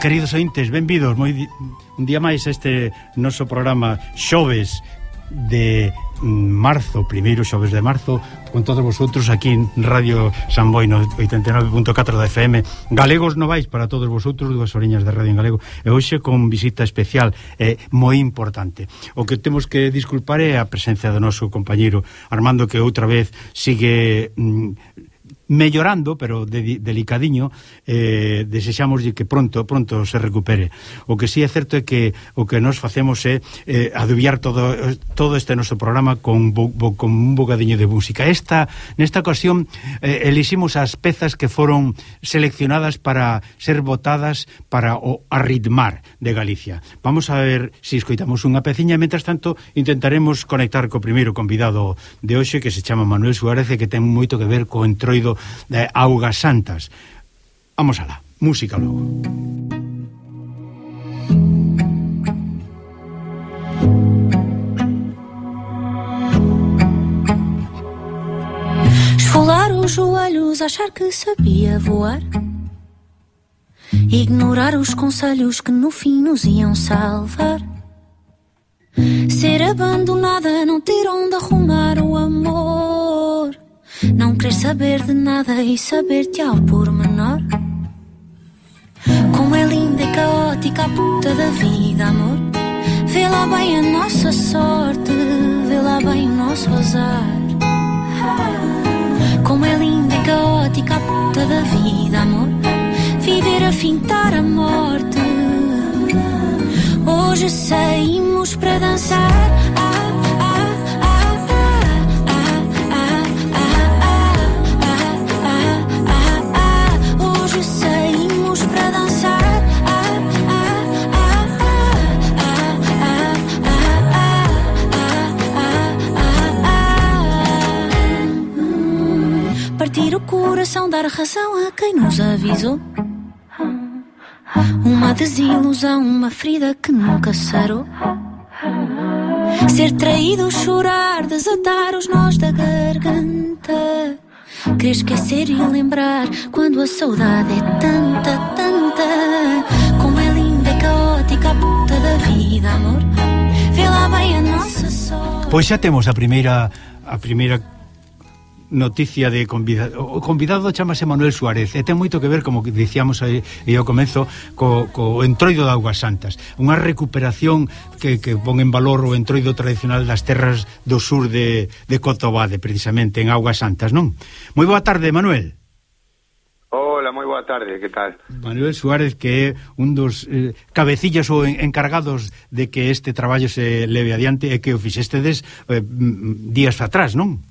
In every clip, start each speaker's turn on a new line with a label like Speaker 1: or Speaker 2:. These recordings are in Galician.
Speaker 1: queridos ointes, benvidos moi un día máis a este noso programa Xoves de mm, marzo, primeiro xoves de marzo, con todos vosotros aquí en Radio San Boino 89.4 da FM. Galegos novais para todos vosotros, dúas oriñas de Radio en Galego. E hoxe con visita especial, eh, moi importante. O que temos que disculpar é a presencia do noso compañeiro Armando, que outra vez sigue... Mm, mellorando, pero de, delicadiño, eh, desexamos que pronto pronto se recupere. O que sí é certo é que o que nos facemos é eh, adubiar todo todo este noso programa con, bo, bo, con un bocadiño de música. Esta nesta ocasión eh, eliximos as pezas que foron seleccionadas para ser votadas para o arritmar de Galicia. Vamos a ver se si escoitamos unha peciña, mentras tanto intentaremos conectar co primeiro convidado de hoxe que se chama Manuel Suárez e que ten moito que ver co entroido de Augas Santas. Vamos alá, música logo.
Speaker 2: Esfolar os joelhos, achar que sabia voar. Ignorar os conselhos que no fim nos iam salvar. Ser abandonada, não ter onde arrumar o amor. Não querer saber de nada e saber-te ao pormenor. Como é linda e caótica a puta da vida, amor. Vê lá bem a nossa sorte, vê lá bem o nosso azar. Como é linda e caótica a puta da vida, amor. Viver a fintar a morte. Hoje saímos para dançar. Ah, coração, dar razão a quem nos avisou. Uma desilusão, uma ferida que nunca sarou. Ser traído, chorar, desatar os nós da garganta. Querer esquecer e lembrar quando a saudade é tanta, tanta. Como é linda caótica a puta da vida, amor. Vê lá bem a nossa sorte.
Speaker 1: Pois xa temos a primeira a primeira noticia de convidado o convidado chamase Manuel Suárez e ten moito que ver, como dicíamos aí ao comezo, co, co entroido de Augas Santas unha recuperación que, que pon en valor o entroido tradicional das terras do sur de, de Cotobade precisamente, en Augas Santas, non? Moi boa tarde, Manuel
Speaker 3: Hola, moi boa tarde, que tal?
Speaker 1: Manuel Suárez que é un dos eh, cabecillas ou encargados de que este traballo se leve adiante e que o fixestedes eh, días atrás, non?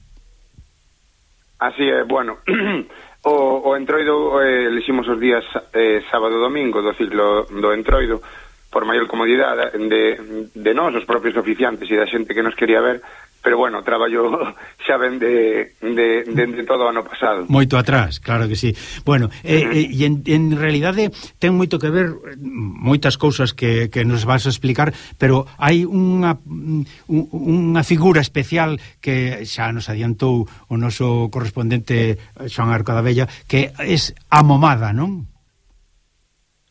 Speaker 3: Así é, bueno, o, o entroido eh, leximos os días eh, sábado e domingo do ciclo do entroido por maior comodidade de, de nós, os propios oficiantes e da xente que nos quería ver pero bueno, traballo xa ben de, de, de, de todo o ano pasado.
Speaker 1: Moito atrás, claro que sí. Bueno, eh, e, eh, e, en, en realidade ten moito que ver mm, moitas cousas que, que nos vas a explicar, pero hai unha mm, unha figura especial que xa nos adiantou o noso correspondente eh, Xoan Arcadabella, que es a momada, non?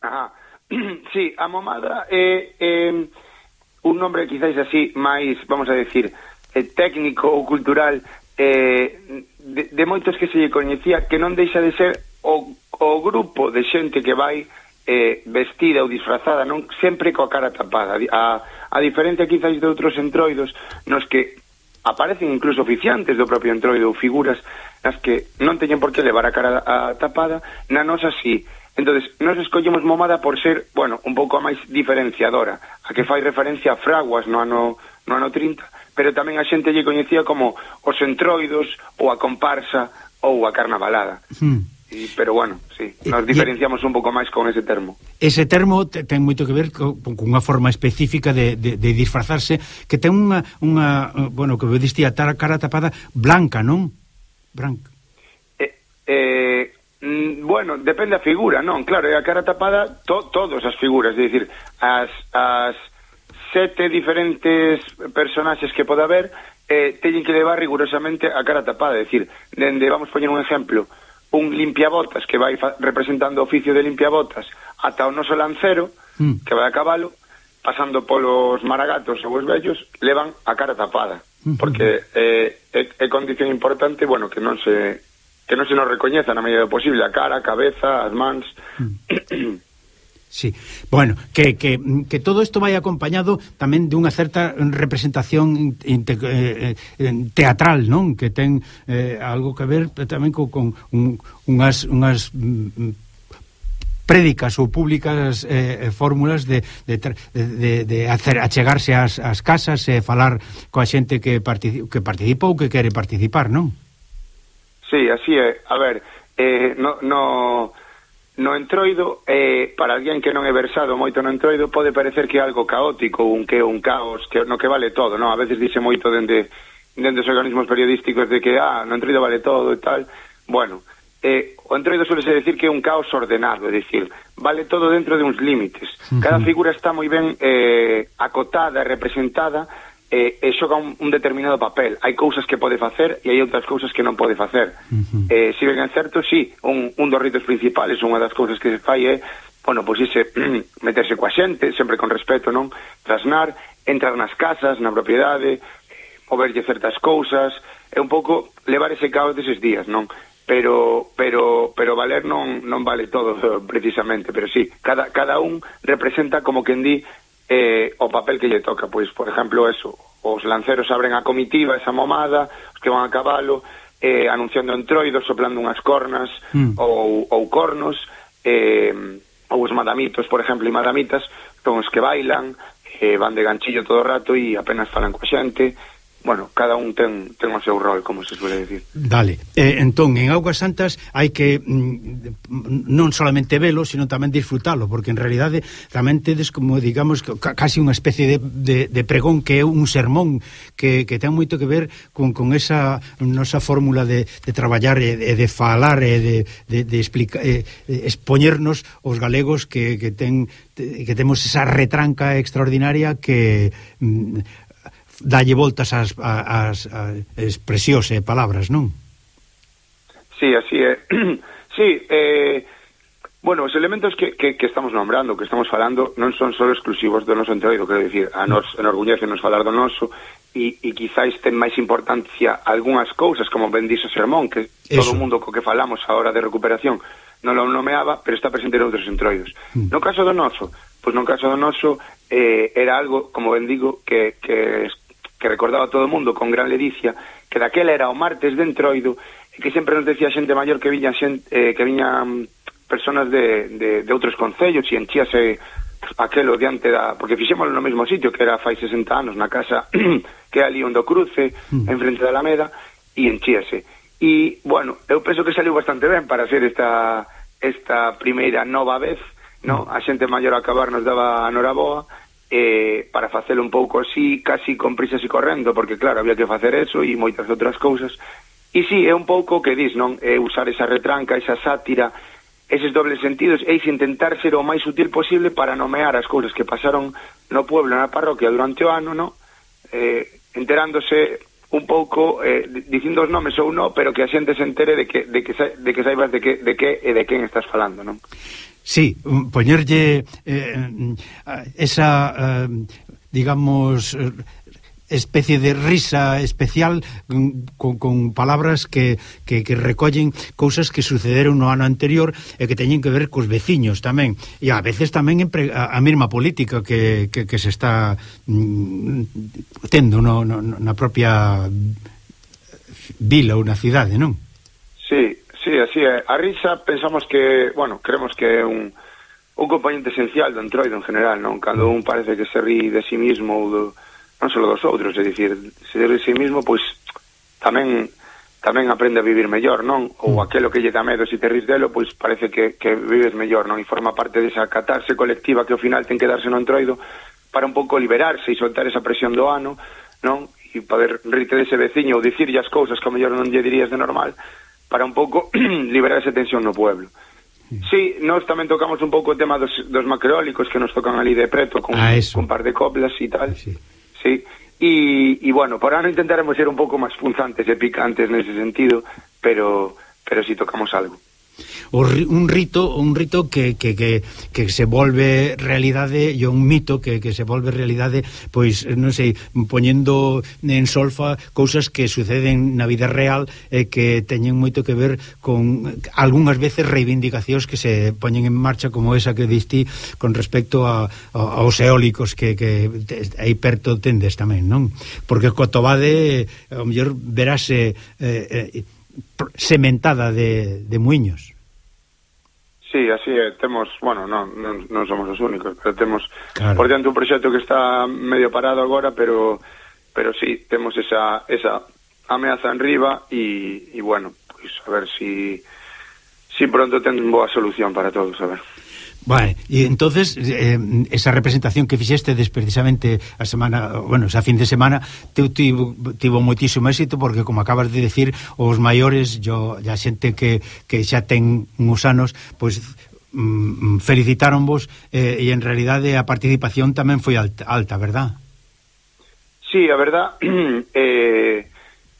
Speaker 3: Ajá. sí, a momada é eh, eh, un nombre quizáis así máis, vamos a decir, eh, técnico ou cultural eh, de, de moitos que se lle coñecía que non deixa de ser o, o grupo de xente que vai eh, vestida ou disfrazada non sempre coa cara tapada. A, a diferencia quizás de outros entroidos nos que aparecen incluso oficiantes do propio entroido ou figuras nas que non teñen por que levar a cara a tapada na nosa así entonces nos escollemos Momada por ser, bueno, un pouco a máis diferenciadora, a que fai referencia a Fraguas no ano, no ano 30, pero tamén a xente lle coñecía como os entroidos ou a comparsa ou a carnavalada. Mm. Y, pero bueno, sí, eh, nos diferenciamos un pouco máis con ese termo.
Speaker 1: Ese termo ten moito que ver con unha forma específica de, de, de disfrazarse que ten unha, unha eh, bueno, que vestía a cara tapada blanca, non? Branca.
Speaker 3: Eh, eh, mm, bueno, depende da figura, non, claro, a cara tapada to, todas as figuras, é dicir, as, as sete diferentes personaxes que pode haber eh, teñen que levar rigurosamente a cara tapada, é dicir, dende, vamos poñer un exemplo, un limpiabotas que vai representando o oficio de limpiabotas ata o noso lancero, mm. que vai a cabalo, pasando polos maragatos ou os vellos, levan a cara tapada, mm -hmm. porque eh, é, é condición importante, bueno, que non se que non se nos recoñeza na medida do posible a cara, a cabeza, as mans... Mm.
Speaker 1: Sí, bueno, que, que, que todo isto vai acompañado tamén dunha certa representación eh, eh, teatral, non? Que ten eh, algo que ver eh, tamén co, con un, unhas, unhas mm, prédicas ou públicas eh, eh fórmulas de, de, de, de hacer, achegarse ás, ás casas e eh, falar coa xente que, partici que participa ou que quere participar, non?
Speaker 3: Sí, así é. A ver, eh, no, no, no entroido eh, para alguén que non é versado moito no entroido pode parecer que é algo caótico un que un caos que no que vale todo non a veces dice moito dende dende os organismos periodísticos de que ah no entroido vale todo e tal. Bueno eh, o entroido suele ser decir que é un caos ordenado é dicir vale todo dentro de uns límites. Cada figura está moi ben eh, acotada representada eh, e xoga un, un determinado papel. Hai cousas que pode facer e hai outras cousas que non pode facer. Uh -huh. eh, si ben é certo, sí, un, un dos ritos principales, unha das cousas que se fai é, bueno, pois ise meterse coa xente, sempre con respeto, non? Trasnar, entrar nas casas, na propiedade, eh, moverlle certas cousas, é eh, un pouco levar ese caos deses días, non? pero pero pero valer non non vale todo precisamente, pero sí, cada cada un representa como quen di eh, o papel que lle toca, pois, por exemplo, eso, os lanceros abren a comitiva, esa momada, os que van a cabalo, eh, anunciando entroidos, soplando unhas cornas mm. ou, ou cornos, eh, ou os madamitos, por exemplo, e madamitas, son os que bailan, eh, van de ganchillo todo o rato e apenas falan coa xente, bueno, cada un ten, ten o seu rol, como se suele decir.
Speaker 1: Vale. Eh, entón, en Augas Santas hai que mm, non solamente velo, sino tamén disfrutalo, porque en realidade tamén tedes como, digamos, casi unha especie de, de, de pregón que é un sermón que, que ten moito que ver con, con esa nosa fórmula de, de traballar e de, de falar e de, de, de explicar, eh, expoñernos os galegos que, que ten que temos esa retranca extraordinaria que mm, dalle voltas ás as, as expresións e palabras, non?
Speaker 3: Sí, así é. sí, eh, bueno, os elementos que, que, que estamos nombrando, que estamos falando, non son só exclusivos do noso entroido, quero dicir, a nos enorgullece nos falar do noso, e, e quizáis ten máis importancia algunhas cousas, como ben dixo Sermón, que Eso. todo o mundo co que falamos a hora de recuperación non lo nomeaba, pero está presente en outros entroidos. Mm. No caso do noso, pois no caso do noso eh, era algo, como ben digo, que, que que recordaba todo o mundo con gran ledicia, que daquela era o martes de Entroido, e que sempre nos decía xente maior que viña xente, eh, que viñan mm, personas de, de, de outros concellos e enchíase aquelo diante da... porque fixémoslo no mesmo sitio, que era fai 60 anos, na casa que é ali onde o cruce, mm. en frente da Alameda, e enchíase. E, bueno, eu penso que saliu bastante ben para ser esta, esta primeira nova vez, no? Hmm. a xente maior a acabar nos daba a Noraboa, eh, para facelo un pouco así, casi con prisas e correndo, porque claro, había que facer eso e moitas outras cousas. E sí, é un pouco o que dis, non? É usar esa retranca, esa sátira, eses dobles sentidos, e intentar ser o máis sutil posible para nomear as cousas que pasaron no pueblo, na parroquia durante o ano, non? Eh, enterándose un pouco eh, dicindo os nomes ou non, pero que a xente se entere de que de que sa, de que saibas de que de que e de quen estás falando, non?
Speaker 1: Sí, mm, poñerlle eh, mm, esa, eh, digamos, eh, especie de risa especial mm, con, con palabras que, que, que recollen cousas que sucederon no ano anterior e que teñen que ver cos veciños tamén e a veces tamén a, a mesma política que, que, que se está mm, tendo no, no, na propia vila ou na cidade, non?
Speaker 3: Sí, Sí, así é. A risa pensamos que, bueno, creemos que é un, un componente esencial do entroido en general, non? Cando un parece que se ri de si sí mismo ou do, non só dos outros, é dicir, se ri de si sí mismo, pois tamén tamén aprende a vivir mellor, non? Ou mm. aquelo que lle dá medo, se te ris delo, pois parece que, que vives mellor, non? E forma parte desa catarse colectiva que ao final ten que darse no entroido para un pouco liberarse e soltar esa presión do ano, non? E poder rite dese veciño ou dicirlle as cousas que ao mellor non lle dirías de normal, para un pouco liberar esa tensión no pueblo. Sí, nós tamén tocamos un pouco o tema dos, dos macroólicos que nos tocan ali de preto con, ah, con un par de coplas e tal. Sí. sí. E, e bueno, por ano intentaremos ser un pouco máis punzantes e picantes nese sentido, pero pero si sí tocamos algo.
Speaker 1: O, un rito, un rito que, que, que, que se volve realidade e un mito que, que se volve realidade, pois non sei, poñendo en solfa cousas que suceden na vida real e que teñen moito que ver con algunhas veces reivindicacións que se poñen en marcha como esa que diste con respecto a, a, aos eólicos que, que aí perto tendes tamén, non? Porque co Tobade, ao mellor verase eh, eh, sementada de, de muiños.
Speaker 3: Sí, así é, temos, bueno, non, non, non somos os únicos, pero temos claro. por diante un proxecto que está medio parado agora, pero pero sí, temos esa esa ameaza en riba e, e bueno, pois a ver si si pronto ten boa solución para todos, a ver.
Speaker 1: Vale, e entonces eh, esa representación que fixeste precisamente a semana, bueno, esa fin de semana te tivo, tivo moitísimo éxito porque como acabas de decir, os maiores yo, a xente que, que xa ten uns anos, pois pues, mm, felicitáronvos eh, e en realidade a participación tamén foi alta, alta verdad?
Speaker 3: Sí, a verdad eh,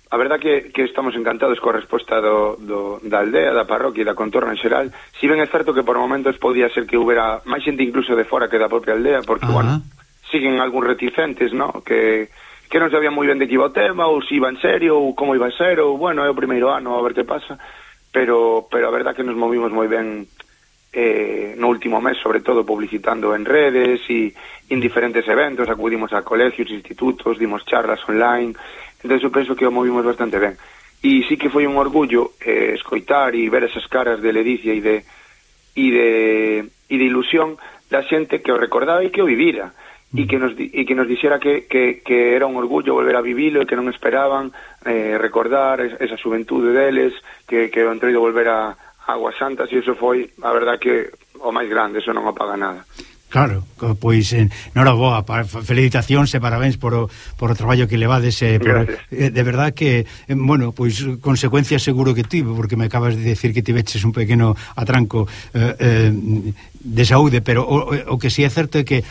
Speaker 3: A verdad que, que estamos encantados coa resposta do, do, da aldea, da parroquia e da contorna en xeral. Si ben é certo que por momentos podía ser que houbera máis xente incluso de fora que da propia aldea, porque, uh -huh. bueno, siguen algúns reticentes, no? Que, que non sabían moi ben de que iba o tema, ou si iba en serio, ou como iba a ser, ou, bueno, é o primeiro ano, a ver que pasa. Pero, pero a verdad que nos movimos moi ben eh, no último mes, sobre todo, publicitando en redes e en diferentes eventos, acudimos a colegios, institutos, dimos charlas online, Entón, eu penso que o movimos bastante ben. E sí que foi un orgullo eh, escoitar e ver esas caras de ledicia e de, e de, e de ilusión da xente que o recordaba e que o vivira e que nos, e que nos dixera que, que, que era un orgullo volver a vivilo e que non esperaban eh, recordar esa xuventude deles que, que o entreido volver a Aguas Santas e iso foi, a verdad que o máis grande, eso non o paga nada
Speaker 1: Claro, pois eh, enhoraboa, felicitacións e parabéns por o, por o traballo que levades eh, por, eh, de verdad que eh, bueno, pois consecuencias seguro que tive porque me acabas de decir que tiveches un pequeno atranco eh, eh, de saúde, pero o, o que si sí é certo é que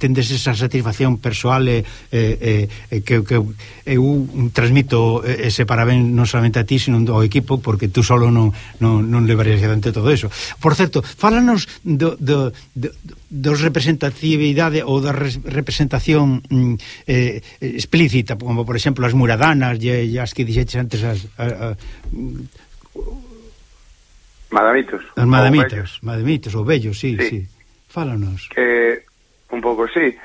Speaker 1: tendes esa satisfacción persoal e, e, e que, que eu transmito ese parabén non solamente a ti, sino ao equipo, porque tú solo non, non, non levarías adiante todo eso. Por certo, fálanos do, do, do, dos representatividade ou da representación mm, eh, explícita, como por exemplo as muradanas e, e as que dixetes antes as... A, a,
Speaker 3: Madamitos.
Speaker 1: Os madamitos, madamitos, ou vellos, sí, sí. sí. Fálanos.
Speaker 3: Que un pouco, sí.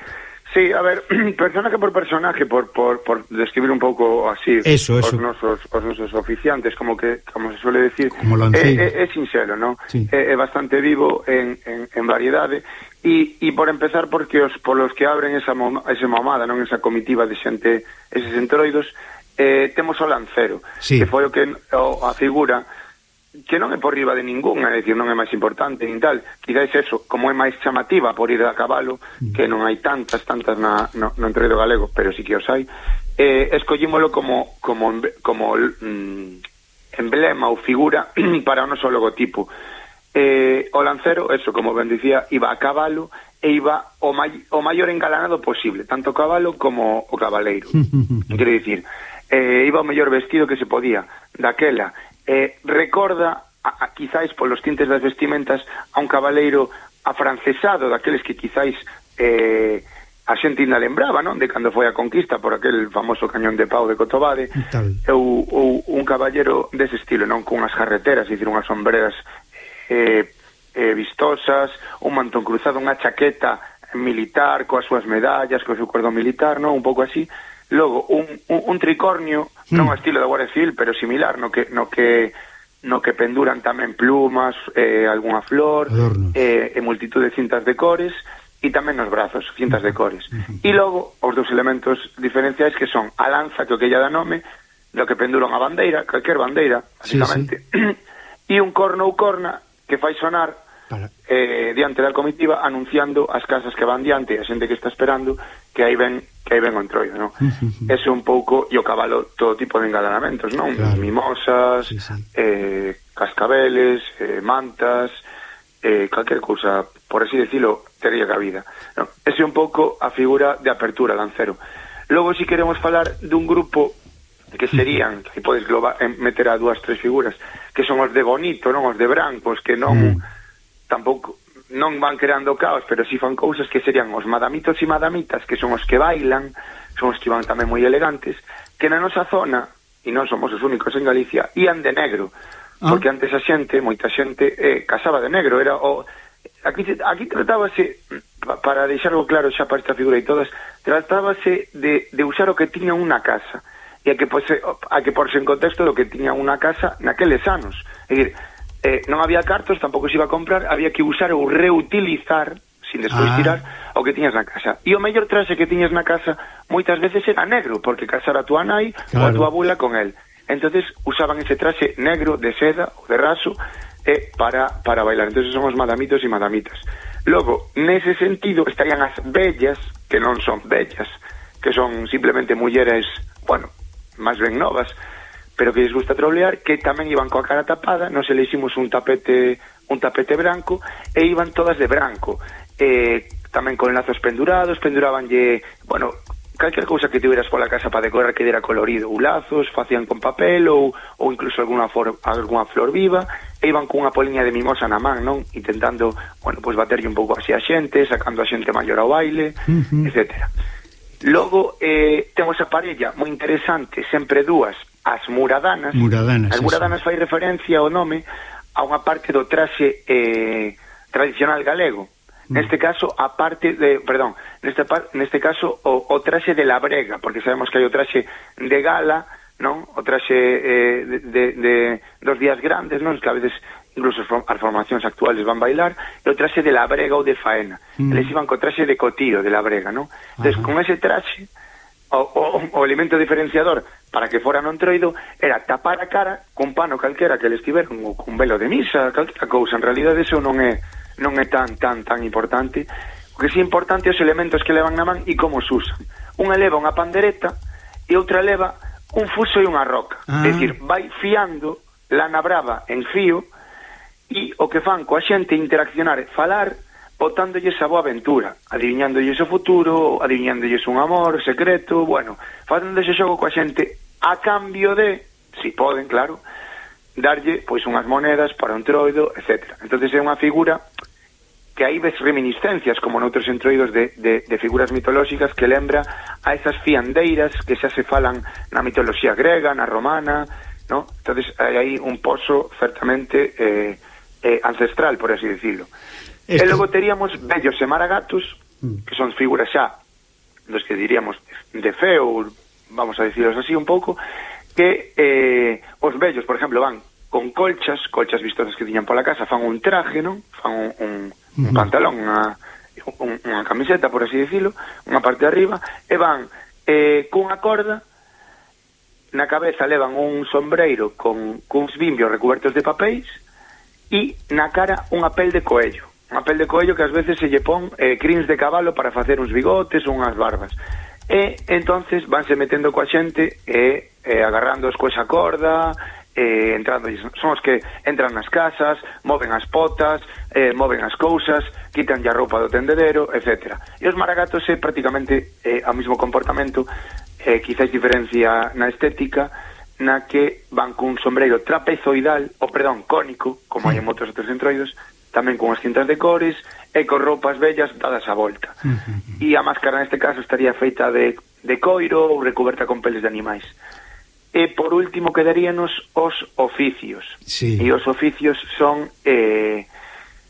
Speaker 3: Sí, a ver, personaje por personaje, por, por, por describir un pouco así
Speaker 1: eso, eso.
Speaker 3: Os, nosos, os nosos oficiantes, como que como se suele decir,
Speaker 1: como é,
Speaker 3: é, é sincero, ¿no? sí. é, é bastante vivo en, en, en variedade, e, e por empezar porque os polos que abren esa, mom, esa mamada, non esa comitiva de xente, eses entroidos, eh, temos o lancero,
Speaker 1: sí.
Speaker 3: que foi o que o, a figura que non é por riba de ninguna, é dicir, non é máis importante nin tal, quizás eso, como é máis chamativa por ir a cabalo, mm. que non hai tantas, tantas na, no, no entredo galego, pero sí que os hai, eh, escollímolo como, como, como mm, emblema ou figura para o noso logotipo. Eh, o lancero, eso, como ben dicía, iba a cabalo e iba o, may, o maior engalanado posible, tanto o cabalo como o cabaleiro. Quero dicir, eh, iba o mellor vestido que se podía daquela eh, recorda, a, a, quizáis polos tintes das vestimentas, a un cabaleiro afrancesado, daqueles que quizáis eh, a xente ainda lembraba, non? De cando foi a conquista por aquel famoso cañón de pau de Cotobade
Speaker 1: Tal.
Speaker 3: ou, ou un caballero dese estilo, non? Cunhas jarreteras, dicir, unhas sombreras eh, eh, vistosas, un mantón cruzado, unha chaqueta militar, coas súas medallas, co seu cordón militar, non? Un pouco así, Logo, un, un, un tricornio, mm. non o estilo da Guardia Civil, pero similar, no que, no que no que penduran tamén plumas, eh, algunha flor,
Speaker 1: Adornos.
Speaker 3: eh, e multitud de cintas de cores, e tamén nos brazos, cintas de cores. E logo, os dous elementos diferenciais que son a lanza, que o que ella dá nome, do que penduran a bandeira, calquer bandeira, basicamente,
Speaker 1: sí,
Speaker 3: sí. e un corno ou corna que fai sonar Eh, diante da comitiva anunciando as casas que van diante e a xente que está esperando que aí ven que aí ven o entroido, non? é. Ese un pouco e o cabalo todo tipo de engalanamentos, non?
Speaker 1: Claro.
Speaker 3: Mimosas,
Speaker 1: sí, sí.
Speaker 3: Eh, cascabeles, eh, mantas, eh, calquer cousa, por así decirlo, tería cabida. Non? Ese un pouco a figura de apertura, lancero. Logo, si queremos falar dun grupo que serían, que podes globa, eh, meter a dúas, tres figuras, que son os de bonito, non? Os de brancos, que non... Mm tampouco non van creando caos, pero si fan cousas que serían os madamitos e madamitas, que son os que bailan, son os que van tamén moi elegantes, que na nosa zona, e non somos os únicos en Galicia, ian de negro,
Speaker 1: ah.
Speaker 3: porque antes a xente, moita xente, eh, casaba de negro, era o... Aquí, aquí tratábase, para deixarlo claro xa para esta figura e todas, tratábase de, de usar o que tiña unha casa, e a que, pose, a que porse en contexto do que tiña unha casa naqueles anos. É dicir, eh, non había cartos, tampouco se iba a comprar, había que usar ou reutilizar, sin despois
Speaker 1: ah.
Speaker 3: tirar, o que tiñas na casa. E o mellor traxe que tiñas na casa moitas veces era negro, porque casara a tua nai claro. ou a tua abuela con el. Entonces usaban ese traxe negro de seda ou de raso eh, para, para bailar. Entonces somos madamitos e madamitas. Logo, nese sentido, estarían as bellas, que non son bellas, que son simplemente mulleres, bueno, máis ben novas, pero que lles gusta trolear, que tamén iban coa cara tapada, nos eleximos un tapete un tapete branco e iban todas de branco. Eh, tamén con lazos pendurados, pendurabanlle, bueno, calquer cousa que tiveras pola casa para decorar que dera colorido, ou lazos, facían con papel ou, ou incluso alguna, for, alguna flor viva, e iban cunha poliña de mimosa na man, non? Intentando, bueno, pois baterlle un pouco así a xente, sacando a xente maior ao baile,
Speaker 1: uh -huh.
Speaker 3: etcétera. Logo, eh, temos a parella moi interesante, sempre dúas, as muradanas.
Speaker 1: Muradanas.
Speaker 3: As muradanas fai referencia ao nome a unha parte do traxe eh, tradicional galego.
Speaker 1: Mm.
Speaker 3: Neste caso, a parte de, perdón, neste par, neste caso o, o traxe de la brega, porque sabemos que hai o traxe de gala, non? O traxe eh, de, de, de dos días grandes, non? Que a veces incluso as formacións actuales van bailar, e o traxe de la brega ou de faena.
Speaker 1: Mm.
Speaker 3: Eles iban co traxe de cotío de la brega, non? Entón, con ese traxe, o, o, o elemento diferenciador para que fora non troido era tapar a cara cun pano calquera que le estiveron ou cun velo de misa, calquera cousa. En realidad eso non é non é tan tan tan importante. O que sí é importante é os elementos que levan na man e como os usan. Unha leva unha pandereta e outra leva un fuso e unha roca.
Speaker 1: Ah.
Speaker 3: É dicir, vai fiando lana brava en fío e o que fan coa xente interaccionar, falar botándolles a boa aventura, adivinhándolles o futuro, adivinhándolles un amor secreto, bueno, facendo ese xogo coa xente a cambio de, si poden, claro, darlle pois unhas monedas para un troido, etc. Entonces é unha figura que aí ves reminiscencias como noutros entroidos de, de, de figuras mitolóxicas que lembra a esas fiandeiras que xa se falan na mitoloxía grega, na romana, ¿no? Entonces hai aí un pozo certamente eh, eh, ancestral, por así decirlo. Este...
Speaker 1: E
Speaker 3: logo teríamos vellos e maragatos,
Speaker 1: mm.
Speaker 3: que son figuras xa dos que diríamos de feo, vamos a deciros así un pouco, que eh, os vellos, por exemplo, van con colchas, colchas vistosas que tiñan pola casa, fan un traje, non? Fan un, un, un pantalón, unha, un, unha camiseta, por así decirlo, unha parte de arriba, e van eh, cunha corda, na cabeza levan un sombreiro con cuns bimbios recubertos de papéis e na cara unha pel de coello a pel de coello que ás veces se lle pon eh, crins de cabalo para facer uns bigotes, unhas barbas. E entonces vanse metendo coa xente e eh, agarrándoos coa corda, eh, entrando, son os que entran nas casas, moven as potas, eh, moven as cousas, quitan a roupa do tendedero, etc. E os maragatos é prácticamente eh, o mesmo comportamento, eh, quizás diferencia na estética, na que van cun sombreiro trapezoidal, ou perdón, cónico, como hai en moitos outros entroidos, tamén con as cintas de cores e con roupas vellas dadas a volta. Uh -huh. E a máscara neste caso estaría feita de, de coiro ou recoberta con peles de animais. E por último quedaríanos os oficios.
Speaker 1: Sí.
Speaker 3: E os oficios son eh,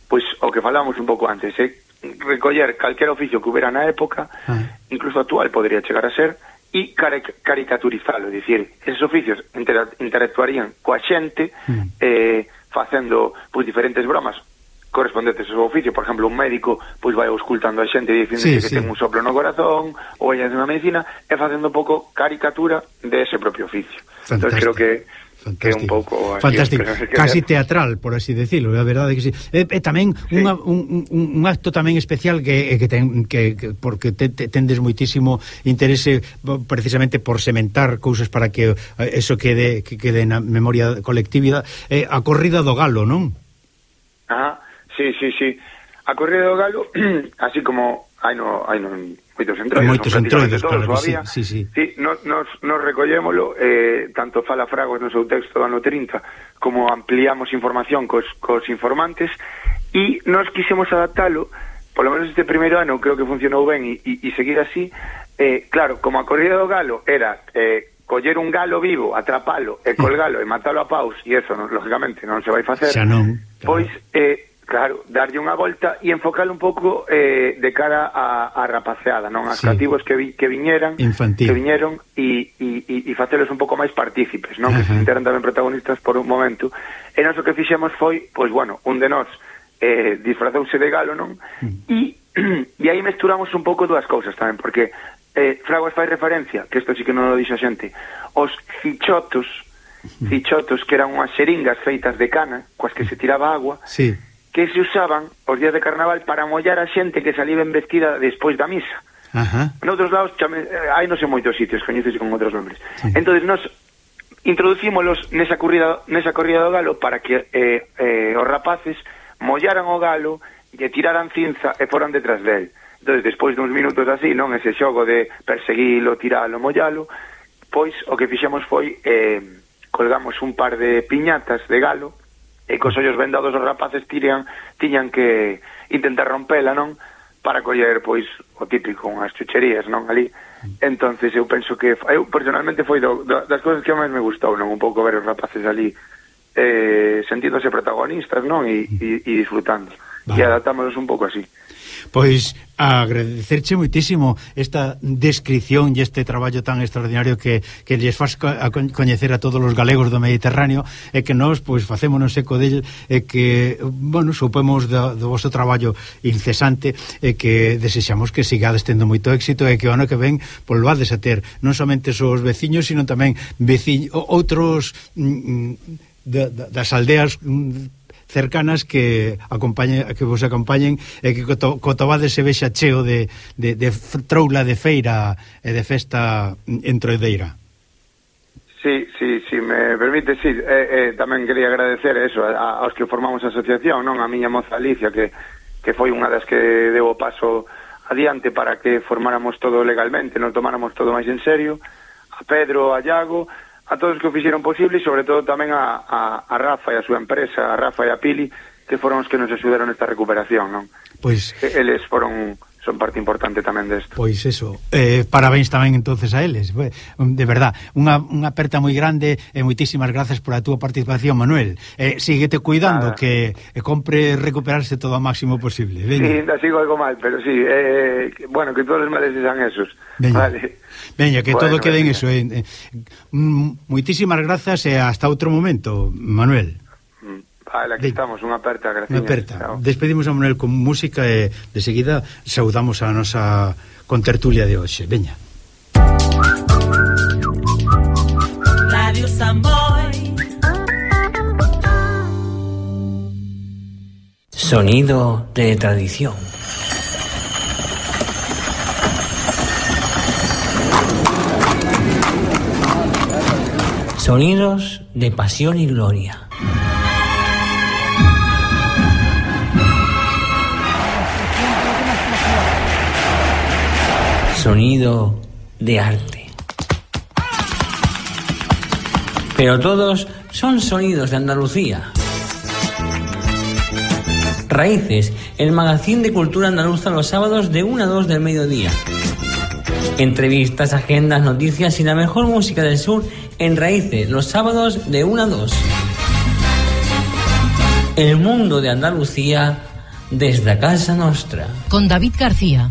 Speaker 3: pois o que falamos un pouco antes, eh, recoller calquer oficio que hubiera na época, ah. incluso actual podría chegar a ser, e caric caricaturizalo, é dicir, esos oficios inter interactuarían coa xente mm. eh, facendo pois, diferentes bromas correspondentes ao oficio, por exemplo, un médico pois vai auscultando a xente dicindo sí, que sí. ten un soplo no corazón ou vai unha medicina e facendo un pouco caricatura de ese propio oficio. Entonces creo que Fantástico. Que un pouco
Speaker 1: Fantástico. Casi teatral, por así decirlo, a verdade que sí. E, e tamén sí. Unha, un, un, un acto tamén especial que eh, que ten que, que porque te, te, tendes muitísimo interese precisamente por sementar cousas para que eh, eso quede que quede na memoria colectiva, eh, a corrida do galo, non?
Speaker 3: Ah, Sí, sí, sí. A corrida do galo, así como hai no, hai no moitos entroidos,
Speaker 1: moitos
Speaker 3: no,
Speaker 1: entroidos
Speaker 3: claro
Speaker 1: que sí, sí, sí.
Speaker 3: sí nos, nos, nos recollémolo, eh, tanto fala Fragos no seu texto do ano 30, como ampliamos información cos, cos informantes, e nos quisemos adaptalo, polo menos este primeiro ano creo que funcionou ben e seguir así, eh, claro, como a corrida do galo era... Eh, coller un galo vivo, atrapalo e mm. colgalo e matalo a paus, e eso, non, lógicamente, non se vai facer,
Speaker 1: xa non,
Speaker 3: claro. pois eh, Claro, darlle unha volta e enfocar un pouco eh, de cara a, a rapaceada, non? As sí. cativos que, vi, que viñeran,
Speaker 1: Infantil.
Speaker 3: que viñeron e, e, e facelos un pouco máis partícipes, non? Ajá. Que se sinteran tamén protagonistas por un momento. E nós o que fixemos foi, pois bueno, un de nós eh, disfrazouse de galo, non? Mm. E, e aí mesturamos un pouco dúas cousas tamén, porque eh, Fraguas fai referencia, que isto sí que non lo dixo a xente, os fichotos, fichotos que eran unhas xeringas feitas de cana, coas que se tiraba agua,
Speaker 1: sí
Speaker 3: que se usaban os días de carnaval para mollar a xente que salía ben vestida despois da misa.
Speaker 1: Ajá.
Speaker 3: En outros lados, chame, eh, hai non sei moitos sitios, coñecese con outros nombres. Sí. Entón, nos introducímolos nesa corrida, nesa corrida do galo para que eh, eh, os rapaces mollaran o galo e tiraran cinza e foran detrás del. Entón, despois duns minutos así, non ese xogo de perseguilo, tiralo, mollalo, pois o que fixemos foi eh, colgamos un par de piñatas de galo e cos ollos vendados os rapaces tiran, tiñan que intentar rompela, non? Para coller, pois, o típico, unhas chucherías, non? Ali. entonces eu penso que... Eu, personalmente, foi do, do, das cousas que máis me gustou, non? Un pouco ver os rapaces ali eh, sentíndose protagonistas, non? E, e, e disfrutando. Vale. E adaptámonos un pouco así.
Speaker 1: Pois agradecerche moitísimo esta descripción e este traballo tan extraordinario que, que lles faz a coñecer a todos os galegos do Mediterráneo e que nós pois facémonos eco del e que, bueno, supemos do, do vosso traballo incesante e que desexamos que sigades tendo moito éxito e que o ano que ven volvades a ter non somente os veciños, sino tamén veciño, outros mm, mm da, da, das aldeas mm, cercanas que acompañen que vos acompañen e que Cotobade se vexa cheo de, de, de troula de feira e de festa entroideira.
Speaker 3: Sí, sí, sí, me permite, sí, eh, eh, tamén quería agradecer eso a, a, aos que formamos a asociación, non a miña moza Alicia que, que foi unha das que deu o paso adiante para que formáramos todo legalmente, non tomáramos todo máis en serio, a Pedro, a Iago, a todos que o fixeron posible e sobre todo tamén a, a, a Rafa e a súa empresa, a Rafa e a Pili, que foron os que nos axudaron esta recuperación, non?
Speaker 1: Pois
Speaker 3: eles foron son parte importante tamén desto.
Speaker 1: Pois eso, eh, parabéns tamén entonces a eles, de verdad, unha, unha aperta moi grande e moitísimas gracias por a túa participación, Manuel. Eh, síguete cuidando, Nada. que eh, compre recuperarse todo o máximo posible.
Speaker 3: Veña. Sí, ainda sigo algo mal, pero sí, eh, eh bueno, que todos os males sean esos. Veña. Vale.
Speaker 1: Veña, que bueno, todo quede en eso. Eh, eh, moitísimas grazas e hasta outro momento, Manuel.
Speaker 3: Vale, aquí de... estamos, unha aperta, gracias.
Speaker 1: Unha aperta. Chao. Despedimos a Manuel con música e de seguida saudamos a nosa contertulia de hoxe. Veña. Radio Samboy
Speaker 4: Sonido de tradición. Sonidos de pasión y gloria. Sonido de arte. Pero todos son sonidos de Andalucía. Raíces, el magazín de cultura andaluza los sábados de 1 a 2 del mediodía. Entrevistas, agendas, noticias y la mejor música del sur en Raíces, los sábados de 1 a 2. El mundo de Andalucía desde Casa Nostra.
Speaker 5: Con David García.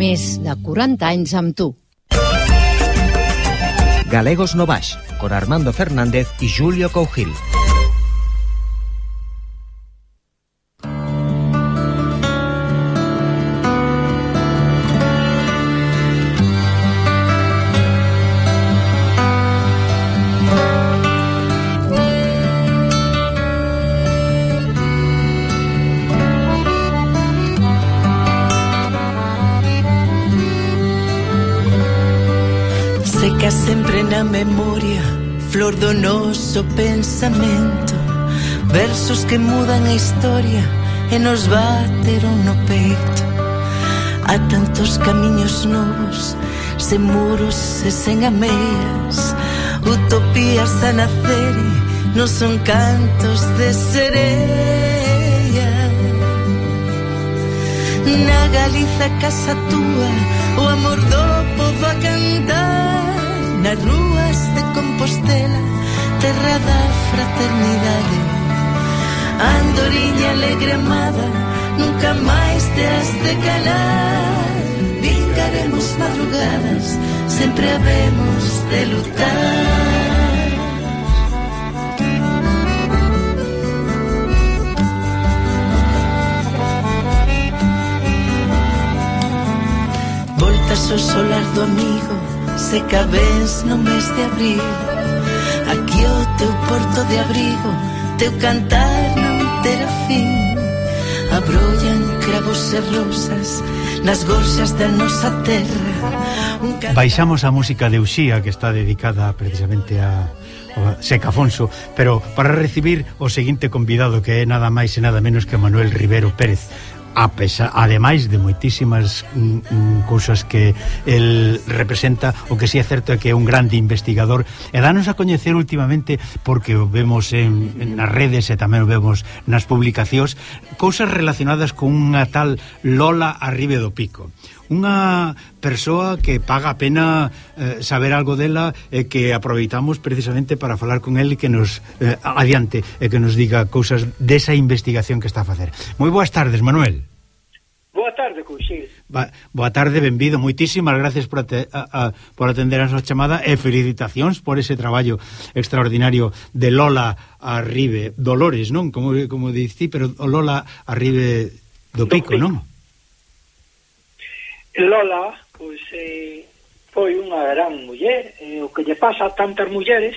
Speaker 5: Més de 40 anys amb tu.
Speaker 6: Galegos Novax, con Armando Fernández i Julio Cougil.
Speaker 7: interior do noso pensamento Versos que mudan a historia e nos bateron no peito. Há tantos camiños novos, sen muros e sen ameias Utopías a nacer e non son cantos de sereia. Na Galiza casa túa, o amor do povo a cantar. Nas rúas de Compostela Terra da fraternidade. Andoriña alegre amada Nunca máis te has de calar. Vingaremos madrugadas Sempre habemos de lutar. Voltas ao solar do amigo Seca vez no mes de abril. Aquí o teu porto de abrigo Teu cantar non terá fin. Abrollan cravos e rosas Nas gorxas da nosa terra. Un cantar...
Speaker 1: Baixamos a música de Uxía Que está dedicada precisamente a Secafonso, pero para recibir o seguinte convidado que é nada máis e nada menos que Manuel Rivero Pérez a pesar, ademais de moitísimas mm, mm, cousas que el representa, o que si sí é certo é que é un grande investigador, e danos a coñecer últimamente, porque o vemos en, en nas redes e tamén o vemos nas publicacións, cousas relacionadas con unha tal Lola Arribe do Pico unha persoa que paga a pena eh, saber algo dela e eh, que aproveitamos precisamente para falar con el e que nos eh, adiante e eh, que nos diga cousas desa investigación que está a facer. Moi boas tardes, Manuel.
Speaker 8: Boa tarde, Cuxil.
Speaker 1: Ba, boa tarde, benvido. Moitísimas gracias por, ate, a, a, por atender a nosa chamada e felicitacións por ese traballo extraordinario de Lola Arribe Dolores, non? Como, como dicti, pero Lola Arribe do, do Pico, Pico, non?
Speaker 8: Lola pois eh, foi unha gran muller eh, o que lle pasa a tantas mulleres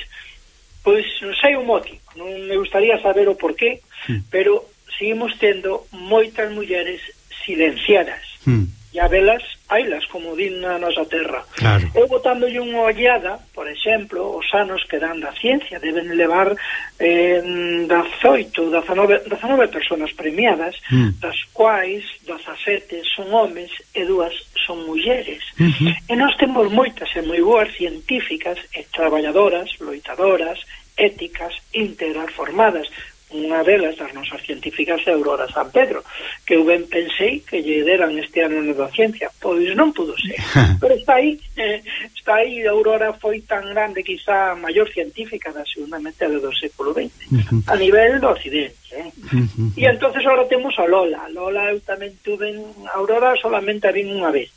Speaker 8: pois non sei o motivo non me gustaría saber o porqué
Speaker 1: mm.
Speaker 8: pero seguimos tendo moitas mulleres silenciadas
Speaker 1: mm
Speaker 8: e a velas, ailas, como din na nosa terra.
Speaker 1: Claro.
Speaker 8: Eu botándolle unha ollada, por exemplo, os anos que dan da ciencia, deben levar eh, 18, 19, 19 personas premiadas,
Speaker 1: mm.
Speaker 8: das quais 17 son homes e dúas son mulleres.
Speaker 1: Uh -huh.
Speaker 8: E nós temos moitas e moi boas científicas e traballadoras, loitadoras, éticas, íntegras, formadas, unha delas, as nosas científicas, é Aurora San Pedro, que eu ben pensei que lle deran este ano na ciencia, pois non pudo ser. Pero está aí, eh, está aí, Aurora foi tan grande, quizá a maior científica da segunda metade do século XX,
Speaker 1: uh -huh.
Speaker 8: a nivel do occidente. Eh?
Speaker 1: Uh -huh.
Speaker 8: E entonces ahora temos a Lola. Lola eu tamén tuve, Aurora solamente a vin unha vez,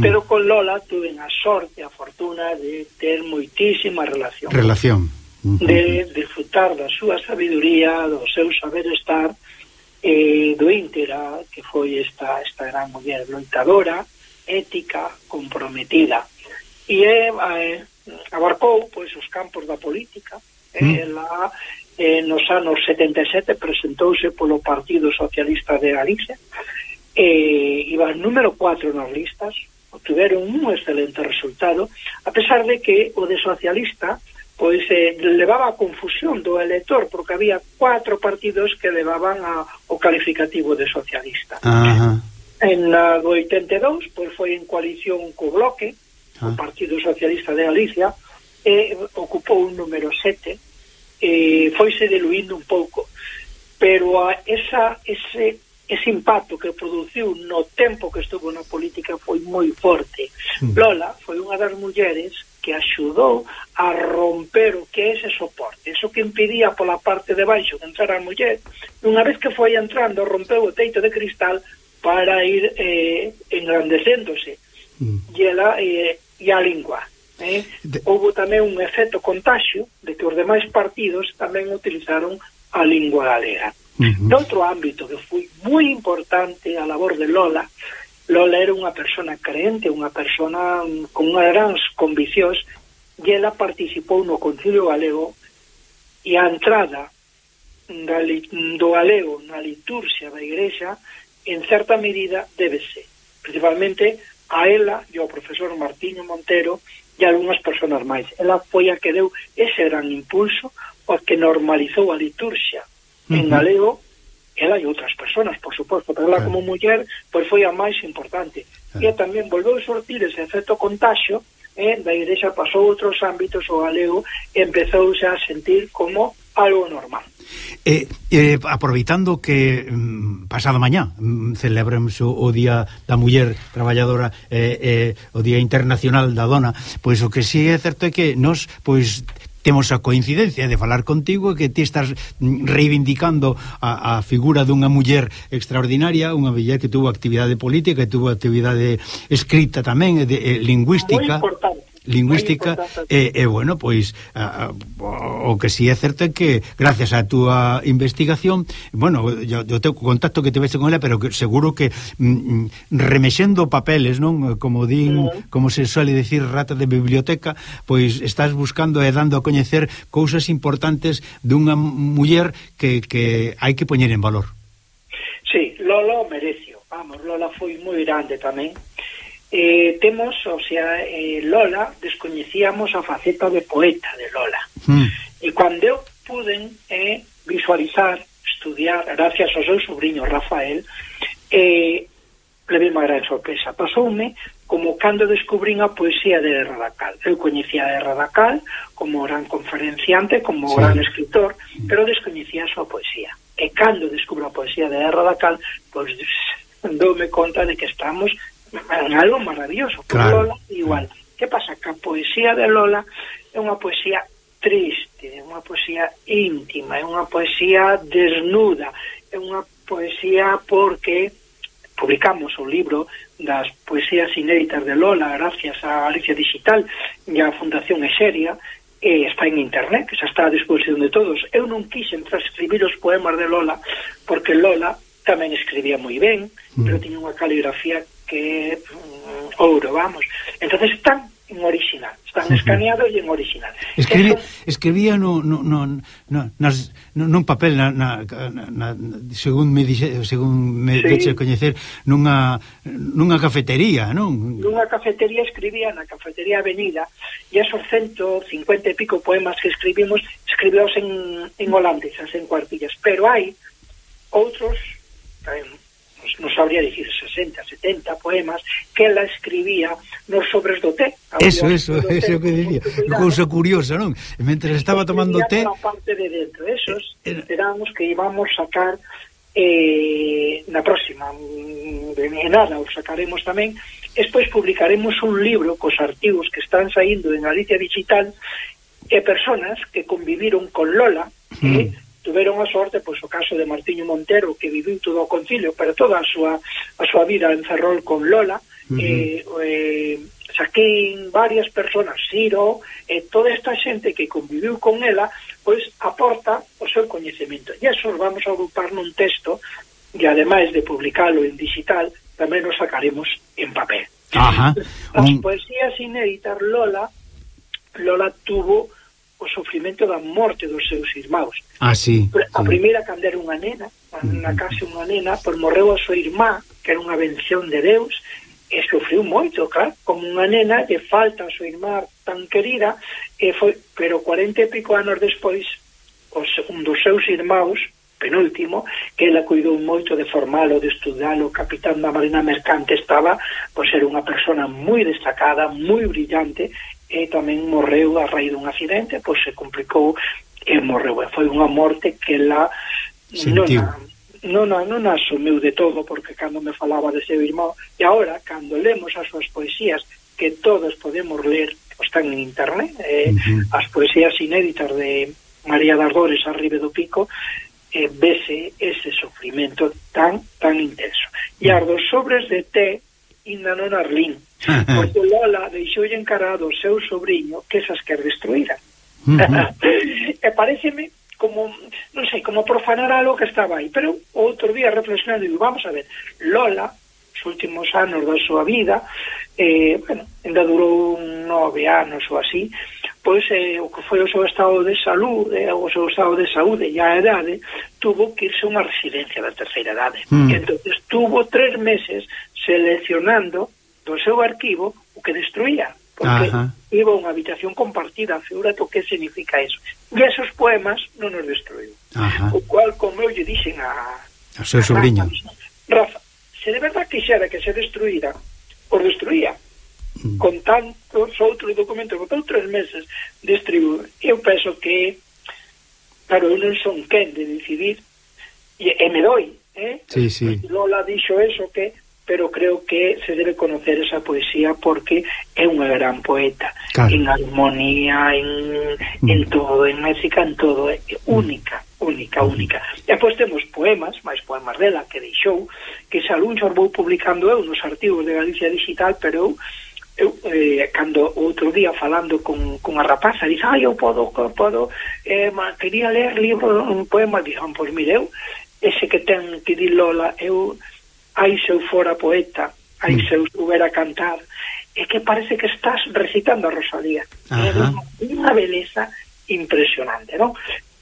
Speaker 8: pero con Lola tuve a sorte, a fortuna de ter moitísima relación.
Speaker 1: Relación
Speaker 8: de disfrutar da súa sabiduría, do seu saber estar eh, do íntegra que foi esta, esta gran muller loitadora, ética, comprometida. E eh, abarcou pois, os campos da política.
Speaker 1: Eh, mm.
Speaker 8: la, eh, nos anos 77 presentouse polo Partido Socialista de Galicia eh, iba número 4 nas listas, obtuveron un excelente resultado, a pesar de que o de socialista pois eh, levaba a confusión do elector porque había cuatro partidos que levaban a, o calificativo de socialista
Speaker 1: Ajá.
Speaker 8: en la do 82 pois foi en coalición co Bloque
Speaker 1: ah.
Speaker 8: o Partido Socialista de Galicia e ocupou un número 7 e foise diluindo un pouco pero a esa, ese, ese impacto que produciu no tempo que estuvo na política foi moi forte
Speaker 1: mm.
Speaker 8: Lola foi unha das mulleres que axudou a romper o que é ese soporte, eso que impedía pola parte de baixo que entrara a muller, unha vez que foi entrando rompeu o teito de cristal para ir eh, engrandecéndose
Speaker 1: mm.
Speaker 8: e, ela, eh, e a lingua. Eh?
Speaker 1: De...
Speaker 8: Houve tamén un efecto contagio de que os demais partidos tamén utilizaron a lingua galega.
Speaker 1: Uh
Speaker 8: -huh. De outro ámbito que foi moi importante a labor de Lola Lola era unha persona creente, unha persona mm, con unhas grans conviccións e ela participou no Concilio Galego e a entrada da, do galego na liturxia da Igrexa en certa medida débese principalmente a ela e ao profesor Martiño Montero e algunhas personas máis. Ela foi a que deu ese gran impulso o que normalizou a liturxia uh
Speaker 1: -huh.
Speaker 8: en galego ela e outras personas, por suposto, pero ela
Speaker 1: claro.
Speaker 8: como muller pois foi a máis importante.
Speaker 1: Claro.
Speaker 8: E tamén volveu a sortir ese efecto contagio, eh, da Igrexa pasou outros ámbitos o galego e empezou xa a sentir como algo normal.
Speaker 1: Eh, eh, aproveitando que mm, pasado mañá mm, celebramos o, o Día da Muller Traballadora eh, eh, o Día Internacional da Dona pois o que sí é certo é que nos pois temos a coincidencia de falar contigo que ti estás reivindicando a, a figura dunha muller extraordinaria, unha muller que tuvo actividade política e tuvo actividade escrita tamén, de, de, lingüística.
Speaker 8: Moi importante
Speaker 1: lingüística e, e bueno, pois a, a, o que si sí é certo é que gracias á túa investigación bueno, yo, yo teu contacto que tiveste con ela pero que seguro que mm, mm remexendo papeles, non? Como din, mm. como se suele decir rata de biblioteca, pois estás buscando e dando a coñecer cousas importantes dunha muller que, que hai que poñer en valor.
Speaker 8: Sí, Lolo merecio, vamos, Lola foi moi grande tamén eh, temos, o sea, eh, Lola, descoñecíamos a faceta de poeta de Lola.
Speaker 1: Mm.
Speaker 8: E cando eu puden eh, visualizar, estudiar, gracias ao seu sobrinho Rafael, eh, levei unha gran sorpresa. Pasoume como cando descubrín a poesía de Radacal. Eu coñecía a Radacal como gran conferenciante, como
Speaker 1: sí.
Speaker 8: gran escritor, pero descoñecía a súa poesía. E cando descubro a poesía de Radacal, pois pues, doume conta de que estamos algo maravilloso
Speaker 1: claro.
Speaker 8: Lola igual que pasa? que a poesía de Lola é unha poesía triste é unha poesía íntima é unha poesía desnuda é unha poesía porque publicamos o libro das poesías inéditas de Lola gracias a Alicia Digital e a Fundación Exeria e está en internet, que xa está a disposición de todos. Eu non quixen transcribir os poemas de Lola, porque Lola tamén escribía moi ben,
Speaker 1: mm.
Speaker 8: pero tiña unha caligrafía que é mm, ouro, vamos. Entonces están en original, están escaneados e en original.
Speaker 1: Escribí,
Speaker 8: Eso...
Speaker 1: escribía no, no, no, no, nas, no, nun papel na, na, na, según me dixe, según me
Speaker 8: sí.
Speaker 1: deche coñecer nunha nunha cafetería, non?
Speaker 8: Nunha cafetería escribía na cafetería Avenida e esos 150 e pico poemas que escribimos escribíos en, en holandés, en cuartillas, pero hai outros pues non sabría dicir 60, 70 poemas que ela escribía nos sobres do té.
Speaker 1: Eso, eso,
Speaker 8: té,
Speaker 1: eso que dicía. Cousa curiosa, non? Mentre estaba tomando té...
Speaker 8: parte de dentro, esos
Speaker 1: eh,
Speaker 8: esperamos que íbamos sacar eh, na próxima mm, de nada os sacaremos tamén despois publicaremos un libro cos artigos que están saindo en Galicia Digital e personas que conviviron con Lola mm. eh, tuveron a sorte, pois o caso de Martiño Montero, que viviu todo o concilio, pero toda a súa, a súa vida en Ferrol con Lola,
Speaker 1: uh -huh.
Speaker 8: eh, eh, Saquín, varias personas, Ciro, eh, toda esta xente que conviviu con ela, pois aporta o seu coñecemento. E eso vamos a agrupar nun texto, e ademais de publicalo en digital, tamén o sacaremos en papel.
Speaker 1: Ajá.
Speaker 8: As
Speaker 1: um...
Speaker 8: poesías inéditas Lola, Lola tuvo o sofrimento da morte dos seus irmãos.
Speaker 1: Ah, sí.
Speaker 8: A
Speaker 1: sí.
Speaker 8: primeira cando era unha nena, na mm-hmm. casa unha nena, pois morreu a súa irmá, que era unha bención de Deus, e sofriu moito, claro, como unha nena de falta a súa irmá tan querida, e foi, pero 40 e pico anos despois, os, un dos seus irmãos, penúltimo, que ela cuidou moito de formalo, de estudalo, capitán da Marina Mercante estaba, pois era unha persona moi destacada, moi brillante, e tamén morreu a raíz dun accidente, pois se complicou e morreu. E foi unha morte que la
Speaker 1: Sentiu.
Speaker 8: non non, non asumiu de todo, porque cando me falaba de seu irmão, e agora, cando lemos as súas poesías, que todos podemos ler, están en internet, eh, uh -huh. as poesías inéditas de María das Dores, Arribe do Pico, eh, vese ese sofrimento tan tan intenso. E mm. as dos sobres de té, ainda non arlín, porque Lola deixoulle encarado o seu sobrinho que esas quer destruíra. Uh -huh. e pareceme como, non sei, como profanar algo que estaba aí, pero outro día reflexionando, digo, vamos a ver, Lola, os últimos anos da súa vida, eh, bueno, ainda durou nove anos ou así, pois eh, o que foi o seu estado de saúde, eh, o seu estado de saúde e a edade, tuvo que irse a unha residencia da terceira idade. Mm. Entón, estuvo tres meses seleccionando do seu arquivo o que destruía, porque Ajá. iba a unha habitación compartida, figurate o que significa eso. E esos poemas non nos destruiu. Ajá. O cual, como eu lle dixen a...
Speaker 1: A seu sobrinho.
Speaker 8: Rafa, se de verdad quixera que se destruíra, os destruía. Mm. Con tantos outros documentos, botou tres meses distribuir. Eu penso que, claro, eu non son quen de decidir, e, e me doi, eh?
Speaker 1: Sí, sí.
Speaker 8: Lola dixo eso que pero creo que se debe conocer esa poesía porque é unha gran poeta claro. en armonía, en, mm. en todo, en música, en todo, é única, mm. única, única. E depois temos poemas, máis poemas dela que deixou, que Salunchor vou publicando eu nos artigos de Galicia Digital, pero eu eu eh, cando outro día falando con, con a rapaza dixe, ah, eu podo, podo eh, ma, quería ler libro, un poema dixan, ah, pois mire eu ese que ten que di Lola eu ai se eu fora poeta, ai se eu mm. soubera cantar, é que parece que estás recitando a Rosalía. É unha beleza impresionante, non?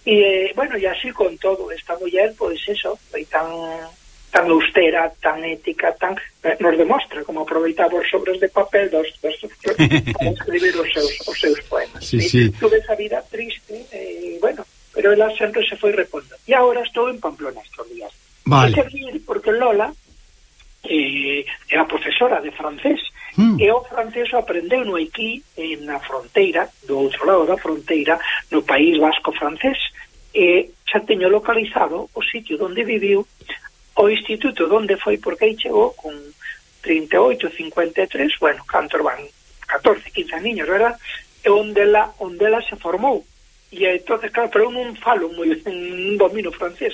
Speaker 8: E, bueno, e así con todo, esta muller, pois eso, foi tan tan austera, tan ética, tan eh, nos demostra como aproveitaba os sobres de papel dos, dos, para escribir os seus, os seus poemas.
Speaker 1: Sí, sí.
Speaker 8: Tuve esa vida triste, e, bueno, pero ela sempre se foi repondo. E agora estou en Pamplona estos días.
Speaker 1: Vale.
Speaker 8: E porque Lola eh, era profesora de francés. Mm. e o francés o aprendeu no Haití eh, na fronteira, do outro lado da fronteira no país vasco francés e xa teño localizado o sitio onde viviu o instituto onde foi porque aí chegou con 38, 53 bueno, cantor van 14, 15 niños, era e onde la, onde la se formou. E entonces, claro, pero eu non falo moi, un domino francés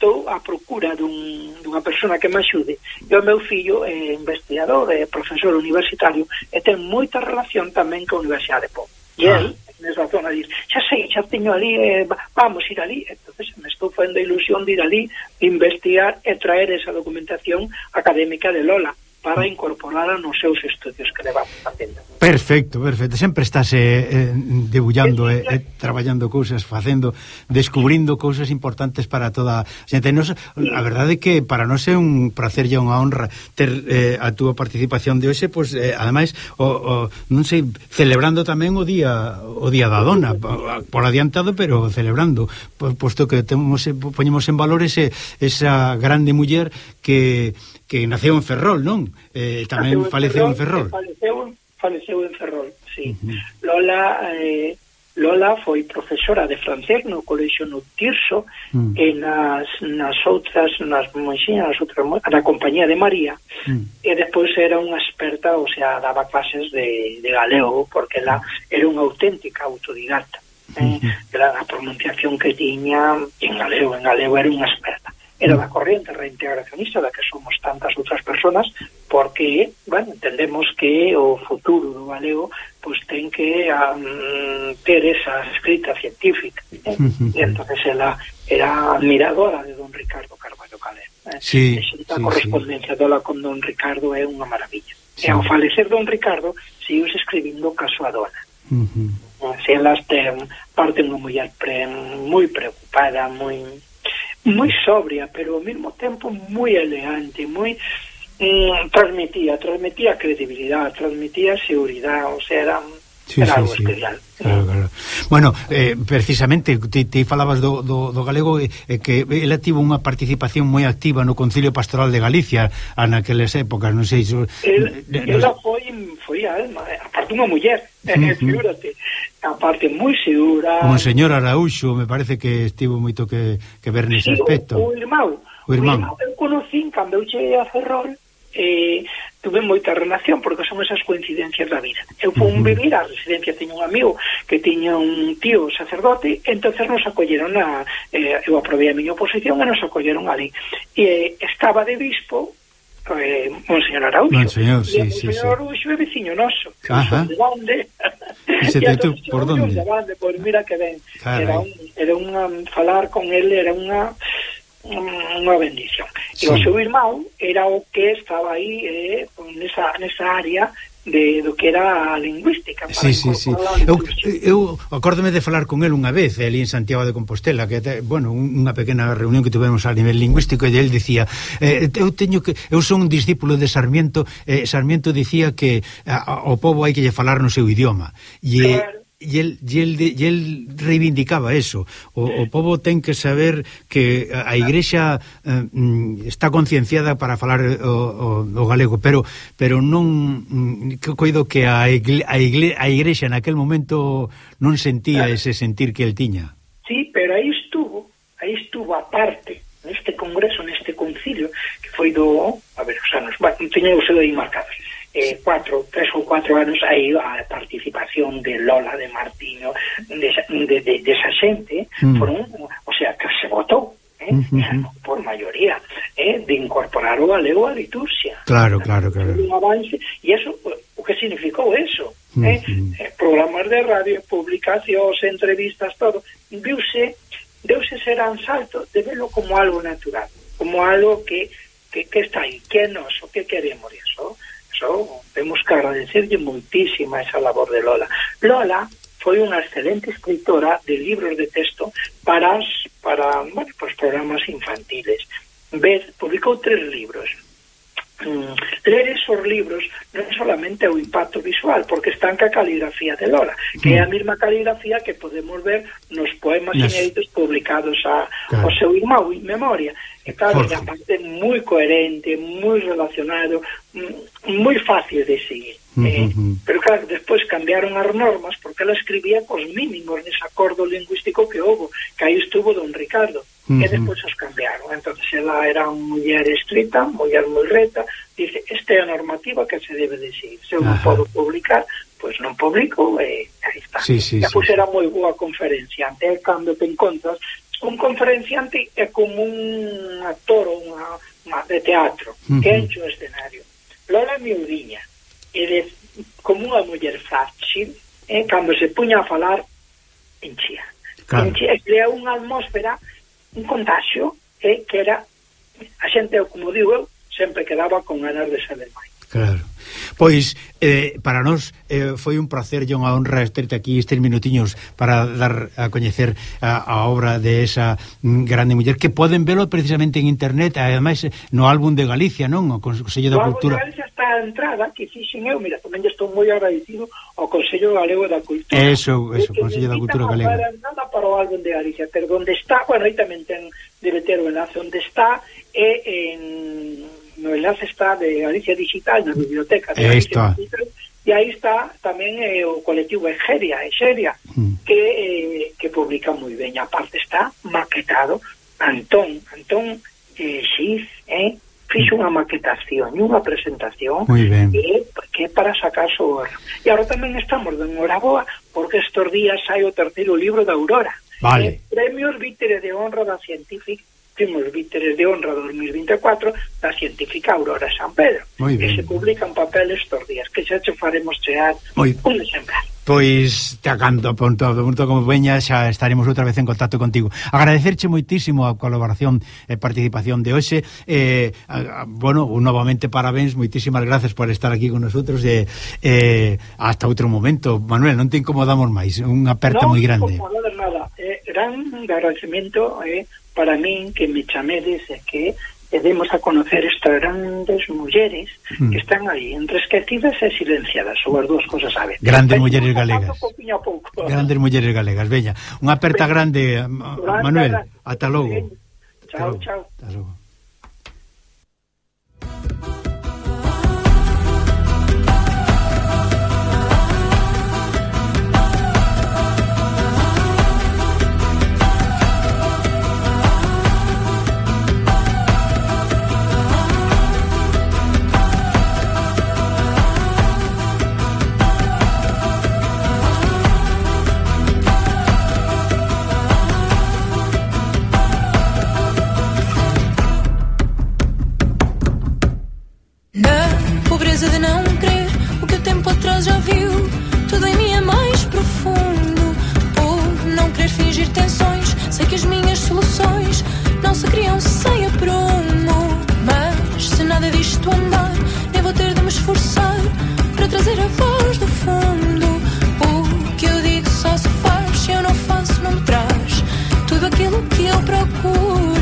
Speaker 8: estou á procura dun, dunha persona que me axude. E o meu fillo é investigador é profesor universitario e ten moita relación tamén con a Universidade de Pou e ah. el nesa zona diz, xa sei, xa teño ali eh, vamos ir ali, entonces me estou fendo ilusión de ir ali, investigar e traer esa documentación académica de Lola para incorporala nos seus estudios que levamos facendo.
Speaker 1: Perfecto, perfecto. Sempre estás eh, eh debullando e eh, eh, traballando cousas, facendo, descubrindo cousas importantes para toda a xente. Nos, a verdade é que para nós é un placer e unha honra ter eh, a túa participación de hoxe, pois pues, eh, ademais o, o, non sei, celebrando tamén o día o día da dona, por adiantado, pero celebrando, posto que temos poñemos en valor ese, esa grande muller que que naceu en Ferrol, non? Eh, tamén naceu faleceu en Ferrol. En Ferrol.
Speaker 8: Faleceu, faleceu en Ferrol, sí. Uh -huh. Lola eh, Lola foi profesora de francés no colexio no Tirso mm. e nas, nas outras nas monxiñas, nas outras na compañía de María mm. e despois era unha experta, o sea, daba clases de, de galego porque ela era unha auténtica autodidacta eh? Mm -hmm. era a pronunciación que tiña en galego, en galego era unha experta era da corriente reintegracionista da que somos tantas outras personas porque, bueno, entendemos que o futuro do galego pois ten que um, ter esa escrita científica eh? e entonces ela era admiradora de don Ricardo Carballo Calé eh?
Speaker 1: sí,
Speaker 8: a
Speaker 1: sí,
Speaker 8: correspondencia
Speaker 1: sí.
Speaker 8: dela con don Ricardo é unha maravilla sí. e ao falecer don Ricardo seguiuse escribindo caso a dona
Speaker 1: uh -huh.
Speaker 8: se elas ten parte unha muller pre, moi preocupada moi moi sobria, pero ao mesmo tempo moi elegante, moi mm, transmitía, transmitía credibilidade, transmitía seguridade, o sea, era un sí, era sí, algo sí. especial.
Speaker 1: Claro, claro. Bueno, eh, precisamente ti, ti falabas do, do, do galego eh, eh que ela tivo unha participación moi activa no Concilio Pastoral de Galicia a naqueles épocas, non sei
Speaker 8: so, El, no, Ela foi, foi a, a eh, parte unha muller eh, uh -huh. figúrate a parte moi segura
Speaker 1: Monseñor Araúxo, me parece que estivo moito que, que ver nese aspecto
Speaker 8: o, o irmão,
Speaker 1: o irmão. O irmão
Speaker 8: eu conocín cando eu cheguei a Ferrol eh, tuve moita relación porque son esas coincidencias da vida eu fui vivir á residencia teño un amigo que tiña un tío sacerdote entonces nos acolleron a, eh, eu aprobei a miña oposición e nos acolleron ali e eh, estaba de bispo eh, Monseñor Araújo
Speaker 1: Monseñor, sí,
Speaker 8: sí, Monseñor sí, Araújo é veciño noso
Speaker 1: Ajá.
Speaker 8: de onde
Speaker 1: e se te tú, por onde?
Speaker 8: De onde? Pois mira que ben Carai. era, un, era unha falar con ele era unha unha bendición. Sí. E o seu irmão era o que estaba aí eh, nesa, nesa área de do que era a lingüística para
Speaker 1: sí, sí, sí. Eu, eu acórdome de falar con el unha vez eh, ali en Santiago de Compostela que te, bueno, unha pequena reunión que tivemos a nivel lingüístico e el dicía eh, eu teño que eu son un discípulo de Sarmiento eh, Sarmiento dicía que a, ao pobo hai que lle falar no seu idioma e claro e el, e el, de, e el reivindicaba eso. O, o pobo ten que saber que a igrexa eh, mm, está concienciada para falar eh, o, o, o galego pero pero non mm, que coido que a, igle, a, igle, a igrexa naquel momento non sentía ese sentir que el tiña.
Speaker 8: Sí, pero aí estuvo aí estuvo a parte neste congreso, neste concilio que foi do, a ver, os anos, bueno, non teño o seu aí marcados eh, cuatro, tres ou cuatro anos aí a participación de Lola, de Martiño, de, de, de, de esa xente, mm. foron, o sea, que se votou, eh, uh -huh. por maioría, eh, de incorporar o galego á liturxia.
Speaker 1: Claro, claro, claro.
Speaker 8: Un avance, e eso, o que significou eso? Uh ¿Eh? -huh. eh, programas de radio, publicacións, entrevistas, todo, viuse, deuse serán salto de verlo como algo natural, como algo que, que, que está aí, que é noso, que queremos eso pasou. Temos que agradecerlle moitísima esa labor de Lola. Lola foi unha excelente escritora de libros de texto para as, para, bueno, para programas infantiles. Ver, publicou tres libros, mm, ler esos libros non solamente o impacto visual, porque están ca caligrafía de Lola, que é a mm. mesma caligrafía que podemos ver nos poemas yes. inéditos publicados a, claro. ao seu irmão en memoria. E claro, é parte moi coherente, moi relacionado, mm, moi fácil de seguir. Uh -huh. eh, pero claro, despois cambiaron as normas porque ela escribía cos mínimos nese acordo lingüístico que houve, que aí estuvo don Ricardo uh -huh. e despois os cambiaron. Entonces ela era unha muller estrita, muller moi reta, dice, esta é a normativa que se debe decir. Se eu non podo publicar, pois non publico, e aí está.
Speaker 1: Sí, sí,
Speaker 8: e pois
Speaker 1: sí,
Speaker 8: era sí. moi boa conferenciante, ante cando te encontras, un conferenciante é como un actor ou unha, unha de teatro, uh -huh. que enche o escenario. Lola Miudiña, e de, como unha muller frágil, eh, cando se puña a falar, enchía. Claro. Enchía, crea unha atmósfera un contagio eh, que era a xente, como digo eu, sempre quedaba con ganas de saber máis.
Speaker 1: Claro. Pois, eh, para nós eh, foi un placer e unha honra esterte aquí estes minutiños para dar a coñecer a, a obra de esa mm, grande muller que poden velo precisamente en internet ademais no álbum de Galicia, non? O Consello da Cultura.
Speaker 8: O álbum de Galicia está a entrada que fixen eu, mira, tamén estou moi agradecido ao Consello Galego da Cultura.
Speaker 1: Eso, eso, Consello da Cultura Galega.
Speaker 8: Para nada para o álbum de Galicia, pero onde está, bueno, aí tamén ten debe ter o enlace, onde está é en no enlace está de Galicia Digital na biblioteca de Galicia Digital, e aí está tamén eh, o colectivo Egeria, Egeria, mm. que eh, que publica moi ben. A parte está maquetado Antón, Antón eh, Xiz, eh, fixo unha maquetación e unha presentación
Speaker 1: e,
Speaker 8: que para sacar o horno. E agora tamén estamos de Moraboa porque estes días sai o terceiro libro da Aurora.
Speaker 1: Vale.
Speaker 8: Eh, premios Vítere de Honra da Científica temos víteres de honra 2024 da científica Aurora San Pedro que se un papel estos días que xa che faremos chear
Speaker 1: Muy
Speaker 8: un exemplar
Speaker 2: Pois, te acanto, punto, punto como veña, xa estaremos outra vez en contacto contigo. Agradecerche moitísimo a colaboración e participación de hoxe. Eh, a, a, bueno, novamente parabéns, moitísimas gracias por estar aquí con nosotros. Eh, eh, hasta outro momento. Manuel, non te incomodamos máis. Unha aperta
Speaker 8: no,
Speaker 2: moi grande.
Speaker 8: Non, nada. Eh, gran agradecemento eh, para min que me chamedes e que e demos a conocer estas grandes mulleres mm. que están aí, entre esquecidas e silenciadas, ou as dúas cosas a.
Speaker 2: Grandes Pero, mulleres galegas. Grandes mulleres galegas, veña. Unha aperta grande, eh, grande Manuel. Ata logo.
Speaker 8: Chao, chao.
Speaker 2: Ata logo. Sei que as minhas soluções não se criam sem aprumo. Mas se nada disto andar, nem vou ter de me esforçar para trazer a voz do fundo. O que eu digo só se faz, se eu não faço, não me traz tudo aquilo que eu procuro.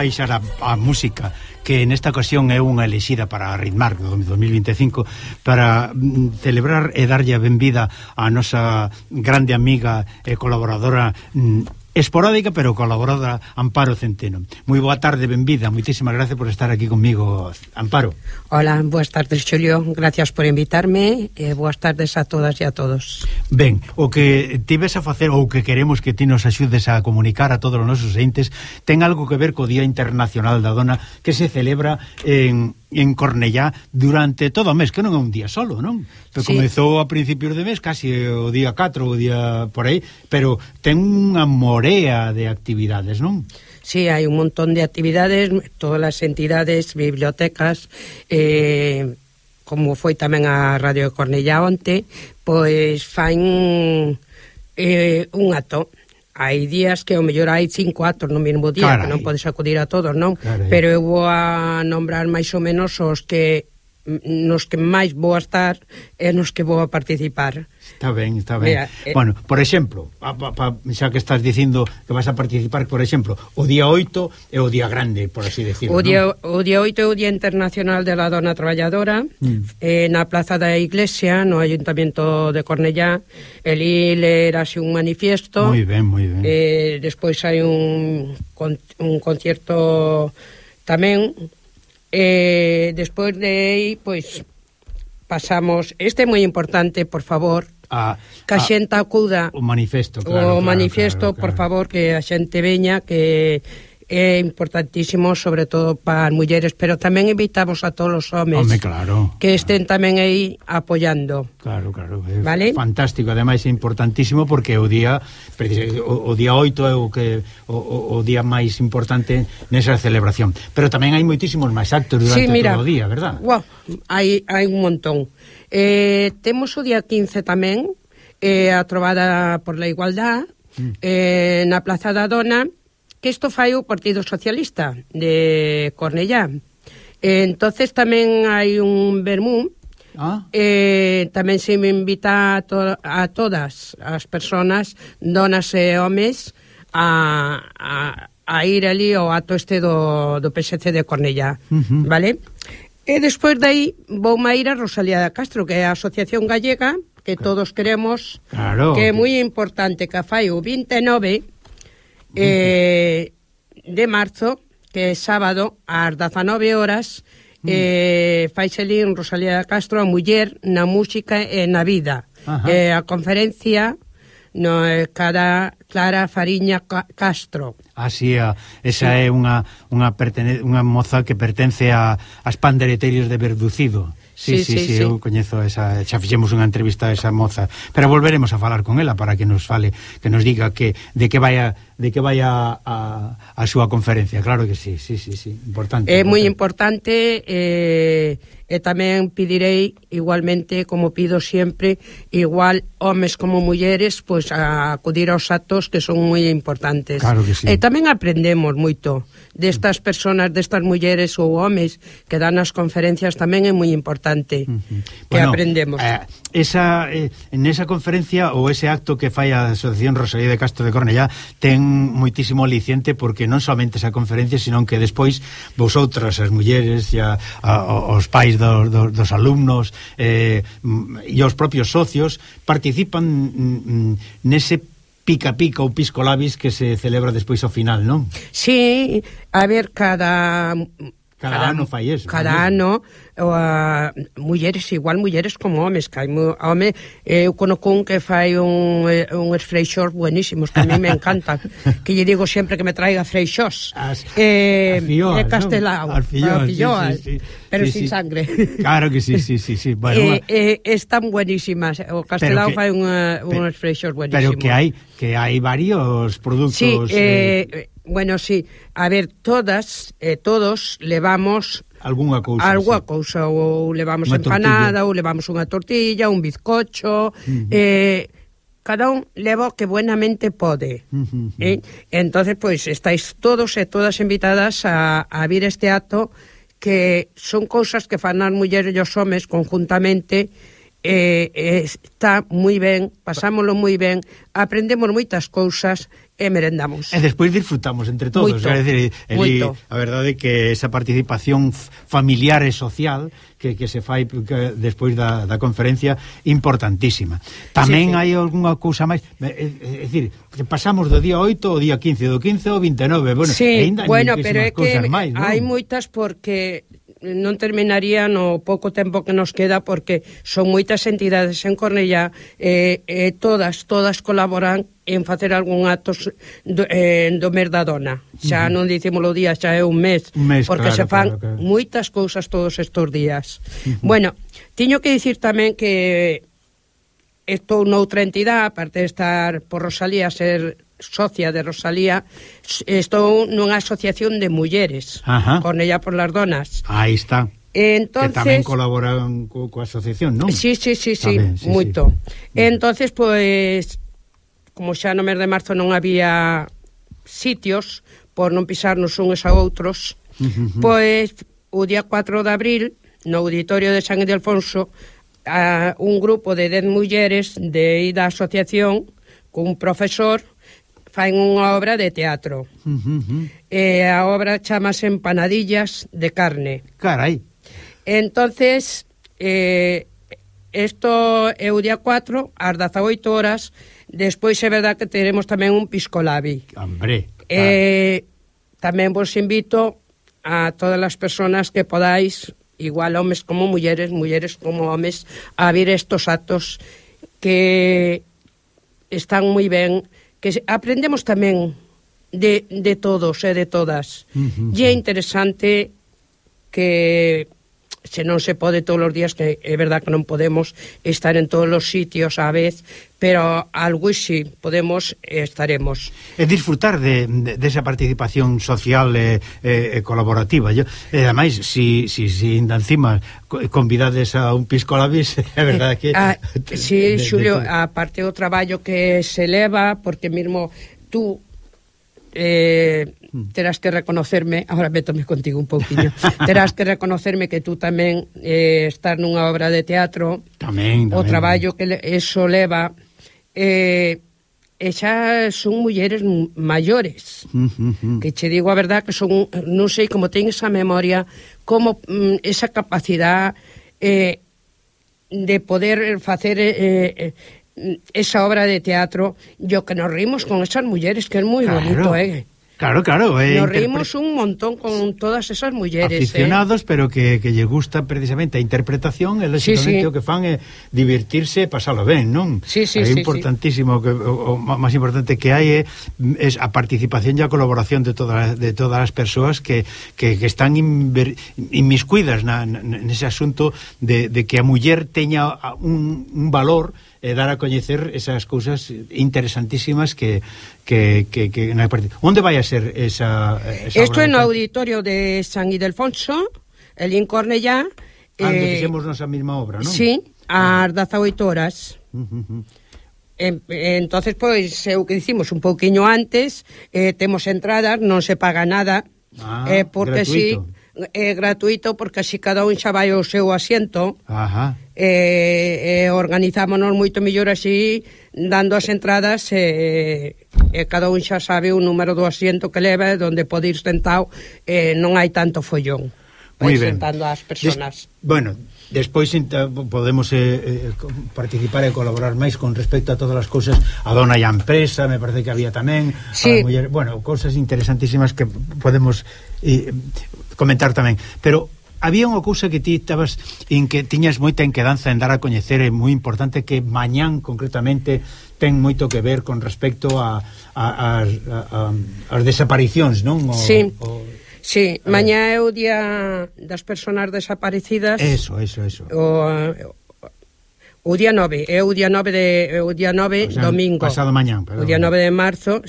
Speaker 2: baixar a, a música que nesta ocasión é unha elexida para ritmar do 2025 para mm, celebrar e darlle a benvida á nosa grande amiga e colaboradora mm, esporádica pero colaboradora Amparo Centeno. Moi boa tarde, benvida, moitísimas gracias por estar aquí comigo, Amparo.
Speaker 9: Hola, boas tardes, Xulio, gracias por invitarme e boas tardes a todas e a todos.
Speaker 2: Ben, o que tives a facer ou que queremos que ti nos axudes a comunicar a todos os nosos entes ten algo que ver co Día Internacional da Dona que se celebra en, en Cornellá durante todo o mes, que non é un día solo, non? Pero sí. Comezou a principios de mes, casi o día 4 o día por aí, pero ten unha morea de actividades, non?
Speaker 9: Sí, hai un montón de actividades, todas as entidades, bibliotecas, eh, como foi tamén a Radio de Cornellá onte, pois fain eh, un ato hai días que o mellor hai cinco atos no mesmo día, Carai. que non podes acudir a todos, non? Carai. Pero eu vou a nombrar máis ou menos os que nos que máis vou a estar e nos que vou a participar.
Speaker 1: Está ben, está ben.
Speaker 9: Mira, eh...
Speaker 1: Bueno, por exemplo, pa, pa, pa, xa que estás dicindo que vas a participar, por exemplo, o día 8 é o día grande, por así decirlo.
Speaker 9: O día,
Speaker 1: ¿no?
Speaker 9: o día 8 é o Día Internacional de la Dona Traballadora
Speaker 1: mm.
Speaker 9: eh, na Plaza da Iglesia, no Ayuntamiento de Cornellá. Elí lerase un manifiesto.
Speaker 1: Moi ben, moi ben.
Speaker 9: Eh, despois hai un, un concierto tamén Eh, despois de aí, pois pasamos, este é moi importante, por favor,
Speaker 1: a,
Speaker 9: que a xente acuda
Speaker 1: o manifesto, claro,
Speaker 9: o
Speaker 1: claro,
Speaker 9: manifesto,
Speaker 1: claro, claro.
Speaker 9: por favor, que a xente veña que é importantísimo sobre todo para as mulleres, pero tamén invitamos a todos os homes
Speaker 1: Home, claro,
Speaker 9: que estén claro. tamén aí apoiando.
Speaker 1: Claro, claro. É
Speaker 9: ¿vale?
Speaker 1: Fantástico, ademais é importantísimo porque o día o, o día 8 é o que o, o día máis importante nesa celebración, pero tamén hai moitísimos máis actos durante
Speaker 9: sí, mira,
Speaker 1: todo o día, verdad?
Speaker 9: Wow, hai hai un montón. Eh, temos o día 15 tamén eh, a trovada por la igualdad
Speaker 1: mm.
Speaker 9: eh, na Plaza da Dona que isto fai o Partido Socialista de Cornellá. E, entonces tamén hai un vermú
Speaker 1: Ah.
Speaker 9: Eh, tamén se me invita a, to a todas as persoas, donas e homes, a, a, a ir ali ao ato este do, do PSC de Cornellá,
Speaker 1: uh -huh.
Speaker 9: vale? E despois dai vou a ir a Rosalía de Castro, que é a Asociación Gallega, que todos queremos,
Speaker 1: claro.
Speaker 9: que é moi importante, que fai o 29 eh, de marzo, que é sábado, ás 19 horas,
Speaker 1: mm.
Speaker 9: eh, faise ali en Rosalía Castro a muller na música e na vida.
Speaker 1: Ajá.
Speaker 9: Eh, a conferencia no é cara Clara Fariña Castro.
Speaker 1: Así ah, esa sí. é unha unha, pertene, unha moza que pertence a as pandereterios de Verducido. Sí,
Speaker 9: sí,
Speaker 1: sí,
Speaker 9: sí,
Speaker 1: sí. eu coñezo esa, xa fixemos unha entrevista a esa moza, pero volveremos a falar con ela para que nos fale, que nos diga que de que vaya de que vaya a, a súa conferencia. Claro que sí, sí, sí, sí, importante.
Speaker 9: É moi importante eh e tamén pedirei igualmente, como pido sempre, igual homes como mulleres, pois a acudir aos actos que son moi importantes.
Speaker 1: Claro que sí.
Speaker 9: E tamén aprendemos moito destas personas, destas mulleres ou homes que dan as conferencias tamén é moi importante uh -huh. que bueno, aprendemos.
Speaker 1: Eh, esa eh, esa conferencia ou ese acto que fai a Asociación Rosalía de Castro de Cornellá ten moitísimo aliciente porque non somente esa conferencia, senón que despois vosotras, as mulleres e a, a, os pais do, do, dos alumnos eh, e os propios socios participan mm, mm, nese pica pica ou pisco labis que se celebra despois ao final, non?
Speaker 9: Sí, a ver, cada...
Speaker 1: Cada, cada ano fai eso.
Speaker 9: Cada
Speaker 1: ¿no?
Speaker 9: ano a, mulleres, igual mulleres como homes, que hai home, eh, eu conocun que fai un, eh, un freixós buenísimos, que a mí me encantan, que lle digo sempre que me traiga freixós.
Speaker 1: As,
Speaker 9: eh,
Speaker 1: as
Speaker 9: eh, castelao,
Speaker 1: as fioas,
Speaker 9: fioas
Speaker 1: sí, sí, sí,
Speaker 9: pero
Speaker 1: sí,
Speaker 9: sin
Speaker 1: sí.
Speaker 9: sangre.
Speaker 1: Claro que sí, sí, sí. sí. Bueno,
Speaker 9: eh, eh, están buenísimas, o castelao
Speaker 1: que,
Speaker 9: fai unha,
Speaker 1: un
Speaker 9: eh, freixós buenísimos.
Speaker 1: Pero que hai que hai varios produtos...
Speaker 9: Sí,
Speaker 1: eh,
Speaker 9: eh, bueno, sí, a ver, todas, eh, todos levamos
Speaker 1: Alguna cousa.
Speaker 9: Alguna
Speaker 1: sí.
Speaker 9: cousa, ou levamos
Speaker 1: unha
Speaker 9: empanada, tortilla. ou levamos unha tortilla, un bizcocho, uh -huh. eh, cada un leva o que buenamente pode.
Speaker 1: Uh -huh.
Speaker 9: eh? Entonces, pois, pues, estáis todos e todas invitadas a, a vir este acto que son cousas que fan as mulleres e os homes conjuntamente eh, eh, está moi ben, pasámoslo moi ben, aprendemos moitas cousas e merendamos.
Speaker 1: E despois disfrutamos entre todos,
Speaker 9: moito,
Speaker 1: é dicir, eli, a verdade é que esa participación familiar e social que, que se fai que, despois da, da conferencia importantísima. Tamén
Speaker 9: sí, sí.
Speaker 1: hai algunha cousa máis, é, é dicir, pasamos do día 8 ao día 15, do 15 ao 29, bueno,
Speaker 9: sí,
Speaker 1: ainda
Speaker 9: bueno, pero é que
Speaker 1: máis, non?
Speaker 9: hai moitas porque non terminaría no pouco tempo que nos queda porque son moitas entidades en Cornellá e eh, eh, todas, todas colaboran en facer algún acto do, eh, do mes da dona. Xa uh -huh. non dicimos o día, xa é un mes,
Speaker 1: un mes
Speaker 9: porque
Speaker 1: claro,
Speaker 9: se fan
Speaker 1: claro, claro.
Speaker 9: moitas cousas todos estes días. Uh -huh. Bueno, tiño que dicir tamén que estou noutra entidade, aparte de estar por Rosalía, ser socia de Rosalía, estou nunha asociación de mulleres,
Speaker 1: Ajá.
Speaker 9: con ella por las donas.
Speaker 1: Aí está.
Speaker 9: Entonces,
Speaker 1: que tamén colaboran co, coa asociación, non?
Speaker 9: Sí, sí, sí, sí,
Speaker 1: sí
Speaker 9: moito. Sí. Entonces, pois, pues, como xa no mes de marzo non había sitios por non pisarnos uns a outros, pois o día 4 de abril no auditorio de San Ildefonso a un grupo de 10 mulleres de ida asociación cun profesor faen unha obra de teatro.
Speaker 1: Uh -huh.
Speaker 9: E a obra chamase Empanadillas de carne.
Speaker 1: Carai.
Speaker 9: Entonces, eh, esto é o día 4, ás 18 horas, Despois é verdad que teremos tamén un piscolabi.
Speaker 1: Hombre.
Speaker 9: Eh, tamén vos invito a todas as persoas que podáis, igual homes como mulleres, mulleres como homes, a vir estos actos que están moi ben, que aprendemos tamén de, de todos e eh, de todas.
Speaker 1: Uh -huh.
Speaker 9: E é interesante que se non se pode todos os días, que é verdad que non podemos estar en todos os sitios á vez, pero algo si podemos estaremos.
Speaker 1: E disfrutar de, de, de esa participación social e, e, e colaborativa. Yo, e ademais, si, si, si encima convidades a un pisco labis, é verdade que...
Speaker 9: Eh, ah, sí, Xulio, de... aparte do traballo que se leva, porque mesmo tú... Eh, Mm. terás que reconocerme, agora métome contigo un pouquiño, terás que reconocerme que tú tamén eh, estar nunha obra de teatro,
Speaker 1: tamén, tamén.
Speaker 9: o traballo que eso leva, eh, e xa son mulleres maiores.
Speaker 1: Uh,
Speaker 9: que che digo a verdad que son non sei como ten esa memoria como mm, esa capacidade eh, de poder facer eh, eh, esa obra de teatro. Yo que nos rimos con esas mulleres que é moi
Speaker 1: claro.
Speaker 9: bonito eh.
Speaker 1: Claro, claro. Eh,
Speaker 9: Nos reímos un montón con todas esas mulleres. Eh.
Speaker 1: Aficionados,
Speaker 9: eh.
Speaker 1: pero que, que lle gusta precisamente a interpretación, e
Speaker 9: sí, sí.
Speaker 1: o que fan é divertirse e pasalo ben, non?
Speaker 9: Sí, sí,
Speaker 1: é
Speaker 9: sí,
Speaker 1: importantísimo, sí. Que, o, o máis importante que hai é, é a participación e a colaboración de todas, de todas as persoas que, que, que están inver, inmiscuidas na, na, nese asunto de, de que a muller teña un, un valor e dar a coñecer esas cousas interesantísimas que, que, que, que na parte. Onde vai a ser esa, esa
Speaker 9: Isto é no auditorio de San Ildefonso, el en Cornellá.
Speaker 1: ah, eh, fixemos nosa mesma obra, non?
Speaker 9: Sí, ah. ás 18 horas.
Speaker 1: Uh -huh.
Speaker 9: En, entonces pois é o que dicimos un pouquiño antes, eh, temos entradas, non se paga nada.
Speaker 1: Ah,
Speaker 9: eh, porque
Speaker 1: gratuito.
Speaker 9: si é gratuito porque así cada un xa vai ao seu asiento
Speaker 1: Ajá.
Speaker 9: e, e organizámonos moito mellor así dando as entradas e, e cada un xa sabe o número do asiento que leva donde pode ir sentado e non hai tanto follón
Speaker 1: Moi ben.
Speaker 9: sentando as personas
Speaker 1: Des, Bueno, Despois podemos eh, eh, participar e colaborar máis con respecto a todas as cousas a dona e a empresa, me parece que había tamén
Speaker 9: sí.
Speaker 1: a muller, bueno, cousas interesantísimas que podemos eh, comentar tamén, pero había unha cousa que ti estabas en que tiñas moita enquedanza en dar a coñecer é moi importante que mañán concretamente ten moito que ver con respecto a, a, a, a, as desaparicións, non? O,
Speaker 9: sí.
Speaker 1: O,
Speaker 9: Sí, eh. mañá é o día das persoas desaparecidas.
Speaker 1: Eso, eso, eso.
Speaker 9: O, o día 9, é o día 9 de o día 9
Speaker 1: o sea,
Speaker 9: domingo.
Speaker 1: Pasado mañán, perdón.
Speaker 9: O día 9 de marzo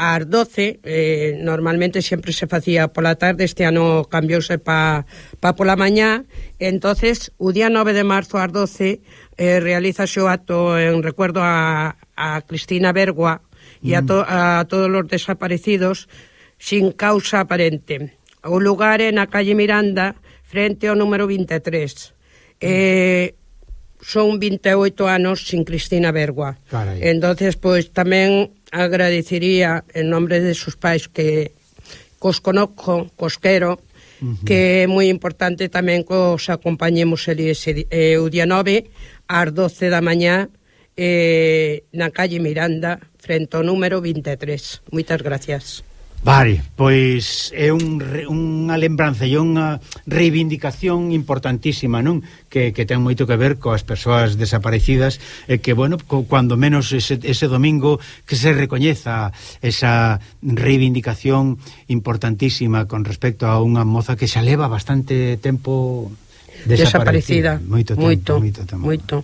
Speaker 9: ás 12, eh, normalmente sempre se facía pola tarde, este ano cambiouse pa, pa pola mañá, entonces o día 9 de marzo ás 12 eh, realiza o acto en recuerdo a, a Cristina Bergua e mm. a, to, a todos os desaparecidos sin causa aparente. O lugar é na calle Miranda, frente ao número 23. Mm. Eh, son 28 anos sin Cristina Bergua.
Speaker 1: Carai.
Speaker 9: Entonces, pois tamén agradecería en nombre de sus pais que cos conozco, cos quero, uh -huh. que é moi importante tamén que os acompañemos el ese, eh, o día 9 ás 12 da mañá eh, na calle Miranda, frente ao número 23. Moitas gracias.
Speaker 1: Vale, pois é un, unha lembranza e unha reivindicación importantísima, non? Que, que ten moito que ver coas persoas desaparecidas e que, bueno, co, cuando menos ese, ese domingo que se recoñeza esa reivindicación importantísima con respecto a unha moza que xa leva bastante tempo desaparecida.
Speaker 9: desaparecida.
Speaker 1: Moito tempo,
Speaker 9: moito,
Speaker 1: moito tempo.
Speaker 9: Moito.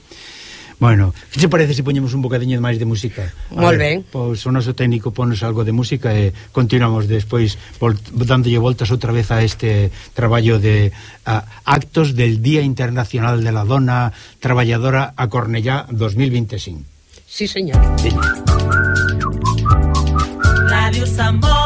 Speaker 1: Bueno, que te parece se poñemos un bocadiño máis de música? Moi
Speaker 9: ben.
Speaker 1: Pois o noso técnico ponos algo de música e continuamos despois dándolle voltas outra vez a este traballo de a, actos del Día Internacional de la Dona Traballadora a Cornellá 2025.
Speaker 9: Sí, señor. Sí.
Speaker 10: Radio Sambor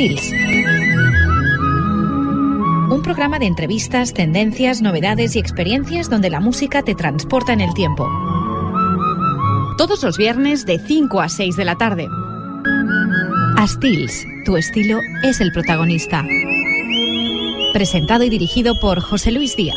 Speaker 11: Stils. Un programa de entrevistas, tendencias, novedades y experiencias donde la música te transporta en el tiempo. Todos los viernes de 5 a 6 de la tarde. A tu estilo es el protagonista. Presentado y dirigido por José Luis Díaz.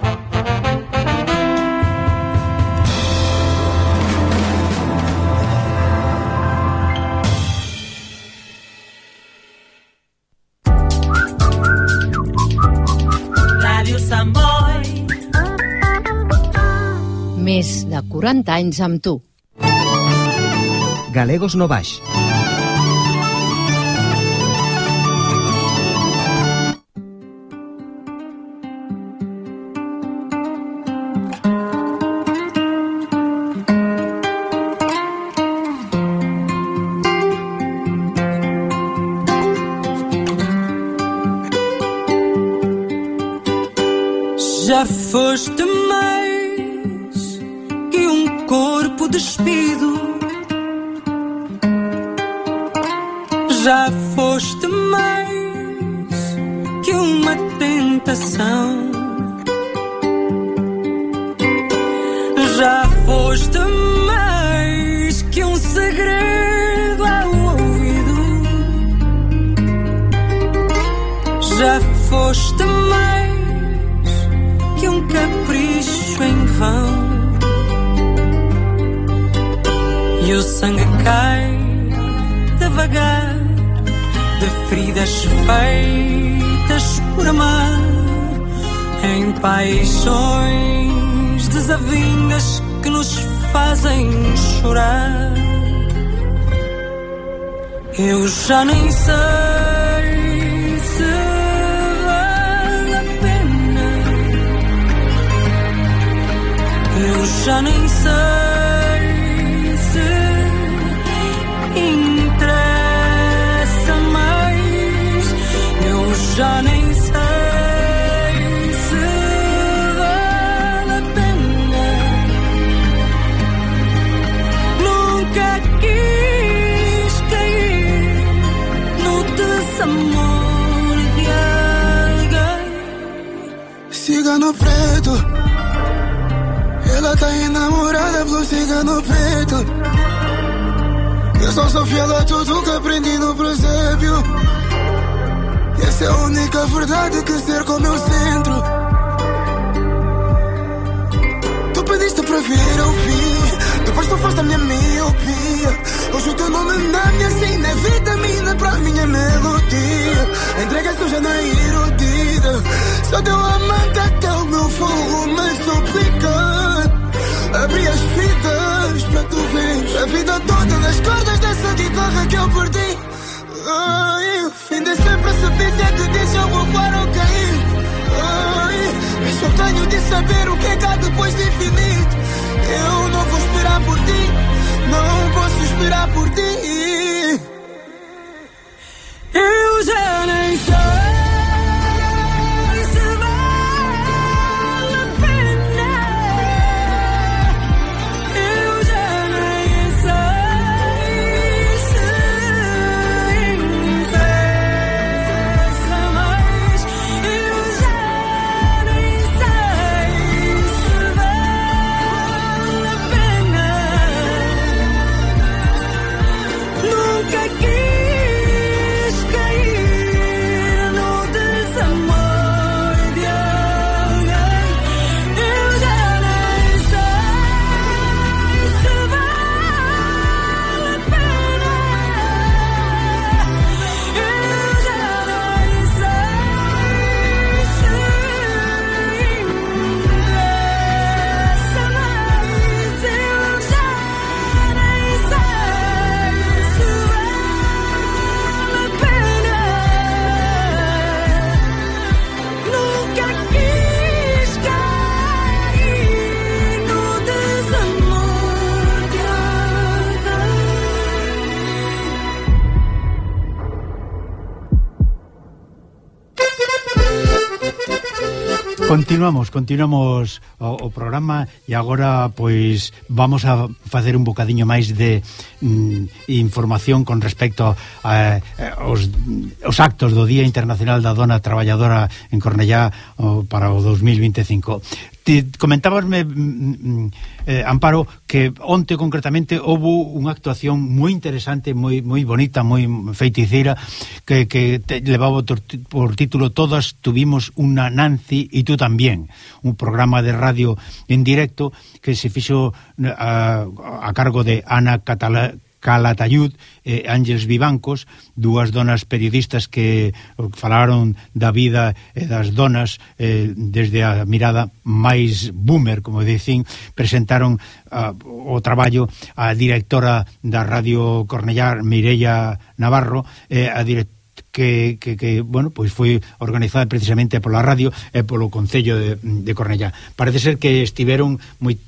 Speaker 5: 40 anys amb tu.
Speaker 6: Galegos no baix.
Speaker 12: Já foste despido. Já foste mais que uma tentação. Já foste mais que um segredo ao ouvido. Já foste mais sangue cai devagar de feridas feitas por amar em paixões desavindas que nos fazem chorar. Eu já nem sei se vale a pena. Eu já nem sei
Speaker 13: Ela tá enamorada pelo cigano preto Eu só sou fiel a tudo que aprendi no presépio Essa é a única verdade que cerca o meu centro. Tu pediste para vir ao fim. Depois tu foste a minha miopia Hoje o teu nome na minha é vitamina para a minha melodia. Entrega suja na erudida Só teu amante até o meu fogo me suplica. Abri as fitas para tu ver A vida toda nas cordas dessa guitarra que eu perdi. Ai, fim de sempre a saber se é que deixa eu voar ou cair. Ai, mas só tenho de saber o que é que depois de infinito. Eu não vou esperar por ti Não posso esperar por ti
Speaker 1: Continuamos, continuamos o, o programa e agora pois vamos a facer un bocadiño máis de mm, información con respecto a, a os, os actos do Día Internacional da Dona Traballadora en Cornellá o, para o 2025. Ti comentabasme mm, mm, mm, eh, Amparo que onte concretamente houve unha actuación moi interesante, moi moi bonita, moi feiticeira que, que te levaba por título Todas tuvimos unha Nancy e tú tamén, un programa de radio en directo que se fixo eh, a, a cargo de Ana Catalá Calatayud e Ángeles Vivancos, dúas donas periodistas que falaron da vida e das donas eh, desde a mirada máis boomer, como dicin, presentaron uh, o traballo a directora da Radio Cornellar, Mireia Navarro, e a directora que, que, que bueno, pois foi organizada precisamente pola radio e polo Concello de, de Cornellá. Parece ser que estiveron moi,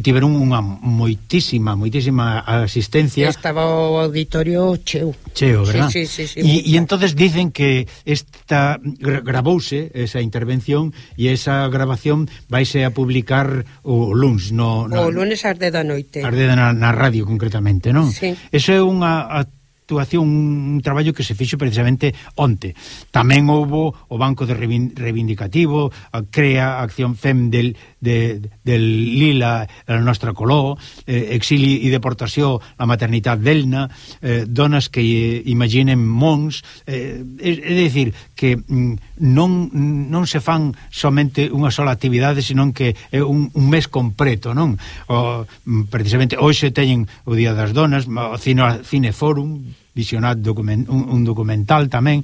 Speaker 1: tiveron unha moitísima, moitísima asistencia.
Speaker 9: Estaba o auditorio cheo.
Speaker 1: Cheo, verdad?
Speaker 9: Sí, sí, sí, sí,
Speaker 1: e, e entonces dicen que esta grabouse esa intervención e esa grabación vaise a publicar o luns. No,
Speaker 9: no, o lunes arde da noite.
Speaker 1: Arde na, na radio, concretamente, non?
Speaker 9: Sí.
Speaker 1: Eso é unha actuación, un traballo que se fixo precisamente onte. Tamén houbo o Banco de Reivindicativo, a CREA, a Acción FEM del de, del lila, la nostra color, eh, exili i deportació, la maternitat d'Elna, eh, dones que imaginen mons, eh, é, é dicir, que mm, non, non se fan somente unha sola actividade, senón que é un, un mes completo, non? O, mm, precisamente, hoxe teñen o Día das Donas, o Cine, Cineforum, visionat document, un, un documental tamén,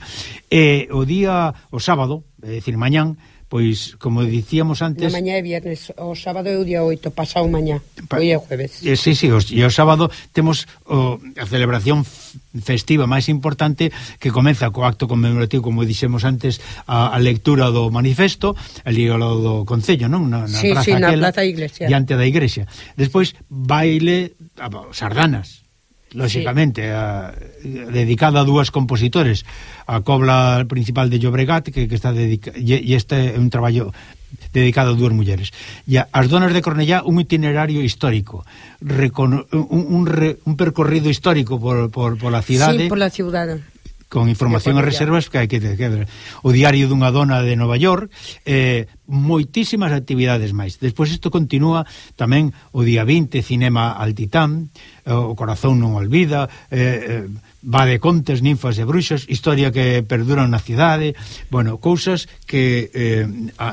Speaker 1: e o día, o sábado, é dicir, mañán, pois como dicíamos antes
Speaker 9: Na mañá é viernes, o sábado é o día 8 pasado mañá, pa... hoxe é jueves
Speaker 1: eh, Sí, sí, os, e o sábado temos o, a celebración festiva máis importante que comeza co acto conmemorativo, como dixemos antes a, a lectura do manifesto ali ao lado do Concello, non? Na,
Speaker 9: na sí,
Speaker 1: plaza
Speaker 9: sí,
Speaker 1: aquela,
Speaker 9: na plaza iglesia
Speaker 1: diante da Iglesia. despois baile, sardanas lóxicamente, sí. a, dedicada a dúas compositores, a cobla principal de Llobregat, que, que está dedica, e, e este é un traballo dedicado a dúas mulleres. E as donas de Cornellá un itinerario histórico, recono, un, un, re, un percorrido histórico por, por, por la cidade.
Speaker 9: Sí, por la ciudad
Speaker 1: con información e reservas que hai que quebrar. O diario dunha dona de Nova York, eh, moitísimas actividades máis. Despois isto continúa tamén o día 20, Cinema Altitán, eh, O Corazón non olvida, eh, eh va de contes, ninfas e bruxas, historia que perdura na cidade, bueno, cousas que eh,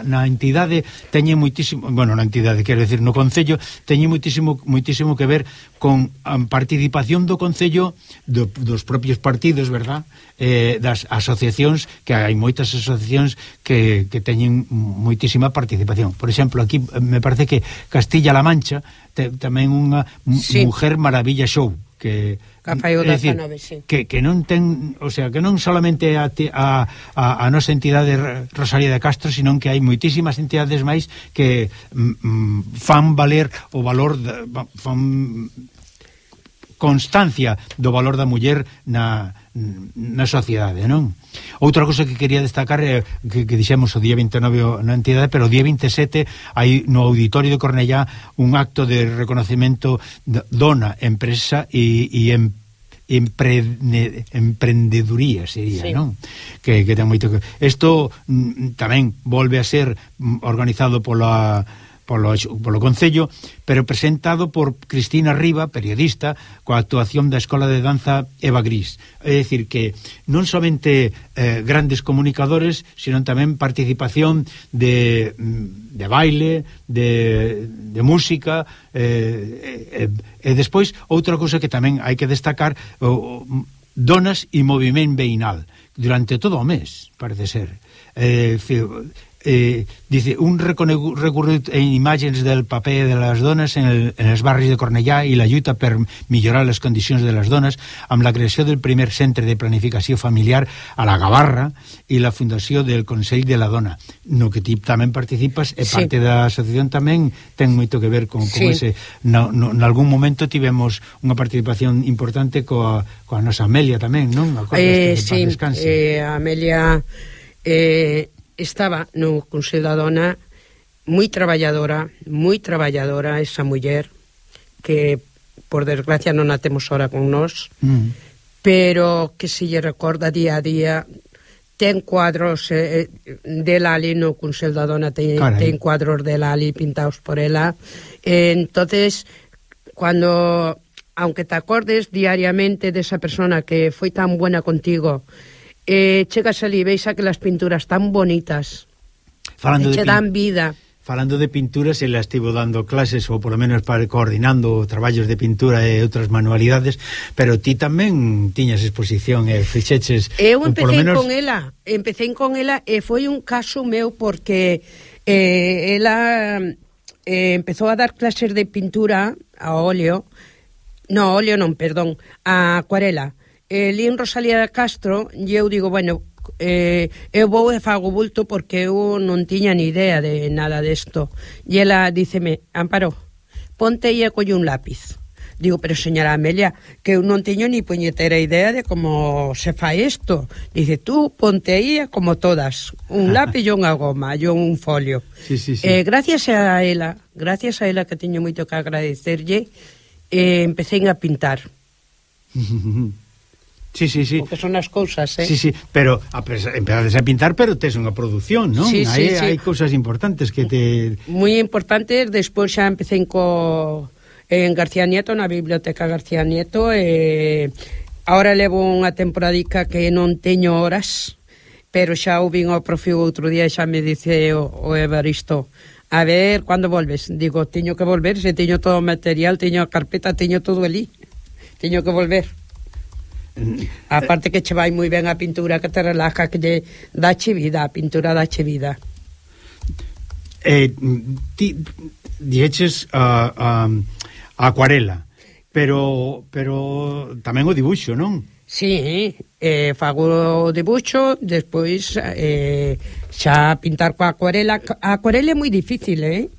Speaker 1: na entidade teñen muitísimo, bueno, na entidade, quero decir, no Concello, teñen muitísimo, muitísimo que ver con a participación do Concello, do, dos propios partidos, verdad? Eh, das asociacións, que hai moitas asociacións que, que teñen muitísima participación. Por exemplo, aquí me parece que Castilla-La Mancha te, tamén unha sí. Mujer Maravilla Show, que
Speaker 9: Cafaigo é decir, 19, sí.
Speaker 1: que, que non ten, o sea, que non solamente a, a, a, a nosa entidade Rosalía de Castro, senón que hai moitísimas entidades máis que mm, mm fan valer o valor de, fan constancia do valor da muller na, na sociedade, non? Outra cousa que quería destacar é que, que dixemos o día 29 na entidade, pero o día 27 hai no auditorio de Cornellá un acto de reconocimento dona, empresa e, e em, empre, emprendeduría sería, sí. non? Que, que ten moito que... Isto mm, tamén volve a ser mm, organizado pola polo, polo Concello, pero presentado por Cristina Riva, periodista, coa actuación da Escola de Danza Eva Gris. É dicir, que non somente eh, grandes comunicadores, sino tamén participación de, mm, de baile, de, de música, eh, e, e, despois, outra cousa que tamén hai que destacar, o, o, donas e movimento veinal, durante todo o mes, parece ser. Eh, eh, dice un recorrido en imágenes del paper de les dones en, el, en els barris de Cornellà i la lluita per millorar les condicions de les dones amb la creació del primer centre de planificació familiar a la Gavarra i la fundació del Consell de la Dona no que ti tamén participas e parte da asociación tamén ten moito que ver con con sí. ese no, no, en algún momento tivemos unha participación importante coa, coa nosa Amelia tamén non?
Speaker 9: Eh, sí, eh, Amelia eh, estaba no Consello da Dona moi traballadora, moi traballadora esa muller que por desgracia non a temos ahora con nós,
Speaker 1: mm.
Speaker 9: pero que se lle recorda día a día ten cuadros eh, eh de Lali no Consell da Dona ten,
Speaker 1: Carai.
Speaker 9: ten cuadros de Lali pintados por ela eh, entonces cuando aunque te acordes diariamente de esa persona que foi tan buena contigo eh, chegas ali e veis aquelas pinturas tan bonitas.
Speaker 1: Falando
Speaker 9: che
Speaker 1: de
Speaker 9: dan vida.
Speaker 1: Falando de pinturas, ela estivo dando clases ou polo menos para coordinando traballos de pintura e outras manualidades, pero ti tamén tiñas exposición e fixeches
Speaker 9: Eu empecé
Speaker 1: menos...
Speaker 9: con ela, empecé con ela e foi un caso meu porque eh, ela eh, empezou a dar clases de pintura a óleo, no, óleo non, perdón, a acuarela eh, lín Rosalía Castro e eu digo, bueno, eh, eu vou e fago bulto porque eu non tiña ni idea de nada desto. E ela díceme, Amparo, ponte e colle un lápiz. Digo, pero señora Amelia, que eu non teño ni puñetera idea de como se fai isto. Dice, tú ponte aí como todas, un lápiz e unha goma, e un folio.
Speaker 1: Sí, sí, sí.
Speaker 9: Eh, gracias a ela, gracias a ela que teño moito que agradecerlle, eh, empecé a pintar.
Speaker 1: Sí, sí, sí.
Speaker 9: O que son as cousas, eh?
Speaker 1: Sí, sí, pero a pesar, empezades a pintar, pero tes unha produción, non?
Speaker 9: Sí,
Speaker 1: hai,
Speaker 9: sí,
Speaker 1: hai cousas importantes que te...
Speaker 9: Moi importantes, despois xa empecé co... en García Nieto, na Biblioteca García Nieto, e... Ahora levo unha temporadica que non teño horas, pero xa o vin ao profe outro día e xa me dice o, o Evaristo, a ver, cando volves? Digo, teño que volver, se teño todo o material, teño a carpeta, teño todo ali, teño que volver. Mm. Aparte que che vai moi ben a pintura que te relaja, que lle dache vida, a pintura dache vida.
Speaker 1: Eh, ti dixeches a, a, a acuarela, pero pero tamén o dibuixo, non?
Speaker 9: Sí, eh, fago o dibuixo, despois eh, xa pintar coa acuarela. A acuarela é moi difícil, eh?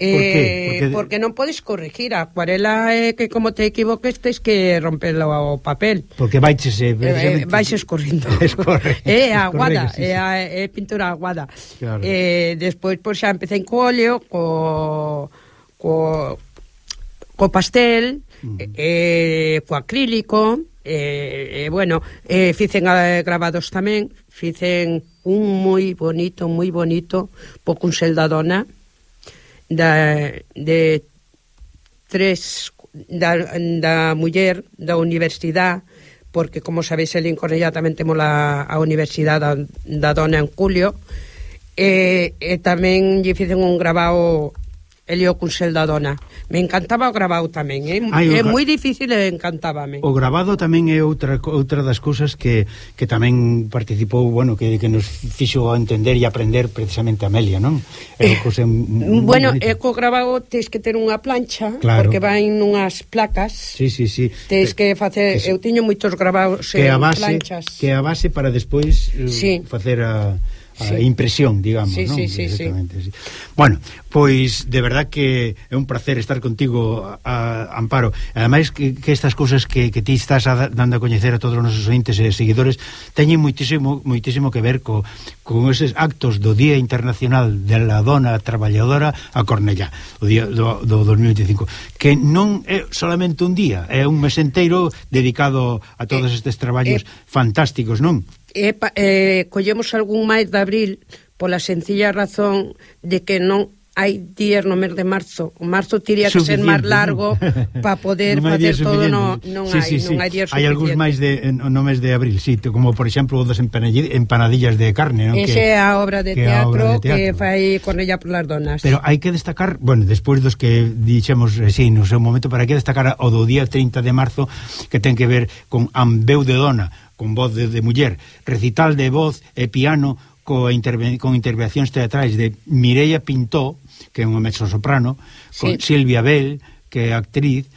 Speaker 1: Eh, Por qué?
Speaker 9: Eh,
Speaker 1: porque...
Speaker 9: porque non podes corregir a acuarela é eh, que como te equivoques tens que romperlo ao papel.
Speaker 1: Porque vaiches
Speaker 9: eh,
Speaker 1: precisamente...
Speaker 9: eh, vais escorrindo.
Speaker 1: Escorre.
Speaker 9: É eh, aguada,
Speaker 1: é sí, sí.
Speaker 9: eh, eh, pintura aguada.
Speaker 1: Claro.
Speaker 9: Eh, despois pois xa empecé en óleo co co co pastel, mm. eh, co acrílico, eh, eh bueno, eh, fixen eh, grabados tamén, fixen un moi bonito, moi bonito, pouco un seldadona, mm da, de tres da, da muller da universidade porque como sabéis el en Cornellá tamén temos la, a Universidade da, da Dona en Julio e, e tamén lle fixen un grabado Ele o Cunxel da Dona. Me encantaba o grabado tamén, eh?
Speaker 1: Ai,
Speaker 9: é moi difícil e encantábame.
Speaker 1: O grabado tamén é outra outra das cousas que, que tamén participou, bueno, que, que nos fixo entender e aprender precisamente Amelia, non? É unha cousa
Speaker 9: Bueno, é co grabado tes que ter unha plancha,
Speaker 1: claro.
Speaker 9: porque vai nunhas placas.
Speaker 1: Sí, sí, sí.
Speaker 9: Tes que facer,
Speaker 1: que,
Speaker 9: eu tiño moitos grabados
Speaker 1: que
Speaker 9: en
Speaker 1: a base,
Speaker 9: planchas.
Speaker 1: Que a base para despois eh,
Speaker 9: sí.
Speaker 1: facer a
Speaker 9: sí.
Speaker 1: impresión, digamos,
Speaker 9: sí,
Speaker 1: non?
Speaker 9: Sí, sí,
Speaker 1: Exactamente, sí. sí. Bueno, pois de verdad que é un placer estar contigo a, a Amparo. Ademais que, que estas cousas que, que ti estás a, dando a coñecer a todos os nosos ointes e seguidores teñen muitísimo muitísimo que ver co con eses actos do Día Internacional de la Dona Traballadora a Cornellá, o día do, do 2025, que non é solamente un día, é un mes enteiro dedicado a todos eh, estes traballos eh, fantásticos, non?
Speaker 9: e, pa, eh, collemos algún máis de abril pola sencilla razón de que non hai días no mes de marzo. O marzo tiría que ser máis largo para poder
Speaker 1: non
Speaker 9: facer todo no, non
Speaker 1: sí,
Speaker 9: hai,
Speaker 1: sí,
Speaker 9: non hai días
Speaker 1: Hai algúns máis de no mes de abril, sí, como por exemplo o das empanadillas de carne, non?
Speaker 9: esa é a obra de
Speaker 1: que
Speaker 9: teatro,
Speaker 1: obra de teatro que
Speaker 9: fai con ella por las donas.
Speaker 1: Pero hai que destacar, bueno, despois dos que dixemos, eh, sí, no seu momento, para que destacar o do día 30 de marzo que ten que ver con Ambeu de Dona, con voz de, de muller, recital de voz e piano co interve con intervencións teatrais de Mireia Pintó, que é unha mezzosoprano, con
Speaker 9: sí.
Speaker 1: Silvia Bell, que é actriz,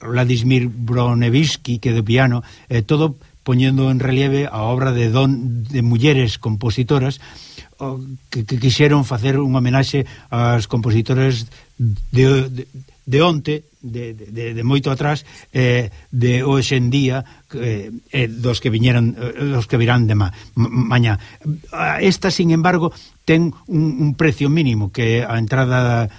Speaker 1: Vladimir Bronevisky, que é do piano, eh, todo poñendo en relieve a obra de don de mulleres compositoras o, que, que quixeron facer un homenaxe ás compositoras de, de de onte, de, de, de moito atrás, eh, de hoxe en día, eh, eh, dos que viñeron, eh, dos que virán de ma, mañá. Eh, esta, sin embargo, ten un, un precio mínimo que a entrada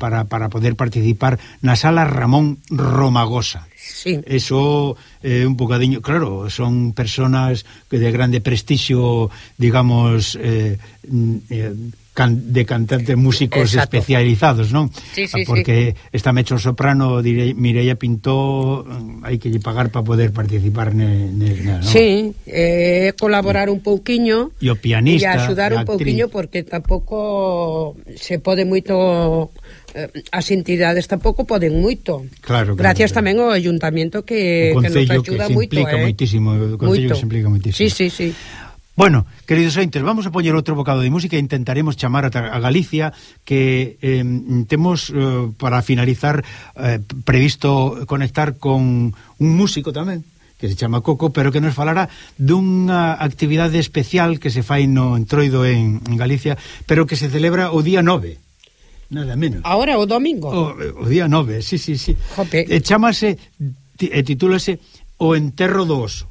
Speaker 1: para, para poder participar na sala Ramón Romagosa.
Speaker 9: Sí.
Speaker 1: Eso eh, un bocadiño, claro, son personas que de grande prestixio, digamos, eh, eh can, de cantantes músicos
Speaker 9: Exacto.
Speaker 1: especializados, non?
Speaker 9: Sí, sí,
Speaker 1: Porque sí. esta mecho soprano direi, Mireia Pintó mm, hai que lle pagar para poder participar ne, ne, ne, non?
Speaker 9: Sí, eh, colaborar un pouquiño
Speaker 1: e o pianista
Speaker 9: e axudar un pouquiño porque tampouco se pode moito eh, as entidades tampouco poden moito.
Speaker 1: Claro, claro
Speaker 9: Gracias
Speaker 1: claro.
Speaker 9: tamén ao ayuntamiento que, que nos
Speaker 1: axuda que se
Speaker 9: moito, eh?
Speaker 1: moitísimo, o concello que se implica moitísimo.
Speaker 9: Sí, sí, sí.
Speaker 1: Bueno, queridos ointes, vamos a poñer outro bocado de música e intentaremos chamar a, a Galicia que eh, temos eh, para finalizar eh, previsto conectar con un músico tamén que se chama Coco, pero que nos falará dunha actividade especial que se fai no Entroido en, en Galicia, pero que se celebra o día 9 nada menos.
Speaker 9: Ahora o domingo.
Speaker 1: O, o día 9, sí, sí, sí.
Speaker 9: Jope.
Speaker 1: Eh, e chamase e eh, titúlase O enterro do oso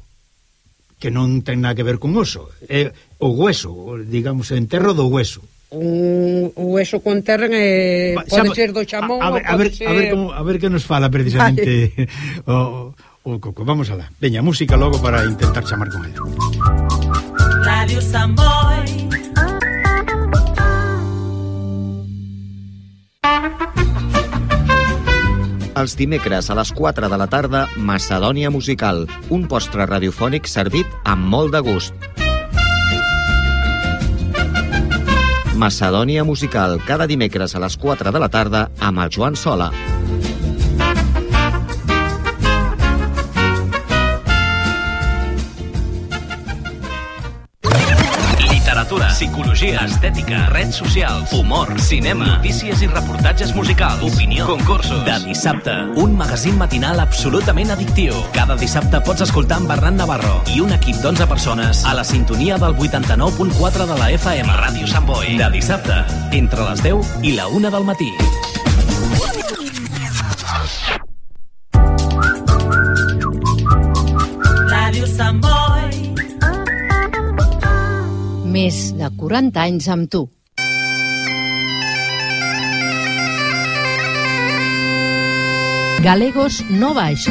Speaker 1: que non ten nada que ver con oso, é o hueso, digamos, o enterro do hueso.
Speaker 9: Un hueso con terra eh, é
Speaker 1: xa, pode
Speaker 9: ser do chamón
Speaker 1: a, a, ver, a, ver,
Speaker 9: ser...
Speaker 1: a, ver como, a ver que nos fala precisamente o, o Coco. Vamos alá. Veña, música logo para intentar chamar con ele
Speaker 10: Radio Sambo
Speaker 6: Els dimecres a les 4 de la tarda, Macedònia Musical, un postre radiofònic servit amb molt de gust. Macedònia Musical, cada dimecres a les 4 de la tarda amb el Joan Sola.
Speaker 14: Psicologia, estètica, redes socials, humor, cinema, notícies i reportatges musicals, opinió, concursos. De dissabte, un magazín matinal absolutament addictiu. Cada dissabte pots escoltar en Bernat Navarro i un equip d'11 persones a la sintonia del 89.4 de la FM. Ràdio Sant Boi. De dissabte, entre les 10 i la 1 del matí.
Speaker 10: Ràdio Sant Boi.
Speaker 5: Més de 40 anys amb tu. Galegos no baix.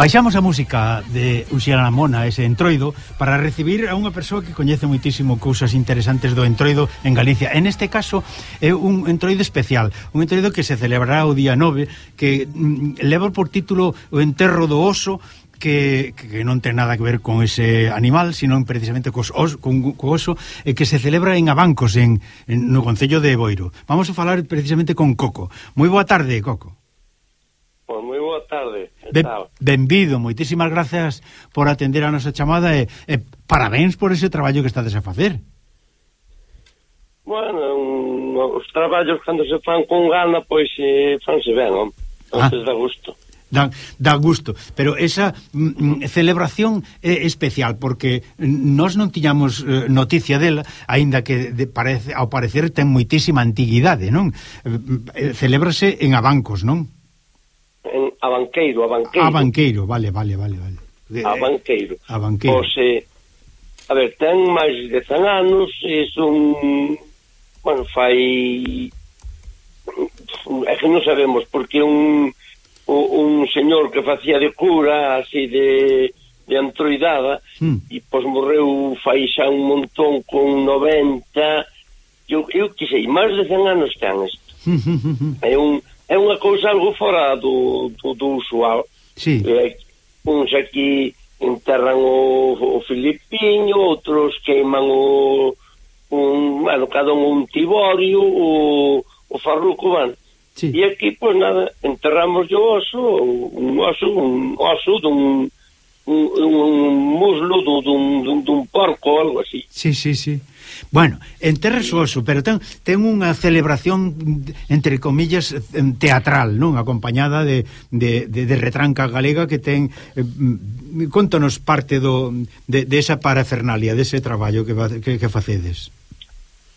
Speaker 1: Baixamos a música de Uxiana Mona, ese entroido, para recibir a unha persoa que coñece moitísimo cousas interesantes do entroido en Galicia. En este caso, é un entroido especial, un entroido que se celebrará o día 9, que mm, leva por título O enterro do oso, que, que non ten nada que ver con ese animal, sino precisamente cos os, con, co oso, e que se celebra en Abancos, en, en, no Concello de Boiro. Vamos a falar precisamente con Coco. Moi boa tarde, Coco.
Speaker 15: Pois moi boa tarde de,
Speaker 1: benvido, moitísimas grazas por atender a nosa chamada e, e parabéns por ese traballo que estades a facer.
Speaker 15: Bueno, un, os traballos cando se fan con gana, pois eh, fanse ben, hom.
Speaker 1: Ah.
Speaker 15: Entonces ah. da gusto.
Speaker 1: Da, da gusto, pero esa mm, mm, celebración é especial porque nós non tiñamos eh, noticia dela, aínda que de, parece, ao parecer ten moitísima antiguidade, non? Eh, eh, celébrase en Abancos, non?
Speaker 15: en Abanqueiro, Abanqueiro.
Speaker 1: Abanqueiro, vale, vale, vale, vale. De,
Speaker 15: Abanqueiro.
Speaker 1: Eh, Abanqueiro.
Speaker 15: Pois, eh, a ver, ten máis de 10 anos, é un... Bueno, fai... É que non sabemos, porque un, un señor que facía de cura, así de, de antroidada,
Speaker 1: mm.
Speaker 15: e pois morreu fai xa un montón con 90... Eu, eu que sei, máis de 100 anos ten isto. Hmm, hmm, hmm, é un é unha cousa algo fora do, do, do usual.
Speaker 1: Sí.
Speaker 15: Eh, uns aquí enterran o, o Filipiño, outros queiman o un, bueno, cada un, un tiborio, o, o farruco, van.
Speaker 1: Sí.
Speaker 15: E aquí, pois pues, nada, enterramos o oso, un oso, un oso dun un muslo dun, dun, dun porco ou algo así.
Speaker 1: Sí, sí, sí. Bueno, en o oso, pero ten, ten unha celebración, entre comillas, teatral, non? Acompañada de, de, de, de retranca galega que ten... Eh, contanos parte do, de, de esa parafernalia, dese de traballo que, que, que facedes.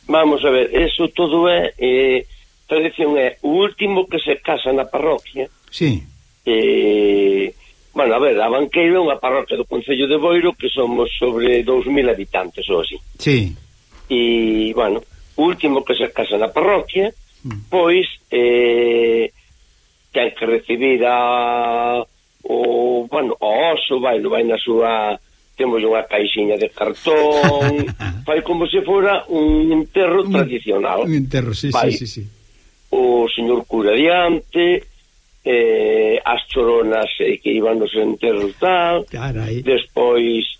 Speaker 15: Vamos a ver, eso todo é... Eh, tradición é o último que se casa na parroquia.
Speaker 1: Sí.
Speaker 15: Eh, Bueno, a ver, a Banqueiro é unha parroquia do Concello de Boiro que somos sobre 2.000 habitantes ou así.
Speaker 1: Sí.
Speaker 15: E, bueno, o último que se casa na parroquia, mm. pois, eh, ten que recibir a, o, bueno, o oso, vai, vai na súa temos unha caixiña de cartón, fai como se fora un enterro un, tradicional.
Speaker 1: Un enterro, sí,
Speaker 15: vai,
Speaker 1: sí, sí, sí.
Speaker 15: O señor cura diante, eh, as choronas eh, que iban nos enterros tal,
Speaker 1: Carai.
Speaker 15: despois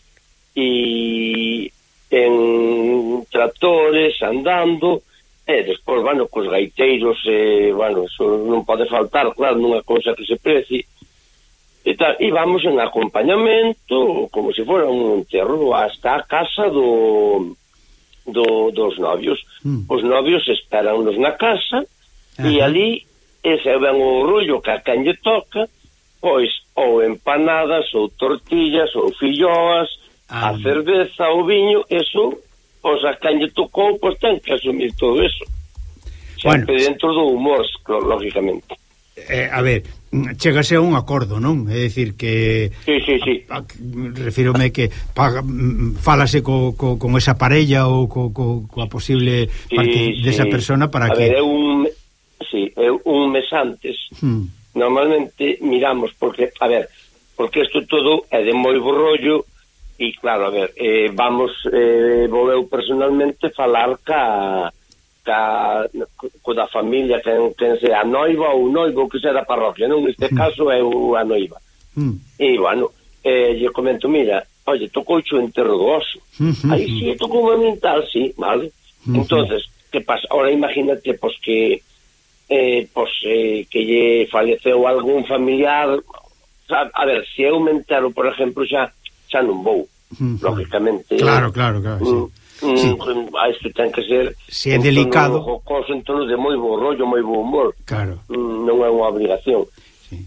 Speaker 15: e en tractores andando e despois, bueno, cos gaiteiros e, bueno, eso non pode faltar claro, nunha cousa que se preci e tal, e vamos en acompañamento como se fora un enterro hasta a casa do do, dos novios
Speaker 1: mm.
Speaker 15: os novios esperannos na casa e ali ese é ben o rollo que a quen lle toca, pois ou empanadas, ou tortillas, ou filloas,
Speaker 1: ah.
Speaker 15: a cerveza, o viño, eso, pois a quen lle tocou, pois ten que asumir todo eso. Sempre bueno, dentro do humor, lógicamente.
Speaker 1: Eh, a ver, chegase a un acordo, non? É dicir que
Speaker 15: Sí, sí, sí.
Speaker 1: A, a, refírome que paga, mm, falase co, co, con esa parella ou co, co, coa posible parte
Speaker 15: sí,
Speaker 1: desa
Speaker 15: sí.
Speaker 1: persona para
Speaker 15: a
Speaker 1: que
Speaker 15: ver, é un Sí, eu un mes antes
Speaker 1: Hmm.
Speaker 15: normalmente miramos porque, a ver, porque isto todo é de moi borrollo e claro, a ver, eh, vamos eh, vou eu personalmente falar ca ca, co da familia quen, quen sea a noiva ou noivo que sea da parroquia non neste hmm. caso é o, a noiva
Speaker 1: Hmm.
Speaker 15: e bueno, eh, lle comento mira, oye, tocou o enterro do oso
Speaker 1: hmm,
Speaker 15: aí hmm, si, sí, tocou a mental, si, sí, vale
Speaker 1: -hmm.
Speaker 15: entonces, que pasa? Ahora imagínate, pois pues, que eh, pois, eh, que lle faleceu algún familiar a, a ver, se eu me entero, por exemplo, xa xa non vou, lógicamente
Speaker 1: claro, claro, claro sí.
Speaker 15: Mm, mm
Speaker 1: sí.
Speaker 15: Mm, a isto ten que ser
Speaker 1: se é delicado
Speaker 15: en jocoso, en tono de moi bo rollo moi bo humor
Speaker 1: claro.
Speaker 15: mm, non é unha obligación
Speaker 1: sí.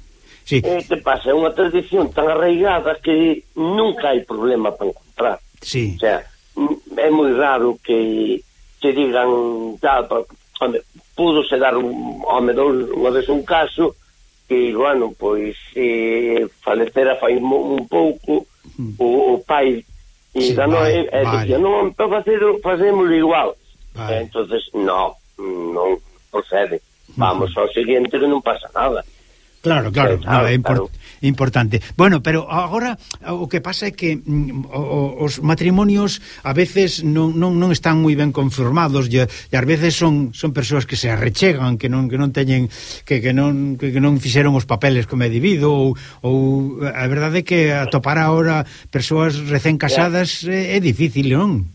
Speaker 1: Sí.
Speaker 15: Eh, que pasa, é unha tradición tan arraigada que nunca hai problema para encontrar
Speaker 1: sí.
Speaker 15: o sea, mm, é moi raro que te digan tal, hombre, púdose dar un home dous, unha vez un caso que, bueno, pois eh, falecera fai un pouco o, o pai e
Speaker 1: sí,
Speaker 15: da no,
Speaker 1: vale,
Speaker 15: eh, e
Speaker 1: vale.
Speaker 15: dicía, non, para facer, facemos igual
Speaker 1: vale.
Speaker 15: entonces no, non procede. Vamos uh ao seguinte que non pasa nada.
Speaker 1: Claro, claro,
Speaker 15: claro,
Speaker 1: no, é import,
Speaker 15: claro.
Speaker 1: importante. Bueno, pero agora o que pasa é que mm, o, os matrimonios a veces non, non, non están moi ben conformados e, e ás veces son son persoas que se arrechegan, que non que non teñen que, que non que, que non fixeron os papeles como é debido ou, ou a verdade é que atopar agora persoas recén casadas é, é difícil, non?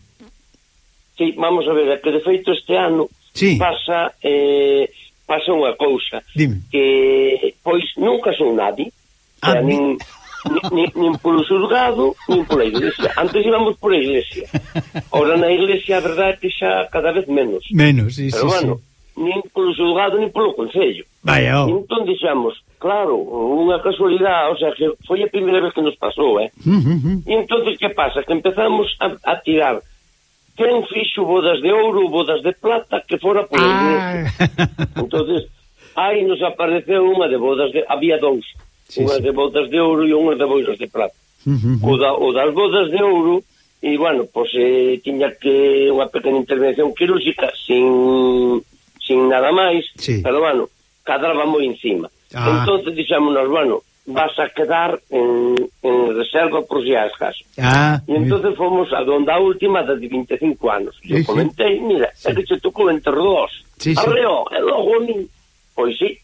Speaker 15: Sí, vamos a ver, que de feito este ano
Speaker 1: sí.
Speaker 15: pasa eh pasa unha cousa
Speaker 1: Dime.
Speaker 15: que pois nunca son nadie
Speaker 1: ah,
Speaker 15: sea, nin, nin, nin, nin polo surgado nin pola iglesia antes íbamos pola iglesia ahora na iglesia a verdade é que xa cada vez menos
Speaker 1: menos, sí,
Speaker 15: pero
Speaker 1: sí,
Speaker 15: bueno
Speaker 1: sí.
Speaker 15: nin polo surgado nin polo concello
Speaker 1: Vaya, oh.
Speaker 15: entón dixamos claro, unha casualidade o sea que foi a primeira vez que nos pasou eh? uh -huh. e entón que pasa que empezamos a, a tirar quen fixo bodas de ouro, bodas de plata, que fora pola
Speaker 1: ah.
Speaker 15: entonces aí nos apareceu unha de bodas de... Había dous,
Speaker 1: sí,
Speaker 15: unha
Speaker 1: sí.
Speaker 15: de bodas de ouro e unha de bodas de plata. Uh -huh. o, da, o das bodas de ouro, e, bueno, pois eh, tiña que unha pequena intervención quirúrgica sin, sin nada máis,
Speaker 1: sí.
Speaker 15: pero, bueno, cadraba moi encima.
Speaker 1: Ah.
Speaker 15: Entonces dixemos, bueno, vas a quedar en, en reserva por si as caso.
Speaker 1: Ah,
Speaker 15: e entonces fomos a donde a última de 25 anos.
Speaker 1: Sí, Yo
Speaker 15: comentei, mira, sí. é que che tocou entre dos.
Speaker 1: Sí,
Speaker 15: Arreo, sí. e logo a mí. Pois sí.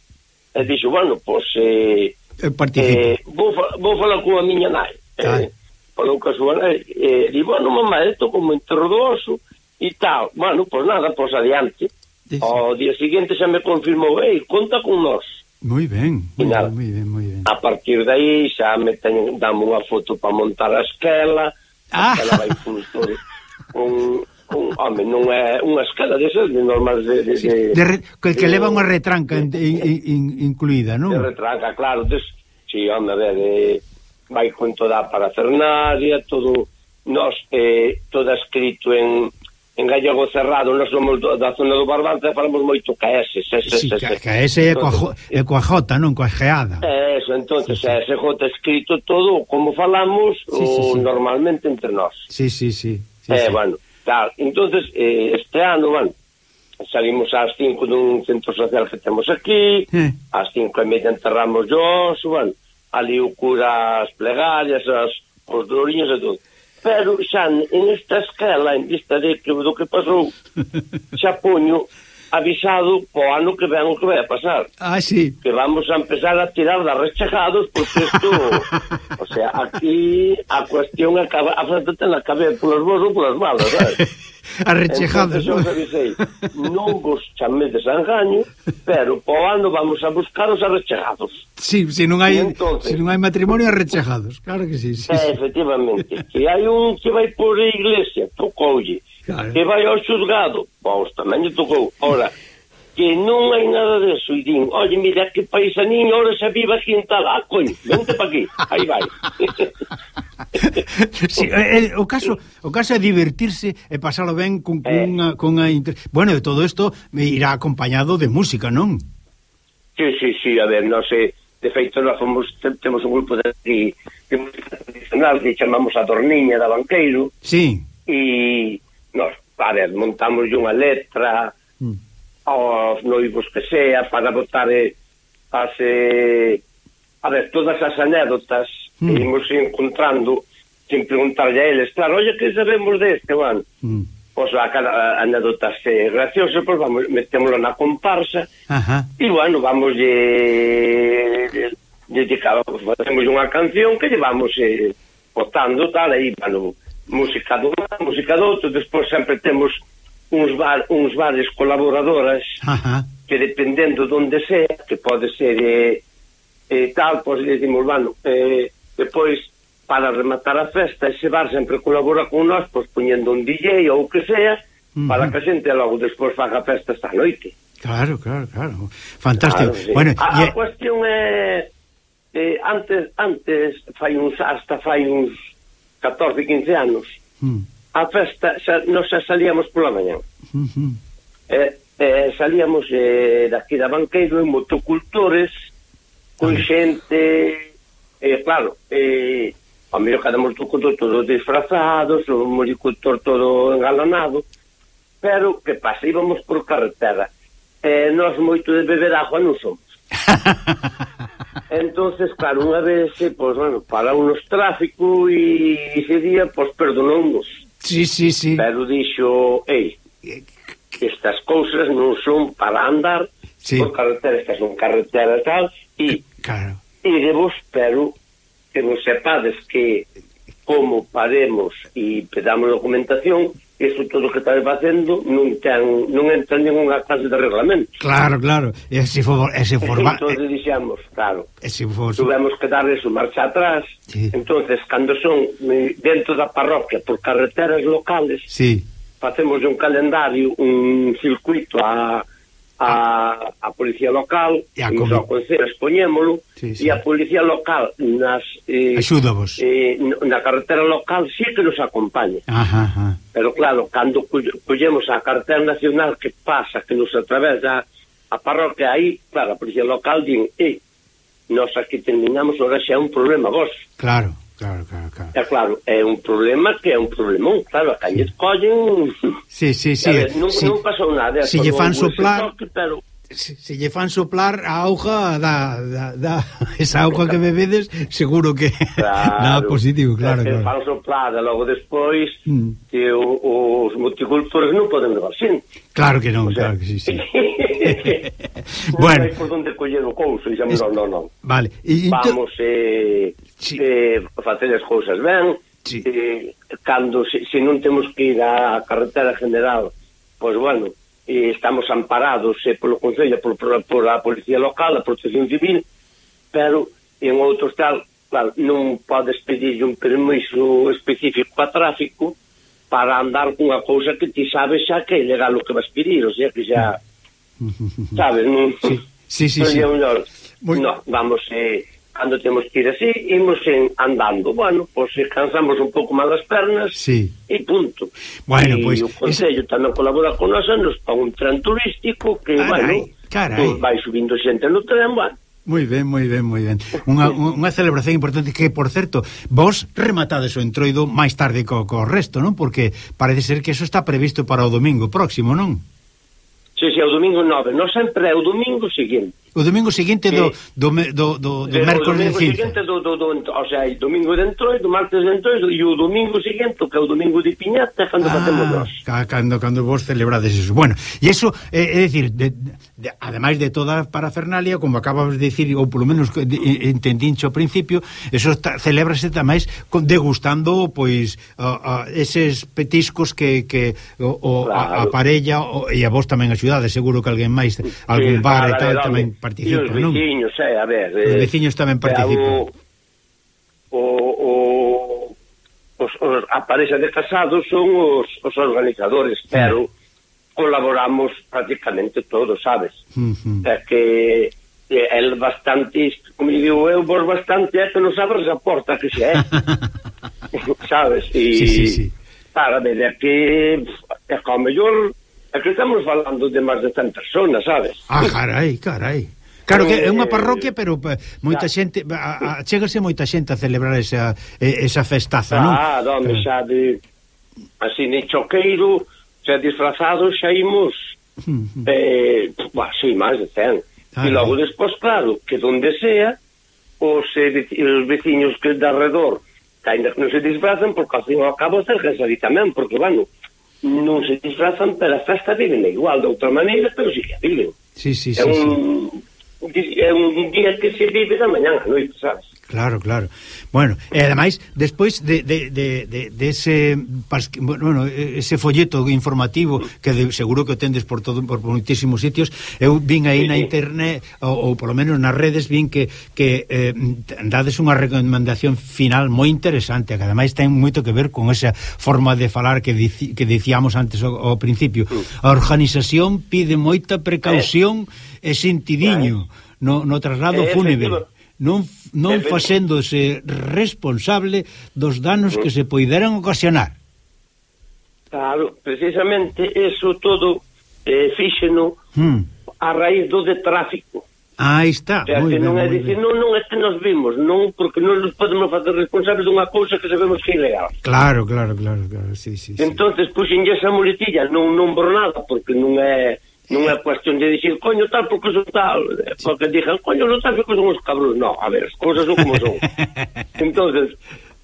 Speaker 15: E dixo, bueno, pois... Eh,
Speaker 1: Eh,
Speaker 15: eh vou, vou falar coa miña nai.
Speaker 1: Ah.
Speaker 15: Eh, falou coa súa nai. Eh, di, bueno, mamá, isto como entre dos e tal. Bueno, pois nada, pois adiante.
Speaker 1: Sí, sí.
Speaker 15: O día siguiente xa me confirmou, ei, conta con nós.
Speaker 1: Moi ben, moi ben, moi ben, moi ben.
Speaker 15: A partir de aí xa me teñen dame unha foto para montar a esquela,
Speaker 1: ah.
Speaker 15: a esquela vai funcionar un un home, non é unha escala desas de normas de... de, sí,
Speaker 1: de, re, que, que
Speaker 15: de,
Speaker 1: leva unha retranca in, in, in, incluída, non?
Speaker 15: De retranca, claro, des, si, home, de, eh, vai con toda a parafernalia, todo, nos, eh, todo escrito en, en gallego cerrado, non somos do, da zona do Barbanza, falamos moito caeses. Ese,
Speaker 1: sí,
Speaker 15: ese,
Speaker 1: caese é coa, é coa jota, non coa geada.
Speaker 15: É eso, entonces, sí, sí. ese jota escrito todo como falamos
Speaker 1: sí, sí, sí.
Speaker 15: normalmente entre nós.
Speaker 1: Sí, sí, sí. sí
Speaker 15: eh,
Speaker 1: sí.
Speaker 15: bueno, tal. Entonces, eh, este ano, bueno, salimos ás 5 dun centro social que temos aquí,
Speaker 1: eh.
Speaker 15: ás 5 e media enterramos yo, bueno, ali o cura as plegarias, as, os doloriños e todo. Pero, xa en esta escala, en vista de que do que pasou, xa poño avisado po ano que ven o que vai a pasar.
Speaker 1: Ah, sí.
Speaker 15: Que vamos a empezar a tirar de rechajados porque isto... o sea, aquí a cuestión acaba, A frente ten na cabeza polas boas ou polas malas, sabes? a rechajados.
Speaker 1: Entón,
Speaker 15: ¿no? avisei, non vos chamedes a engaño, pero po ano vamos a buscar os arrechajados.
Speaker 1: Sí, se non hai,
Speaker 15: entonces,
Speaker 1: se non hai matrimonio arrechejados. claro que sí. sí,
Speaker 15: eh,
Speaker 1: sí.
Speaker 15: Efectivamente, que hai un que vai por a iglesia, tocoulle,
Speaker 1: Claro.
Speaker 15: Que vai ao xuzgado. Pois tamén lle tocou. Ora, que non hai nada deso e din, oye, mira que paisaniño ora xa viva aquí en tal, ah, coño, vente pa aquí, aí vai.
Speaker 1: sí, eh, eh, o caso o caso é divertirse e pasalo ben con, con,
Speaker 15: eh.
Speaker 1: con a, inter... bueno, de todo isto irá acompañado de música, non?
Speaker 15: Sí, sí, sí, a ver, non sei de feito, nós fomos, temos un grupo de, de música tradicional que chamamos a Torniña da Banqueiro
Speaker 1: sí.
Speaker 15: e Nos, a ver, montamos unha letra
Speaker 1: mm.
Speaker 15: aos noivos que sea para botar as... Eh, a ver, todas as anécdotas
Speaker 1: mm.
Speaker 15: que imos encontrando sin preguntarlle a eles, claro, oye, que sabemos deste, bueno,
Speaker 1: mm.
Speaker 15: pois a cada anécdota se graciosa, pois vamos, metémoslo na comparsa,
Speaker 1: Ajá.
Speaker 15: e bueno, vamos lle, lle, lle, facemos unha canción que llevamos eh, botando tal, aí, bueno, música do mar, música do outro, despois sempre temos uns, bar, uns bares colaboradoras
Speaker 1: Ajá.
Speaker 15: que dependendo de onde sea, que pode ser eh, eh, tal, pois decimos, bueno, eh, depois para rematar a festa, ese bar sempre colabora con nós, pois poñendo un DJ ou o que sea, uh -huh. para que a xente logo despois faga festa esta noite.
Speaker 1: Claro, claro, claro. Fantástico.
Speaker 15: Claro, sí.
Speaker 1: bueno,
Speaker 15: a,
Speaker 1: e...
Speaker 15: a cuestión é eh, antes antes fai uns hasta fai uns 14, 15 anos,
Speaker 1: mm.
Speaker 15: a festa xa, nos xa salíamos pola mañan.
Speaker 1: Mm -hmm.
Speaker 15: eh, eh, salíamos eh, daqui da banqueiro en motocultores, con xente... Eh, claro, eh, ao mellor cada motocultor todo disfrazados, o motocultor todo engalanado, pero que pasa, íbamos por carretera. Eh, nós moito de beber agua non somos. Entonces, claro, unha vez, eh, pois, bueno, para unos tráfico e ese día, pois, perdonounos.
Speaker 1: Sí, sí, sí.
Speaker 15: Pero dixo, ei, estas cousas non son para andar
Speaker 1: sí.
Speaker 15: por carretera, estas son carreteras tal, e
Speaker 1: claro.
Speaker 15: iremos, pero que vos sepades que como paremos e pedamos documentación, iso todo que está facendo non ten non entra ninguna clase de reglamento.
Speaker 1: Claro, claro. E se for ese forma
Speaker 15: Entonces dixemos, claro.
Speaker 1: Ese for
Speaker 15: tuvemos que dar eso marcha atrás.
Speaker 1: Sí.
Speaker 15: Entonces, cando son mm, dentro da parroquia por carreteras locales,
Speaker 1: sí.
Speaker 15: facemos un calendario, un circuito a a, ah. a policía local
Speaker 1: e a
Speaker 15: com... concellas expoñémolo
Speaker 1: sí, sí.
Speaker 15: e a policía local nas eh,
Speaker 1: Axúdavos.
Speaker 15: Eh, na carretera local sí que nos acompaña
Speaker 1: ajá, ajá.
Speaker 15: pero claro, cando collemos a carretera nacional que pasa que nos atravesa a parroquia aí, claro, a policía local din, eh, nos aquí terminamos ahora xa un problema vos
Speaker 1: claro, claro, claro Claro.
Speaker 15: É claro, é un problema que é un problemón, claro, a cañes collen...
Speaker 1: Sí, sí, sí.
Speaker 15: Ver, non,
Speaker 1: sí.
Speaker 15: non pasou nada.
Speaker 1: Se
Speaker 15: si
Speaker 1: lle fan soplar...
Speaker 15: Toque, pero
Speaker 1: se, se lle fan soplar a auga da, da, da esa auga que bebedes seguro que claro, dá positivo, claro, claro.
Speaker 15: fan soplar logo despois
Speaker 1: mm.
Speaker 15: que o, os multicultores non poden levar sin
Speaker 1: claro que non,
Speaker 15: o sea,
Speaker 1: claro que sí, sí.
Speaker 15: bueno non por onde coller o couso dixamos, non, non, non
Speaker 1: vale. e,
Speaker 15: vamos eh, sí. eh, facer as cousas ben sí. eh, cando se, se non temos que ir á carretera general pois pues bueno eh, estamos amparados eh, polo Concello, por, por, por a Policía Local, a Protección Civil, pero en outros tal, claro, non podes pedir un permiso específico para tráfico para andar cunha cousa que ti sabes xa que é legal o que vas pedir, o sea que xa sabes, non?
Speaker 1: Sí, sí, sí,
Speaker 15: sí. No, vamos, eh, cando temos que ir así, imos en andando. Bueno, pois pues, cansamos un pouco máis das pernas
Speaker 1: sí.
Speaker 15: e punto.
Speaker 1: Bueno,
Speaker 15: e
Speaker 1: pues,
Speaker 15: o Consello es... tamén colabora con nós nos para un tren turístico que,
Speaker 1: carai,
Speaker 15: bueno,
Speaker 1: carai.
Speaker 15: Pues, vai subindo xente no tren, bueno.
Speaker 1: Moi ben, moi ben, moi ben. Unha, unha celebración importante que, por certo, vos rematades o entroido máis tarde co, co resto, non? Porque parece ser que eso está previsto para o domingo próximo, non?
Speaker 15: Sí, sí, o domingo 9. Non sempre é o domingo seguinte.
Speaker 1: O domingo seguinte do, do, do, do, do mércoles de cinza.
Speaker 15: Seguinte do, do, do, o sea, domingo de entroido, martes de entroido, e o domingo seguinte, que é o domingo de piñata, cando
Speaker 1: ah,
Speaker 15: facemos
Speaker 1: nós. Cando, cando vos celebrades eso. Bueno, e eso, eh, é dicir, de, de, ademais de toda a parafernalia, como acabas de dicir, ou polo menos de, entendincho ao principio, eso está, celebrase tamais con, degustando, pois, a, a, eses petiscos que, que o, o, claro. a,
Speaker 15: a
Speaker 1: parella o, e a vos tamén axudades, seguro que alguén máis, algún
Speaker 15: sí,
Speaker 1: bar e tal, tamén
Speaker 15: participan,
Speaker 1: non?
Speaker 15: E os veciños, non? eh, a ver...
Speaker 1: Os
Speaker 15: eh,
Speaker 1: veciños tamén participan.
Speaker 15: O, o, o, os, os, a parexa de casados son os, os organizadores, sí. pero colaboramos prácticamente todos, sabes?
Speaker 1: Uh -huh.
Speaker 15: É que el bastante, como digo eu, vos bastante é que nos abres a porta que se é. sabes? E
Speaker 1: sí, sí, sí.
Speaker 15: para ver, é que é que ao mellor Aquí estamos falando de máis de 100 personas, sabes?
Speaker 1: Ah, carai, carai. Claro que é unha
Speaker 15: eh,
Speaker 1: parroquia, pero eh, moita xente a, a, chegase moita xente a celebrar esa eh, esa festaza, non?
Speaker 15: Ah, dome xa de así ni choqueiro, xa disfrazados xa imos eh, bah, sí, máis de 100.
Speaker 1: Ah,
Speaker 15: e logo despois, claro, que donde sea os, eh, os veciños que de alrededor que ainda non se disfrazan porque ao fin e ao cabo acércanse ali tamén, porque, bueno, non se disfrazan, pero a festa viven igual, de outra maneira, pero si sí que viven.
Speaker 1: Sí, sí,
Speaker 15: é
Speaker 1: sí,
Speaker 15: un, sí. É un día que se vive da mañan a noite, sabes?
Speaker 1: Claro, claro. Bueno, e ademais, despois de, de, de, de, de ese, bueno, ese folleto informativo que de, seguro que o tendes por todo por moitísimos sitios, eu vin aí na internet ou, ou polo menos nas redes vin que, que eh, dades unha recomendación final moi interesante, que ademais ten moito que ver con esa forma de falar que dici, que dicíamos antes ao, ao principio. A organización pide moita precaución eh. e sentidiño eh. no, no traslado
Speaker 15: eh,
Speaker 1: fúnebre non, non facéndose responsable dos danos que se poideran ocasionar.
Speaker 15: Claro, precisamente eso todo eh, fíxeno
Speaker 1: hmm.
Speaker 15: a raíz do de tráfico.
Speaker 1: Aí está.
Speaker 15: O sea,
Speaker 1: moi
Speaker 15: que non é dicir, non, non, este nos vimos, non, porque non nos podemos facer responsables dunha cousa que sabemos que é ilegal.
Speaker 1: Claro, claro, claro, claro, sí, sí.
Speaker 15: Entonces, sí. puxenlle esa muletilla, non, non por nada, porque non é Non é cuestión de dicir, coño, tal, porque son tal. Porque dijan, coño, non tal, porque son os cabros Non, a ver, as cousas son como son. entonces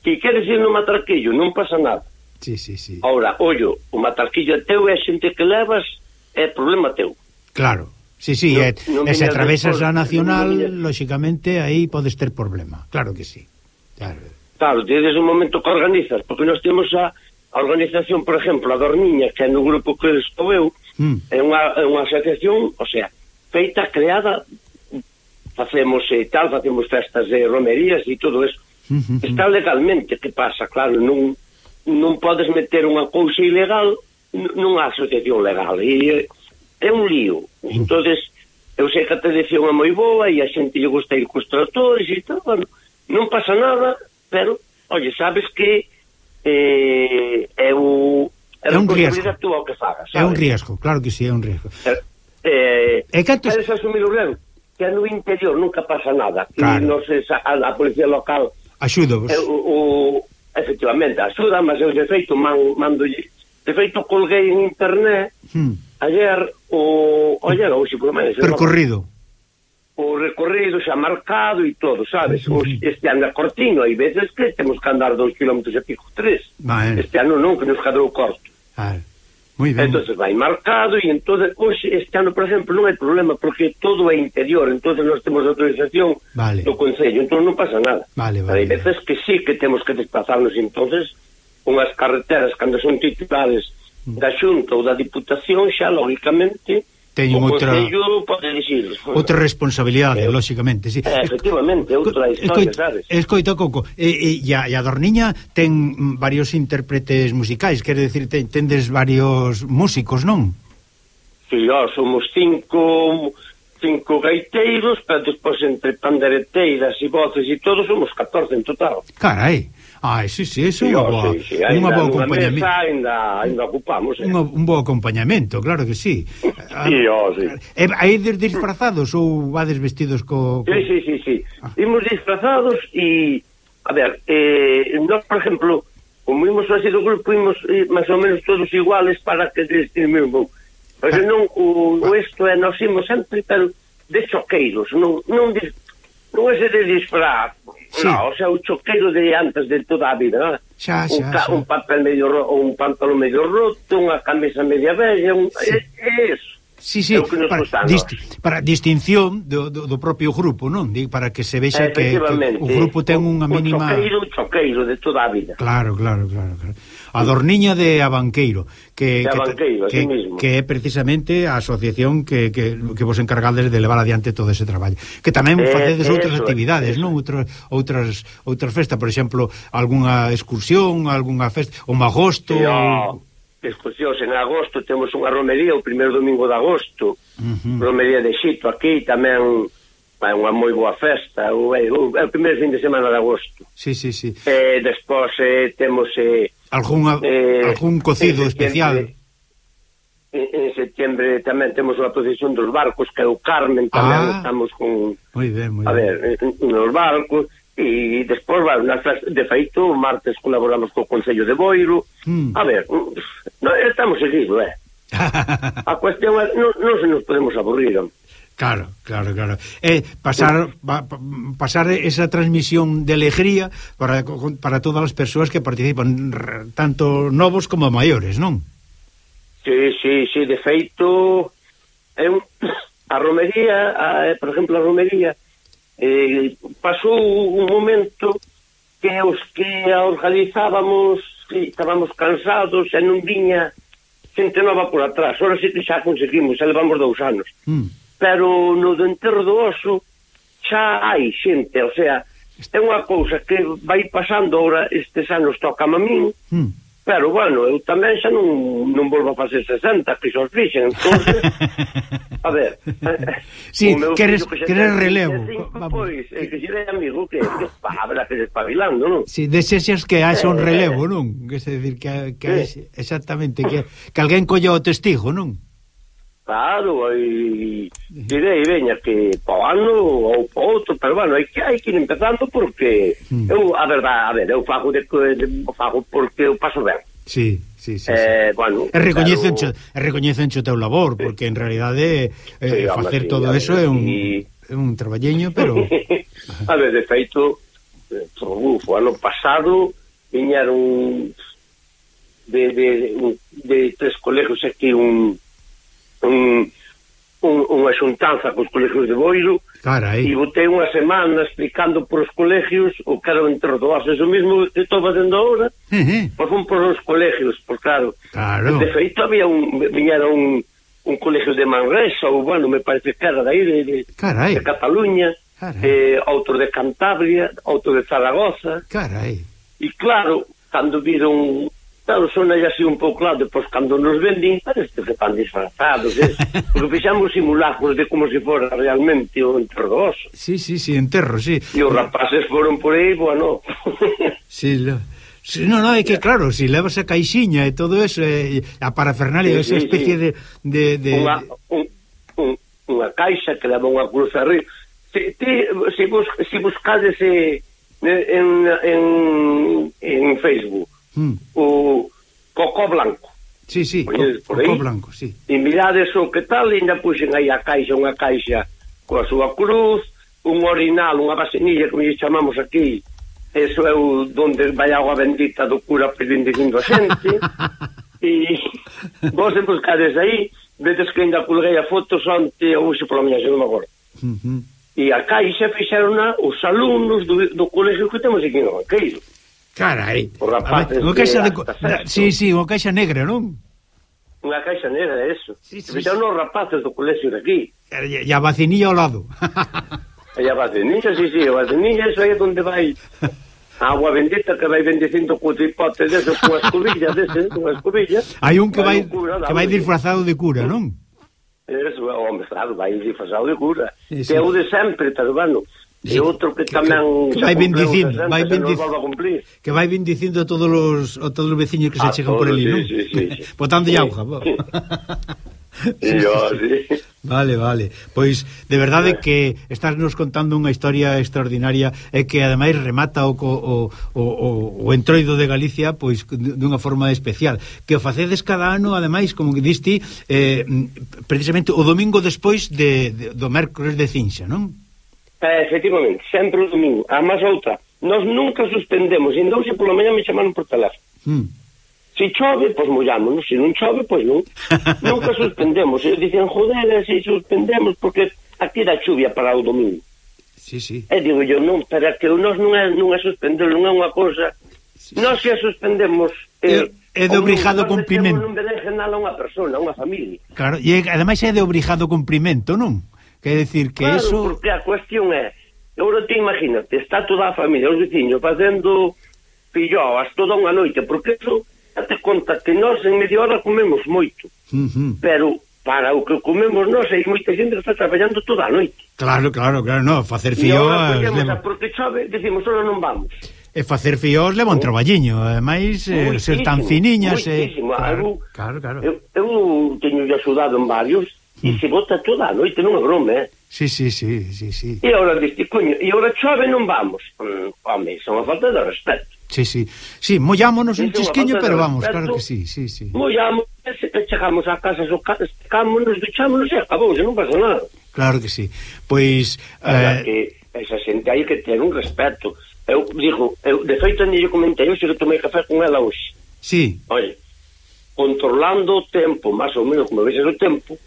Speaker 15: que queres ir no matraquillo, non pasa nada.
Speaker 1: Sí, sí, sí.
Speaker 15: Ahora, ollo, o matraquillo teu e a xente que levas, é problema teu.
Speaker 1: Claro. Sí, sí,
Speaker 15: no,
Speaker 1: e,
Speaker 15: no
Speaker 1: e se atravesas a nacional,
Speaker 15: no
Speaker 1: lóxicamente, aí podes ter problema. Claro que sí. Claro,
Speaker 15: claro desde un momento que organizas, porque nós temos a, a organización, por exemplo, a Dorniña, que é no grupo que estou eu,
Speaker 1: Mm.
Speaker 15: É unha, é unha asociación, o sea, feita, creada, facemos e tal, facemos festas de romerías e todo eso. Está legalmente, que pasa? Claro, non, non podes meter unha cousa ilegal nunha asociación legal. E eh, é un lío. Mm. Entonces eu sei que a tradición é moi boa e a xente lle gusta ir cos tratores e tal, bueno, non pasa nada, pero, oye, sabes que eh, é o,
Speaker 1: É un riesgo.
Speaker 15: Tú o que fagas, sabe?
Speaker 1: É un riesgo, claro que si, sí, é un riesgo.
Speaker 15: Eh, eh
Speaker 1: e cantos...
Speaker 15: Queres asumir o riesgo? Que no interior nunca pasa nada.
Speaker 1: Claro.
Speaker 15: E non se, a, a policía local...
Speaker 1: Axúdovos.
Speaker 15: Eh, o, o, efectivamente, axuda, mas eu de feito man, mando... De feito, colguei en internet
Speaker 1: hmm.
Speaker 15: ayer o... Ayer, ou si por menos...
Speaker 1: Percorrido.
Speaker 15: O recorrido xa marcado e todo, sabes? Hmm. Os, este ano é cortino, hai veces que temos que andar 2 km e pico
Speaker 1: 3.
Speaker 15: Este ano non, que nos cadrou corto.
Speaker 1: Ah, moi ben.
Speaker 15: Entonces vai marcado e entonces hoxe este ano, por exemplo, non hai problema porque todo é interior, entonces nós temos autorización
Speaker 1: vale.
Speaker 15: do Concello, entón non pasa nada.
Speaker 1: Vale, vale.
Speaker 15: Hai veces que sí que temos que desplazarnos entonces unhas carreteras cando son titulares
Speaker 1: mm.
Speaker 15: da Xunta ou da Diputación xa lógicamente
Speaker 1: teñen outra
Speaker 15: pode dicir.
Speaker 1: outra responsabilidade, lógicamente, lóxicamente, si. Sí.
Speaker 15: Eh, efectivamente, outra historia,
Speaker 1: escoita,
Speaker 15: sabes.
Speaker 1: Escoita Coco, e, e, e, a, e a Dorniña ten varios intérpretes musicais, quer decir, ten, tendes varios músicos, non?
Speaker 15: Si, sí, ó, somos cinco cinco gaiteiros, pero despois entre pandereteiras e voces e todos somos 14 en total.
Speaker 1: Carai. Ah, sí, sí, eso é
Speaker 15: sí,
Speaker 1: unha boa,
Speaker 15: sí, sí,
Speaker 1: unha boa acompañamento.
Speaker 15: Mesa, ainda, ainda ocupamos, eh?
Speaker 1: Unha, un bo acompañamento, claro que sí.
Speaker 15: sí, ó, sí.
Speaker 1: Eh, e, aí disfrazados ou vades vestidos co... co...
Speaker 15: Sí, sí, sí, sí. Ah. Imos disfrazados e... A ver, eh, nós, por exemplo, como imos así do grupo, imos eh, máis ou menos todos iguales para que destimemos. Pero ah. non, o, o isto é, nós imos sempre, pero de choqueiros, non, non, dis, non ese de disfraz,
Speaker 1: sí.
Speaker 15: no, o sea, o choqueiro de antes de toda a vida, non?
Speaker 1: Xa, xa, un,
Speaker 15: ca,
Speaker 1: xa.
Speaker 15: un papel medio un pantalón medio roto, unha camisa media bella un,
Speaker 1: sí.
Speaker 15: é, é eso.
Speaker 1: Sí, sí, para,
Speaker 15: disti,
Speaker 1: para distinción do, do, do propio grupo, non? Di, para que se vexa que, que o grupo ten unha mínima...
Speaker 15: Un choqueiro, un choqueiro de toda a vida.
Speaker 1: Claro, claro, claro. claro a Dorniña de Abanqueiro, que
Speaker 15: de Abanqueiro,
Speaker 1: que,
Speaker 15: sí que, mismo.
Speaker 1: que é precisamente a asociación que, que, que vos encargades de levar adiante todo ese traballo. Que tamén
Speaker 15: eh,
Speaker 1: facedes outras
Speaker 15: eso,
Speaker 1: actividades, non? Outras outras outras festas, por exemplo, algunha excursión, algunha festa, o magosto,
Speaker 15: sí, o excursións en agosto temos unha romería o primeiro domingo de agosto
Speaker 1: uh -huh.
Speaker 15: romería de Xito aquí tamén é unha moi boa festa o, o, o, o primeiro fin de semana de agosto
Speaker 1: sí, sí, sí.
Speaker 15: Eh, despois eh, temos eh,
Speaker 1: Algún,
Speaker 15: eh,
Speaker 1: algún cocido
Speaker 15: en
Speaker 1: especial?
Speaker 15: En, eh, en septiembre tamén temos unha procesión dos barcos, que é o Carmen, tamén
Speaker 1: ah,
Speaker 15: estamos con...
Speaker 1: Muy ben, muy
Speaker 15: a ver, nos barcos, e despois, bueno, de feito, o martes colaboramos co Concello de Boiro,
Speaker 1: mm.
Speaker 15: a ver, no, estamos seguidos, eh? a cuestión é, non, non se nos podemos aburrir, home.
Speaker 1: Claro, claro, claro. Eh, pasar pa, pasar esa transmisión de alegría para, para todas as persoas que participan, tanto novos como maiores, non?
Speaker 15: Sí, sí, sí, de feito é un, a romería, a, por exemplo, a romería eh, pasou un momento que os que a organizábamos estábamos cansados e non viña xente nova por atrás. ahora sí que xa conseguimos, xa levamos dous anos.
Speaker 1: Mm
Speaker 15: pero no do enterro do oso xa hai xente, o sea, é unha cousa que vai pasando ahora estes anos toca a min,
Speaker 1: mm.
Speaker 15: pero bueno, eu tamén xa non, non volvo a facer 60, que xos fixen, entonces, a ver...
Speaker 1: Sí, queres,
Speaker 15: que
Speaker 1: queres relevo.
Speaker 15: Cinco, pois, é que xerei amigo que, que pabra que despabilando, non?
Speaker 1: Si, sí, desexas que haxa un
Speaker 15: eh.
Speaker 1: relevo, non? Que se decir que, que sí. exactamente, que, que alguén colla o testigo, non?
Speaker 15: Claro, e direi, veña que pa ano ou pa outro, pero bueno, hai que hai que ir empezando porque
Speaker 1: mm.
Speaker 15: eu, a verdade, a ver, eu fago de, de fago porque eu paso ben.
Speaker 1: Sí, sí, sí.
Speaker 15: Eh, sí. bueno,
Speaker 1: e recoñecen claro, recoñecen o teu labor, porque en realidade eh,
Speaker 15: sí,
Speaker 1: facer
Speaker 15: sí,
Speaker 1: todo
Speaker 15: ver,
Speaker 1: eso é un
Speaker 15: y...
Speaker 1: é un traballeño, pero
Speaker 15: A ver, de feito, eh, uf, o ano pasado viñeron de, de, de, de tres colegios aquí un un, un, unha xuntanza cos colegios de Boiro
Speaker 1: Carai.
Speaker 15: e botei unha semana explicando por os colegios o que era o entrodoase eso mismo que estou facendo ahora
Speaker 1: uh -huh.
Speaker 15: pois un por os colegios por pois claro,
Speaker 1: claro.
Speaker 15: de feito había un viñera un, un colegio de Manresa ou bueno, me parece que era de aí de, de,
Speaker 1: Carai.
Speaker 15: de Cataluña
Speaker 1: Carai.
Speaker 15: eh, outro de Cantabria outro de Zaragoza
Speaker 1: Carai.
Speaker 15: e claro, cando viron Claro, son aí así un pouco claro, pois cando nos venden, parece que están disfrazados, eh? porque fixamos simulacros de como se fora realmente o enterro oso.
Speaker 1: Sí, sí, sí, enterro, sí.
Speaker 15: E os rapaces foron por aí, bueno.
Speaker 1: sí, lo... Sí, no, no, é que claro, si levas a caixiña e todo eso, e a parafernalia,
Speaker 15: sí,
Speaker 1: esa especie
Speaker 15: sí, sí.
Speaker 1: de... de, de...
Speaker 15: Unha, un, un, unha caixa que leva unha cruz arriba. Se, ti, se, bus, si buscades eh, en, en, en Facebook,
Speaker 1: mm.
Speaker 15: o Cocó Blanco.
Speaker 1: Sí, sí,
Speaker 15: Poñedes
Speaker 1: co, Cocó Blanco, sí.
Speaker 15: E mirades o que tal, e ainda puxen aí a caixa, unha caixa coa súa cruz, un orinal, unha vasenilla, como lle chamamos aquí, eso é o donde vai a agua bendita do cura pedindo a xente, e vos buscades aí, vedes que ainda colguei a fotos ante ou se pola miña, non me acordo.
Speaker 1: Uh -huh.
Speaker 15: E a caixa fixeron os alumnos do, do colegio que temos aquí no Banqueiro.
Speaker 1: Carai.
Speaker 15: Os rapaces...
Speaker 1: Unha caixa de... Sí, sí, unha caixa negra, non?
Speaker 15: Unha caixa negra, eso.
Speaker 1: Sí, sí,
Speaker 15: Fixaron sí. os rapaces do colexio de aquí.
Speaker 1: E a vacinilla ao lado.
Speaker 15: e a vacinilla, sí, sí, a vacinilla, eso aí é onde vai... Agua bendita que vai bendicindo co tripote dese, coa escobilla dese, coa escobilla.
Speaker 1: Hai un que vai,
Speaker 15: vai cura,
Speaker 1: que vai disfrazado de cura, non?
Speaker 15: Eso, o hombre, claro, vai disfrazado de cura.
Speaker 1: Sí, sí.
Speaker 15: Que é o de sempre, pero bueno, E outro que tamén
Speaker 1: que,
Speaker 15: que
Speaker 1: vai bendicindo, vai
Speaker 15: bendicindo,
Speaker 1: que vai bendicindo a todos os a todos os veciños que
Speaker 15: a se
Speaker 1: chegan por ali,
Speaker 15: sí,
Speaker 1: non?
Speaker 15: Sí, sí, sí.
Speaker 1: Botando
Speaker 15: sí.
Speaker 1: auga.
Speaker 15: Sí. sí, sí.
Speaker 1: Vale, vale. Pois de verdade que estás nos contando unha historia extraordinaria e que ademais remata o o, o, o entroido de Galicia pois dunha forma especial, que o facedes cada ano ademais, como que diste, eh, precisamente o domingo despois de, de do mércores de Cinxa, non?
Speaker 15: Eh, efectivamente, sempre o domingo. A máis outra, nós nunca suspendemos, ainda hoxe pola mañá me chamaron por teléfono.
Speaker 1: Hmm.
Speaker 15: Se chove, pois mollámonos, se non chove, pois non. nunca suspendemos. E dicen, joder, eh, se suspendemos, porque aquí dá chuvia para o domingo.
Speaker 1: Sí, sí.
Speaker 15: E digo yo, non, para que nós non é, non é suspender, non é unha cousa... Sí, sí. Nós que a suspendemos...
Speaker 1: Eh, é, é de obrigado cumprimento.
Speaker 15: Non bedengen nada a unha persona, a unha familia.
Speaker 1: Claro, e ademais é de obrigado cumprimento, non? Quer decir que
Speaker 15: claro,
Speaker 1: eso...
Speaker 15: porque a cuestión é, agora te imagínate, está toda a familia, os veciños, facendo filloas toda unha noite, porque eso date conta que nós en media hora comemos moito,
Speaker 1: uh -huh.
Speaker 15: pero para o que comemos nós hai moita xente que está traballando toda a noite.
Speaker 1: Claro, claro, claro, no, facer filloas...
Speaker 15: E
Speaker 1: leva...
Speaker 15: porque chove, decimos, solo non vamos.
Speaker 1: E facer fioas leva un oh. traballiño, eh, ademais, eh, ser tan finiñas... Eh.
Speaker 15: Muitísimo,
Speaker 1: e...
Speaker 15: claro,
Speaker 1: claro, claro.
Speaker 15: Eu, eu teño axudado en varios, Mm. e se bota toda a noite, non é broma, eh?
Speaker 1: Sí, sí, sí, sí, sí.
Speaker 15: E agora diste, coño, e agora chove non vamos. Mm, home, son a falta de respeto.
Speaker 1: Sí, sí. Sí, mollámonos un chisquiño, pero vamos,
Speaker 15: respeto,
Speaker 1: claro que sí, sí, sí.
Speaker 15: Mollámonos, chegamos a casa, sacámonos, duchámonos e acabou, non pasa nada.
Speaker 1: Claro que sí. Pois...
Speaker 15: Eh... que esa xente hai que ter un respeto. Eu digo, eu, de feito, ande yo comentei hoxe que tomei café con ela hoxe.
Speaker 1: Sí.
Speaker 15: Oye, controlando o tempo, máis ou menos como veces o tempo,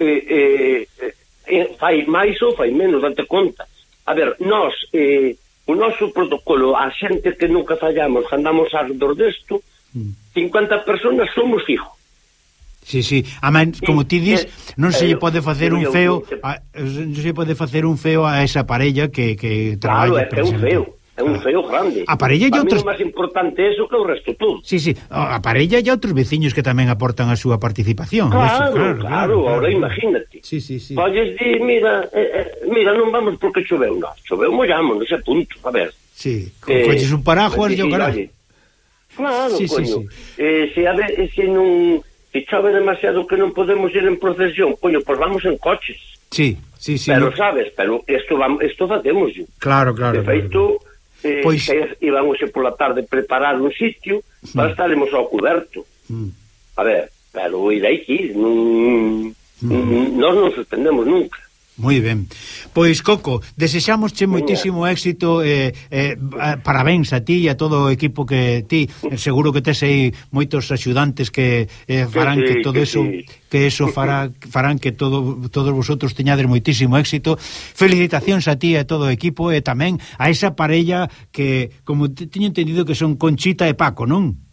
Speaker 15: Eh, eh, eh, fai máis ou fai menos, date conta. A ver, nós, eh, o noso protocolo, a xente que nunca fallamos, andamos ardor desto, mm. 50 personas somos fijos.
Speaker 1: Sí, sí, a man, como ti eh, dis, non se lle pode facer un feo, a, non se lle pode facer un feo a esa parella que que traballa.
Speaker 15: Claro, é un feo. É un ah. feo grande.
Speaker 1: A parella e outros...
Speaker 15: máis importante eso que o resto todo.
Speaker 1: Sí, sí. A parella e outros veciños que tamén aportan a súa participación.
Speaker 15: Claro,
Speaker 1: eso,
Speaker 15: claro, claro, claro, ahora imagínate.
Speaker 1: Sí, sí, sí.
Speaker 15: Podes di, mira, eh, eh, mira, non vamos porque choveu, non. Choveu, mollamos, ese punto, a ver.
Speaker 1: Sí,
Speaker 15: eh,
Speaker 1: coches un paraguas e o.
Speaker 15: Claro,
Speaker 1: sí,
Speaker 15: coño.
Speaker 1: Sí, sí.
Speaker 15: Eh, se, a ver, se non... Se chove demasiado que non podemos ir en procesión, coño, pois vamos en coches.
Speaker 1: Sí, sí, sí.
Speaker 15: Pero
Speaker 1: no...
Speaker 15: sabes, pero isto, vamos, isto facemos.
Speaker 1: Claro, claro.
Speaker 15: De feito... Claro eh,
Speaker 1: pois...
Speaker 15: que iban hoxe pola tarde preparar un sitio para estaremos ao coberto.
Speaker 1: Mm.
Speaker 15: A ver, pero ir aí, non, mm. non, non nos suspendemos nunca.
Speaker 1: Moi ben. Pois, Coco, desexámosche moitísimo éxito eh, eh, parabéns a ti e a todo o equipo que ti, seguro que tes aí moitos axudantes que eh, farán que,
Speaker 15: sí,
Speaker 1: que todo
Speaker 15: que
Speaker 1: eso
Speaker 15: sí.
Speaker 1: que eso fará, farán que todo, todos vosotros teñades moitísimo éxito. Felicitacións a ti e a todo o equipo e tamén a esa parella que, como teño entendido, que son Conchita e Paco, non?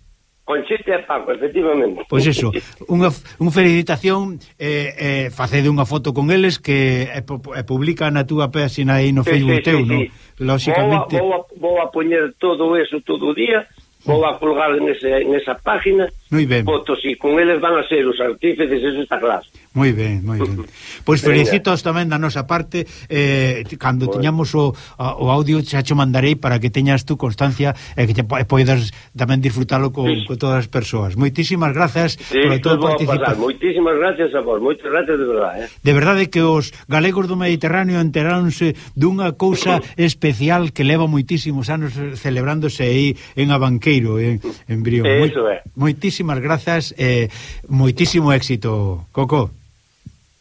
Speaker 15: Conchete e Paco, efectivamente.
Speaker 1: Pois eso, unha, unha felicitación, eh, eh, facede unha foto con eles que eh, publica na túa página aí no
Speaker 15: sí,
Speaker 1: Facebook
Speaker 15: sí,
Speaker 1: teu,
Speaker 15: sí,
Speaker 1: non?
Speaker 15: Sí.
Speaker 1: Lóxicamente...
Speaker 15: Vou a, vou, a, vou a poñer todo eso todo o día, vou a colgar en, ese, en esa página,
Speaker 1: Moi ben.
Speaker 15: votos e con eles van a ser os artífices, eso está claro.
Speaker 1: Moi ben, moi ben. Pois felicitos tamén da nosa parte eh, cando bueno. teñamos o, o audio xa cho mandarei para que teñas tú constancia e eh, que te poidas tamén disfrutalo con,
Speaker 15: sí.
Speaker 1: con todas as persoas. Moitísimas grazas
Speaker 15: sí,
Speaker 1: por a tua participación.
Speaker 15: Moitísimas gracias a vos, moitas gracias de verdade. Eh?
Speaker 1: De verdade que os galegos do Mediterráneo enteráronse dunha cousa especial que leva moitísimos anos celebrándose aí en Abanqueiro, en, en Brión.
Speaker 15: Eso Moi,
Speaker 1: moitísimas moitísimas grazas e eh, moitísimo éxito, Coco.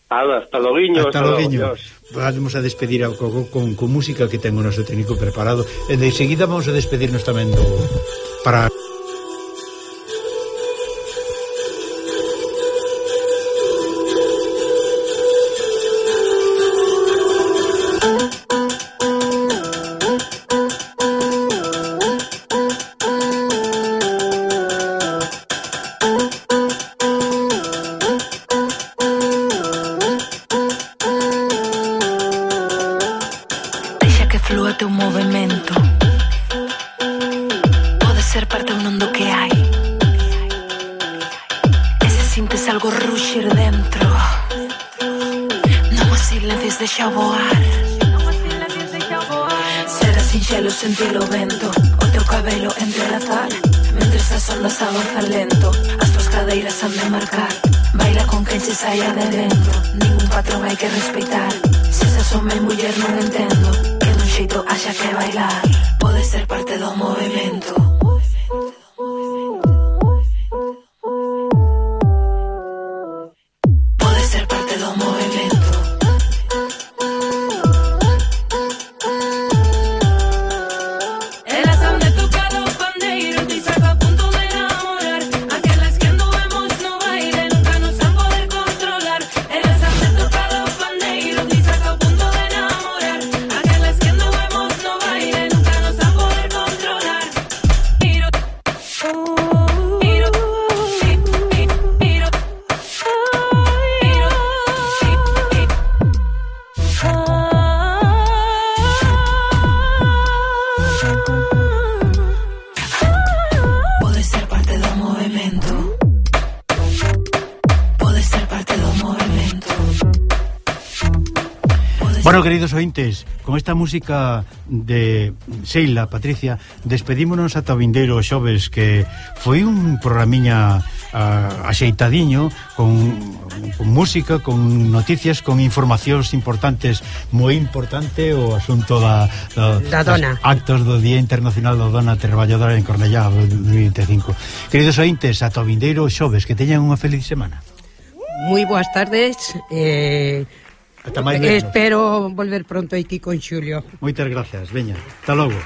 Speaker 15: Nada, hasta loguiño,
Speaker 1: hasta, hasta
Speaker 15: loguiño.
Speaker 1: Vamos a despedir ao Coco con, con música que ten o noso técnico preparado e de seguida vamos a despedirnos tamén do para música de Seila, Patricia, despedímonos ata o vindeiro xoves que foi un programiña a, axeitadiño con, con música, con noticias, con informacións importantes, moi importante o asunto da, da,
Speaker 9: da dona.
Speaker 1: actos do Día Internacional da Dona Traballadora en Cornellá 2025. Queridos ointes, ata o vindeiro xoves, que teñan unha feliz semana.
Speaker 9: Moi boas tardes, eh
Speaker 1: Ata máis
Speaker 9: Espero volver pronto aquí con Xulio.
Speaker 1: Moitas gracias, veña. Hasta logo.